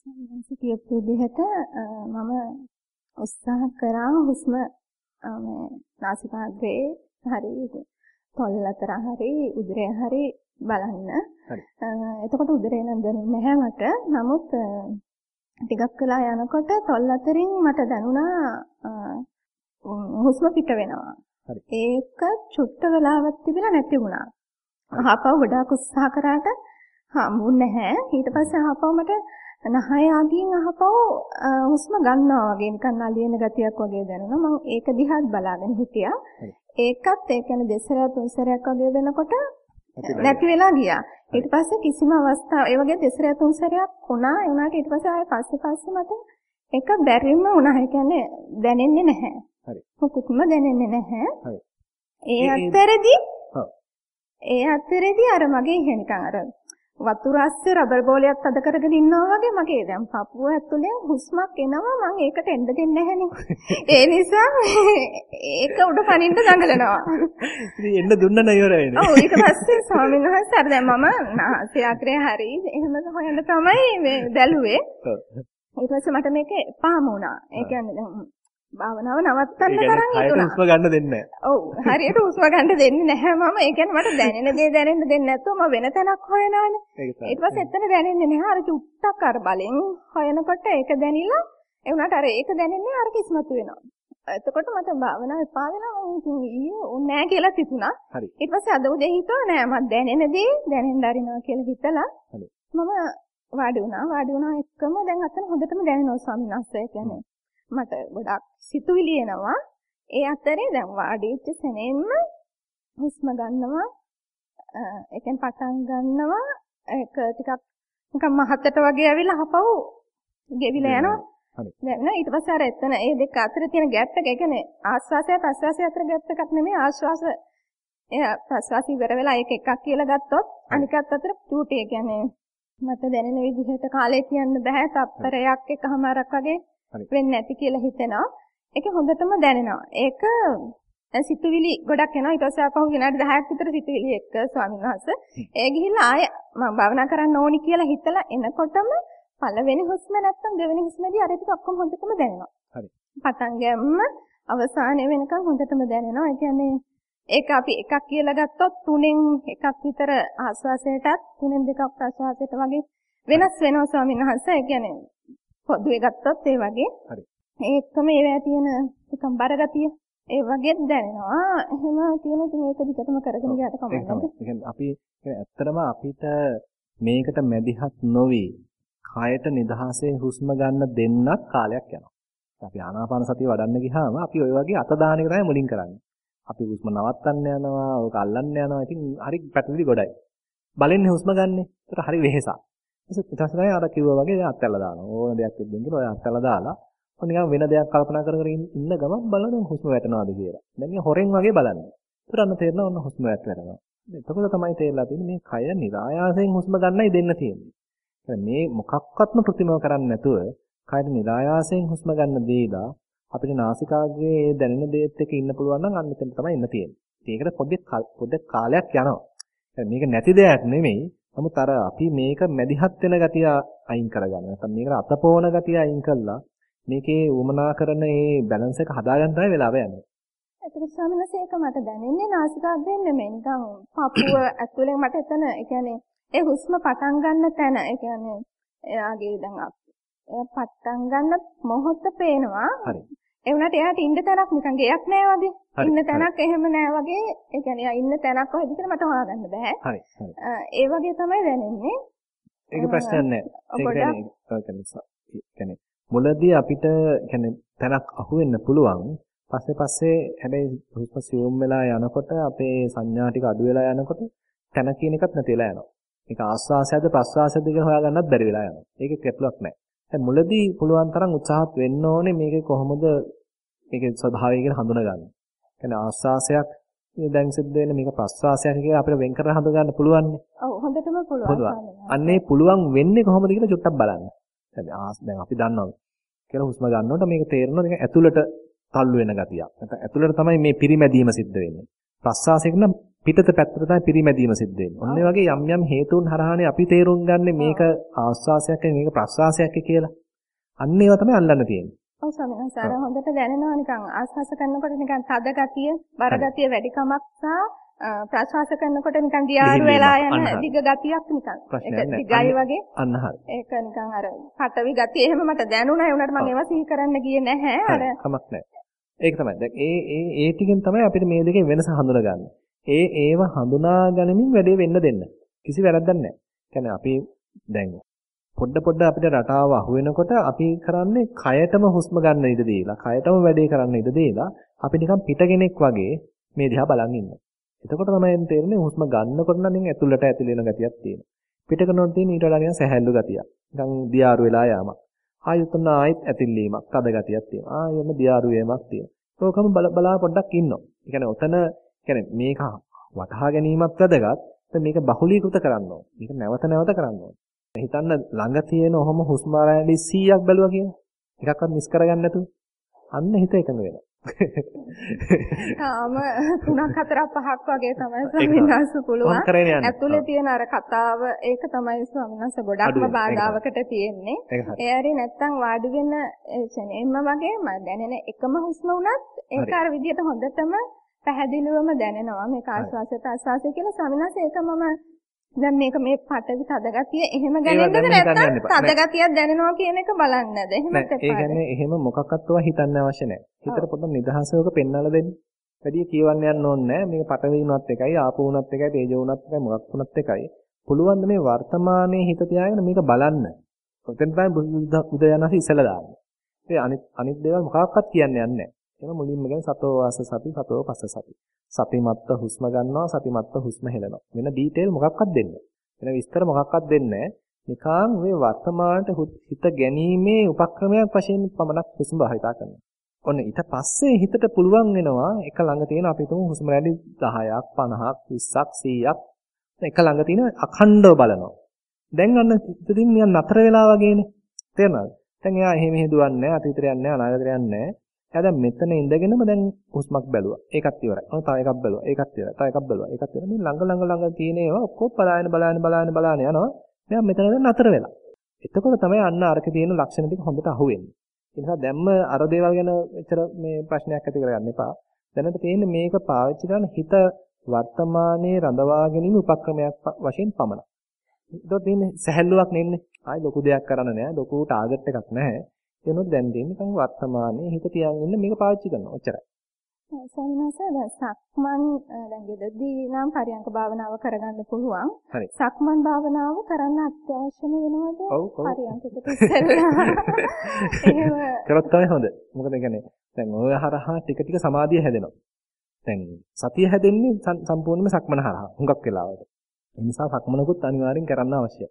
සම්මත කියපු විදිහට මම උත්සාහ කරා හුස්ම මේ නාසිකාග්‍රේ හරි තොල් අතර හරි උදරය හරි බලන්න. එතකොට උදරේ නම් දැනුන්නේ නැහැ මට. නමුත් ටිකක් වෙලා යනකොට තොල් අතරින් මට දැනුණා හුස්ම පිට වෙනවා. ඒක චුට්ට වෙලාවක් තිබිලා නැති වුණා. ආපහු ගොඩාක් උත්සාහ කරාට හම්බුන්නේ නැහැ. ඊට පස්සේ ආපහු මට නහය ආදියෙන් ආපහු හුස්ම ගන්නවා වගේ නිකන් අලියන ගතියක් වගේ දැනුණා. මම ඒක දිහාත් බලාගෙන හිටියා. ඒකත් ඒ කියන්නේ දෙසරයක් තුන්සරයක් වගේ වෙනකොට නැති වෙලා ගියා. ඊට පස්සේ කිසිම අවස්ථාවක් ඒ වගේ දෙසරයක් තුන්සරයක් වුණා. ඒ වුණාට ඊට පස්සේ ආයෙ පස්සේ පස්සේ මට ඒක බැරිම වුණා. ඒ කියන්නේ දැනෙන්නේ නැහැ. හරි. මොකුත්ම දැනෙන්නේ නැහැ. හරි. ඒ අතරේදී ඒ අතරේදී අර මගේ නිකන් අර වතුර ඇස්සේ රබර් බෝලයක් අද කරගෙන ඉන්නවා වගේ මගේ දැන් පපුව ඇතුලෙන් හුස්මක් එනවා මම ඒකට එන්න දෙන්නේ නැහනේ. ඒ නිසා ඒක උඩ පනින්න දඟලනවා. ඉතින් එන්න දුන්න නෑ ඉවර වෙන්නේ. ඔව් ඊට පස්සේ ස්වාමීන් වහන්සේ අර දැන් මම නාසයාග්‍රේ හරි එහෙම හොයන්න තමයි මේ බැලුවේ. ඊට පස්සේ මට මේක එපාම වුණා. ඒ කියන්නේ භාවනාව නවත්තන්න තරම් හිතුණා. හුස්ම ගන්න දෙන්නේ නැහැ. ඔව් හරියට හුස්ම ගන්න දෙන්නේ නැහැ මම. ඒ කියන්නේ මට දැනෙන දේ දැනෙන්න දෙන්නේ නැතුව මම වෙන තැනක් හොයනවානේ. ඊට පස්සේ එතන දැනෙන්නේ නැහැ. අර චුට්ටක් අර බලෙන් හොයනකොට ඒක දැනිලා ඒ වුණාට අර ඒක දැනෙන්නේ අර කිස්මතු වෙනවා. එතකොට මට භාවනාව එපා වෙලා මම ඉතින් ඊයේ ඕනේ නැහැ කියලා හිතුණා. හරි. ඊට පස්සේ අද උදේ හිතුවා නෑ මම දැනෙන දේ දැනෙන්න අරිනවා කියලා හිතලා. මම වාඩි වුණා. වාඩි වුණා එක්කම දැන් අතන හොඳටම දැනෙනවා ස්වාමීන් වහන්සේ කියන්නේ. මට ගොඩක් සිතුවිලි එනවා. ඒ අතරේ දැන් වාඩි වෙච්ච සෙනෙන්ම හුස්ම ගන්නවා. ඒ කියන්නේ පටන් ගන්නවා. ඒක ටිකක් නිකන් මහතට වගේ ඇවිල්ලා හපවු ගෙවිලා යනවා. හරි. දැන් ඊට පස්සේ අර එතන ඒ දෙක අතර තියෙන ગેප් එක, ඒ කියන්නේ ආස්වාසය ප්‍රස්වාසය අතර ગેප් එකක් නෙමෙයි ආශ්වාස එයා ප්‍රස්වාසය ඉවර වෙලා ඒක එකක් කියලා ගත්තොත් අනිකත් අතර චූටි ඒ කියන්නේ මට දැනෙන විදිහට කාලේ කියන්න බෑ තප්පරයක් එකමාරක් වගේ වෙන්නේ නැති කියලා හිතෙනවා. ඒක හොඳටම දැනෙනවා. ඒක සිතුවිලි ගොඩක් එනවා. ඊට පස්සේ ආපහු විනාඩි 10ක් විතර සිතුවිලි එක්ක ස්වාමීන් වහන්සේ. ඒ ගිහිල්ලා ආය මම භාවනා කරන්න ඕනි කියලා හිතලා එනකොටම පළවෙනි හුස්ම නැත්තම් දෙවෙනි හුස්මේදී අර ටික ඔක්කොම හොඳටම දැනෙනවා. හරි. පටන් ගැම්ම අවසානයේ වෙනකන් හොඳටම දැනෙනවා. ඒ කියන්නේ ඒක අපි එකක් කියලා ගත්තොත් තුනෙන් එකක් විතර ආස්වාසයටත් තුනෙන් දෙකක් ප්‍රසවාසයට වගේ වෙනස් වෙනවා ස්වාමීන් වහන්සේ. ඒ කියන්නේ පොදුවේ ගත්තොත් ඒ වගේ. හරි. ඒකම ඒවැය තියෙන නිකම් බරගතිය ඒ වගේත් දැනෙනවා. එහෙම තියෙන ඉතින් ඒක දිගටම කරගෙන ගියාට කමක්. අපි ඇත්තටම අපිට මේකට මැදිහත් නොවි කයට නිදහසේ හුස්ම ගන්න දෙන්නත් කාලයක් යනවා. අපි ආනාපාන සතිය වඩන්න ගියාම අපි ওই වගේ අත දාන එක තමයි මුලින් කරන්නේ. අපි හුස්ම නවත්තන්න යනවා, ඕක අල්ලන්න යනවා. ඉතින් හරි පැටලිලි ගොඩයි. බලන්නේ හුස්ම ගන්නෙ. ඒකට හරි වෙහෙසක්. ඊට පස්සේ අර කිව්වා වගේ දැන් අත්හැරලා දානවා. ඕන දෙයක් තිබ්බෙන් කියලා ඔය අත්හැරලා දාලා ඔන්න නිකන් වෙන දෙයක් කල්පනා කර කර ඉන්න ගමන් බලන දැන් හුස්ම වැටෙනවාද කියලා. දැන් නිකන් හොරෙන් වගේ බලන්නේ. පුරන්න තේරෙනවා ඔන්න හුස්ම වැටෙනවා. එතකොට තමයි තේරලා තියෙන්නේ මේ කය નિરાයාසයෙන් හුස්ම ගන්නයි දෙන්න තියෙන්නේ. මේ මොකක්වත්ම ප්‍රතිමව කරන්නේ නැතුව කයට નિરાයාසයෙන් හුස්ම ගන්න දීලා අපිට නාසිකාග්‍රයේ ඒ දැනෙන දේත් එක්ක ඉන්න පුළුවන් නම් අන්න එතන තමයි ඉන්න තියෙන්නේ. ඒකට පොඩි පොඩි කාලයක් යනවා. මේක නැති දෙයක් නෙමෙයි. නමුත් අර අපි මේක මැදිහත් වෙන ගතිය අයින් කරගන්න. නැත්නම් මේකට අතපෝන ගතිය අයින් කළා මේකේ උමනා කරන මේ බැලන්ස් එක හදාගන්න තමයි වෙලාව යන්නේ. එතකොට ස්වාමීන් වහන්සේ ඒක මට දැනෙන්නේ නාසිකාග්‍රයෙන් නෙමෙයි නිකන් පපුව ඇතුලෙන් මට එතන ඒ කියන්නේ ඒ හුස්ම පටන් ගන්න තැන ඒ කියන්නේ එයාගේ දැන් පටන් ගන්න මොහොත පේනවා. හරි. ඒ වුණාට එයාට ඉන්න තැනක් නිකන් ගෙයක් නෑ වගේ. ඉන්න තැනක් එහෙම නෑ වගේ. ඒ කියන්නේ එයා ඉන්න තැනක් කොහෙද කියලා මට හොයාගන්න බෑ. හරි. ඒ වගේ තමයි දැනෙන්නේ. ඒක ප්‍රශ්නයක් නෑ. ඒක කියන්නේ මුලදී අපිට කියන්නේ තැනක් අහුවෙන්න පුළුවන්. පස්සේ පස්සේ හැබැයි හුස්ම සියුම් වෙලා යනකොට අපේ සංඥා ටික අඩු වෙලා යනකොට තැන කියන එකත් නැති වෙලා යනවා. මේක ආස්වාසයද ප්‍රස්වාසයද කියලා හොයාගන්නත් බැරි වෙලා යනවා. ඒක කෙටලක් නැහැ. දැන් මුලදී පුළුවන් තරම් උත්සාහත් වෙන්න ඕනේ මේක කොහොමද මේකේ ස්වභාවය කියලා හඳුනගන්න. කියන්නේ ආස්වාසයක් දැන් සිද්ධ වෙන මේක ප්‍රස්වාසයක් කියලා අපිට වෙන් කරලා හඳුනගන්න පුළුවන් නේ. ඔව් හොඳටම පුළුවන්. අන්නේ පුළුවන් වෙන්නේ කොහොමද කියලා චුට්ටක් බලන්න. දැන් අපි දන්නවා කියලා හුස්ම ගන්නකොට මේක තේරෙනවා නිකන් ඇතුළට තල්ලු වෙන ගතියක්. නැත්නම් ඇතුළට තමයි මේ පිරිමැදීම සිද්ධ වෙන්නේ. ප්‍රස්වාසයක නම් පිටත පැත්තට තමයි පිරිමැදීම සිද්ධ වෙන්නේ. ඔන්න වගේ යම් යම් හේතුන් හරහානේ අපි තේරුම් ගන්න මේක ආස්වාසයක් මේක ප්‍රස්වාසයක් කියලා. අන්න ඒවා තමයි අල්ලන්න තියෙන්නේ. ඔව් ස්වාමීන් වහන්සේ අර හොඳට දැනෙනවා නිකන් ආස්වාස කරනකොට නිකන් තද ගතිය, බර ගතිය වැඩිකමක් සහ ප්‍රශ්වාස කරනකොට නිකන් දියාරු වෙලා යන දිග ගතියක් නිකන්. ඒක දිගයි වගේ. අන්න හරි. ඒක නිකන් අර පටවි ගතිය එහෙම මට දැනුණා. ඒ උනට මම ඒවා සිහි කරන්න ගියේ නැහැ. අර කමක් නැහැ. ඒක තමයි. දැන් ඒ ඒ ඒ ටිකෙන් තමයි අපිට මේ දෙකේ වෙනස හඳුනගන්නේ. ඒ ඒව හඳුනා ගනිමින් වැඩේ වෙන්න දෙන්න. කිසි වැරද්දක් නැහැ. කියන්නේ අපි දැන් පොඩ පොඩ අපිට රටාව අහු වෙනකොට අපි කරන්නේ කයටම හුස්ම ගන්න ඉඩ දීලා, කයටම වැඩේ කරන්න ඉඩ දීලා අපි නිකන් පිටගෙනෙක් වගේ මේ දිහා බලන් ඉන්නවා. එතකොට තමයි තේරෙන්නේ හුස්ම ගන්නකොට නම් ඇතුළට ඇතුළ වෙන ගතියක් තියෙනවා. පිට කරනකොට තියෙන ඊට වඩා නිකන් සැහැල්ලු ගතියක්. නිකන් දියාරු වෙලා යාමක්. ආයෙත් උන ආයෙත් ඇතිල්ලීමක්, තද ගතියක් තියෙනවා. ආයෙ උන දියාරු වීමක් තියෙනවා. ඕකම බලා පොඩ්ඩක් ඉන්නවා. ඒ කියන්නේ ඔතන කියන්නේ මේක වටහා ගැනීමත් වැදගත්. මේක බහුලීකృత කරන්න ඕන. මේක නැවත නැවත කරන්න ඕන. හිතන්න ළඟ තියෙන ඔහොම හුස්ම රැලි 100ක් බැලුවා කියලා. එකක්වත් මිස් කරගන්න නැතුව. අන්න හිත එකඟ වෙනවා. තාම තුනක් හතරක් පහක් වගේ තමයි ස්වාමීන් වහන්සේ පුළුවන්. ඇතුලේ තියෙන අර කතාව ඒක තමයි ස්වාමීන් වහන්සේ ගොඩක්ම බාධාවකට තියෙන්නේ. ඒ හරි නැත්තම් වාඩි වෙන එම්ම වගේ මම දැනෙන එකම හුස්ම වුණත් ඒක අර විදිහට හොඳටම පැහැදිලිවම දැනෙනවා මේක ආස්වාසය ප්‍රාස්වාසය කියලා ස්වාමීන් වහන්සේ ඒක මම දැන් මේක මේ පටවි තදගතිය එහෙම ගන්නද නැත්නම් තදගතියක් දැනෙනවා කියන එක බලන්නද එහෙම ඒ කියන්නේ එහෙම මොකක්වත් ඔවා හිතන්න අවශ්‍ය නැහැ. හිතට පොඩ්ඩක් නිදහසවක පෙන්වලා දෙන්න. වැඩි කියවන්න යන්න ඕනේ නැහැ. මේක පටවි වුණත් එකයි, ආපෝ වුණත් එකයි, තේජෝ වුණත් එකයි, මොකක් වුණත් එකයි. පුළුවන් මේ වර්තමානයේ හිත තියාගෙන මේක බලන්න. ඔතෙන් තමයි බුදු දයනස ඉස්සලා දාන්නේ. ඒ අනිත් අනිත් දේවල් මොකක්වත් කියන්න යන්නේ නැහැ. ඒක මුලින්ම කියන්නේ සතෝ වාස සති, සතෝ පස්ස සති. සතිමත්ව හුස්ම ගන්නවා සතිමත්ව හුස්ම හෙලනවා. වෙන ඩීටේල් මොකක්වත් දෙන්නේ වෙන විස්තර මොකක්වත් දෙන්නේ නිකන් මේ වර්තමානට හිත ගැනීමේ උපක්‍රමයක් වශයෙන් පමණක් හුස්ම භාවිතා කරනවා. ඔන්න ඊට පස්සේ හිතට පුළුවන් වෙනවා එක ළඟ තියෙන අපි තුමු හුස්ම රැලි 10ක් 50ක් 20ක් 100ක් එක ළඟ තියෙන අඛණ්ඩව බලනවා. දැන් අන්න ඉතින් නිකන් නතර වෙලා වගේනේ. තේරෙනවද? දැන් එයා එහෙම හදුවන්නේ නැහැ, අතීතයට යන්නේ නැහැ, අනාගතයට යන්නේ නැහැ. එයා දැන් මෙතන ඉඳගෙනම දැන් හුස්මක් බැලුවා. ඒකත් ඉවරයි. ඔන්න තව එකක් බැලුවා. ඒකත් ඉවරයි. තව එකක් බැලුවා. ඒකත් ඉවරයි. මේ ළඟ ළඟ ළඟ තියෙන ඒවා ඔක්කොම බලාගෙන බලාගෙන බලාගෙන බලාගෙන යනවා. මෙයා මෙතන දැන් නතර වෙලා. එතකොට තමයි අන්න අරක තියෙන ලක්ෂණ ටික හොඳට අහුවෙන්නේ. ඒ නිසා දැම්ම අර දේවල් ගැන එච්චර මේ ප්‍රශ්නයක් ඇති කරගන්න එපා. දැනට තියෙන්නේ මේක පාවිච්චි කරන හිත වර්තමානයේ රඳවා ගැනීම උපක්‍රමයක් වශයෙන් පමණයි. ඒතකොට තියෙන්නේ සැහැල්ලුවක් නෙන්නේ. ආයි ලොකු දෙයක් කරන්න නෑ. ලොකු ටාගට් එකක් නැහැ. එනොත් දැන් තියෙන්නේ නිකන් වර්තමානයේ හිත තියාගෙන ඉන්න මේක පාවිච්චි කරනවා. ඔච්චරයි. සල්නස දැන් සක්මන් දැන් ගෙදරදී නම් පරියංක භාවනාව කරගන්න පුළුවන්. සක්මන් භාවනාව කරන්න අත්‍යවශ්‍යම වෙනවද? පරියංකකට ඉස්සෙල්ලා. කරොත් තමයි හොඳ. මොකද කියන්නේ දැන් ඔය හරහා ටික ටික සමාධිය හැදෙනවා. දැන් සතිය හැදෙන්නේ සම්පූර්ණයෙන්ම සක්මන හරහා. හුඟක් වෙලාවට. ඒ නිසා සක්මනකුත් අනිවාර්යෙන් කරන්න අවශ්‍යයි.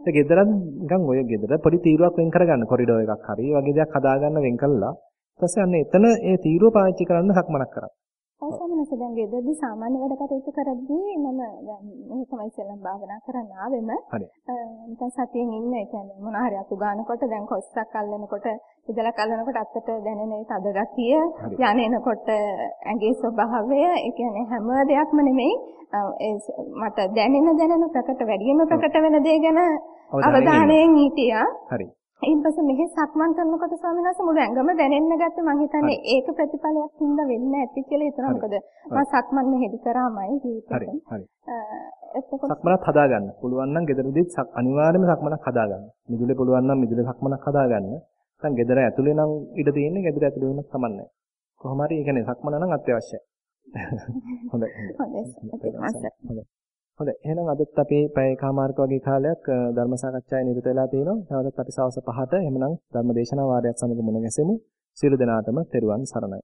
ඒ ගෙදරත් නිකන් ඔය ගෙදර පොඩි තීරුවක් වෙන් කරගන්න කොරිඩෝ එකක් හරි වගේ දෙයක් හදාගන්න වෙන් කළා. ඊට පස්සේ අන්න එතන ඒ තීරුව පාවිච්චි කරන්න සක්මනක් කරා. අවසමනස දැන් ගෙදරදී සාමාන්‍ය වැඩ කටයුතු කරද්දී මම දැන් මේ තමයි සෙල්ලම් භාවනා කරන්න ආවෙම නිකන් සතියෙන් ඉන්න ඒ කියන්නේ මොන හරි අතු ගන්නකොට දැන් කොස්සක් අල්ලනකොට ඉදලක් අල්ලනකොට අත්තට දැනෙන ඒ තද ගතිය යන්නේනකොට ඇඟේ ස්වභාවය ඒ කියන්නේ හැම දෙයක්ම නෙමෙයි මට දැනෙන දැනෙන ප්‍රකට වැඩිම ප්‍රකට වෙන දේ ගැන අවධානයෙන් හිටියා. හරි. ඊට පස්සේ මෙහි සක්මන් කරනකොට ස්වාමීන් වහන්සේ මුළු ඇඟම දැනෙන්න ගත්තේ මං හිතන්නේ ඒක ප්‍රතිඵලයක් හින්දා වෙන්නේ නැති කියලා හිතනවා. මොකද මම සක්මන් මෙහෙදි කරාමයි ජීවිතේ හරි. හරි. සක්මනත් හදාගන්න. පුළුවන් නම් ගෙදරදීත් අනිවාර්යයෙන්ම සක්මනක් හදාගන්න. මිදුලේ පුළුවන් නම් මිදුලේ සක්මනක් හදාගන්න. නැත්නම් ගෙදර ඇතුලේ නම් ඉඩ තියෙන්නේ ගෙදර ඇතුලේ වුණත් කමන්නේ කොහොම හරි ඒ කියන්නේ සක්මන නම් අත්‍යවශ්‍යයි. හොඳයි හොඳයි හොඳයි හොඳයි. එහෙනම් අදත් අපි පැය කමාරක වගේ කාලයක් ධර්ම සාකච්ඡාවේ නිරත වෙලා තිනවා. නැවතත් අපි සවස් 5ට එහෙමනම් ධර්ම දේශනා වාරයක් සමග මුණ ගැසෙමු. සියලු දෙනාටම තෙරුවන් සරණයි.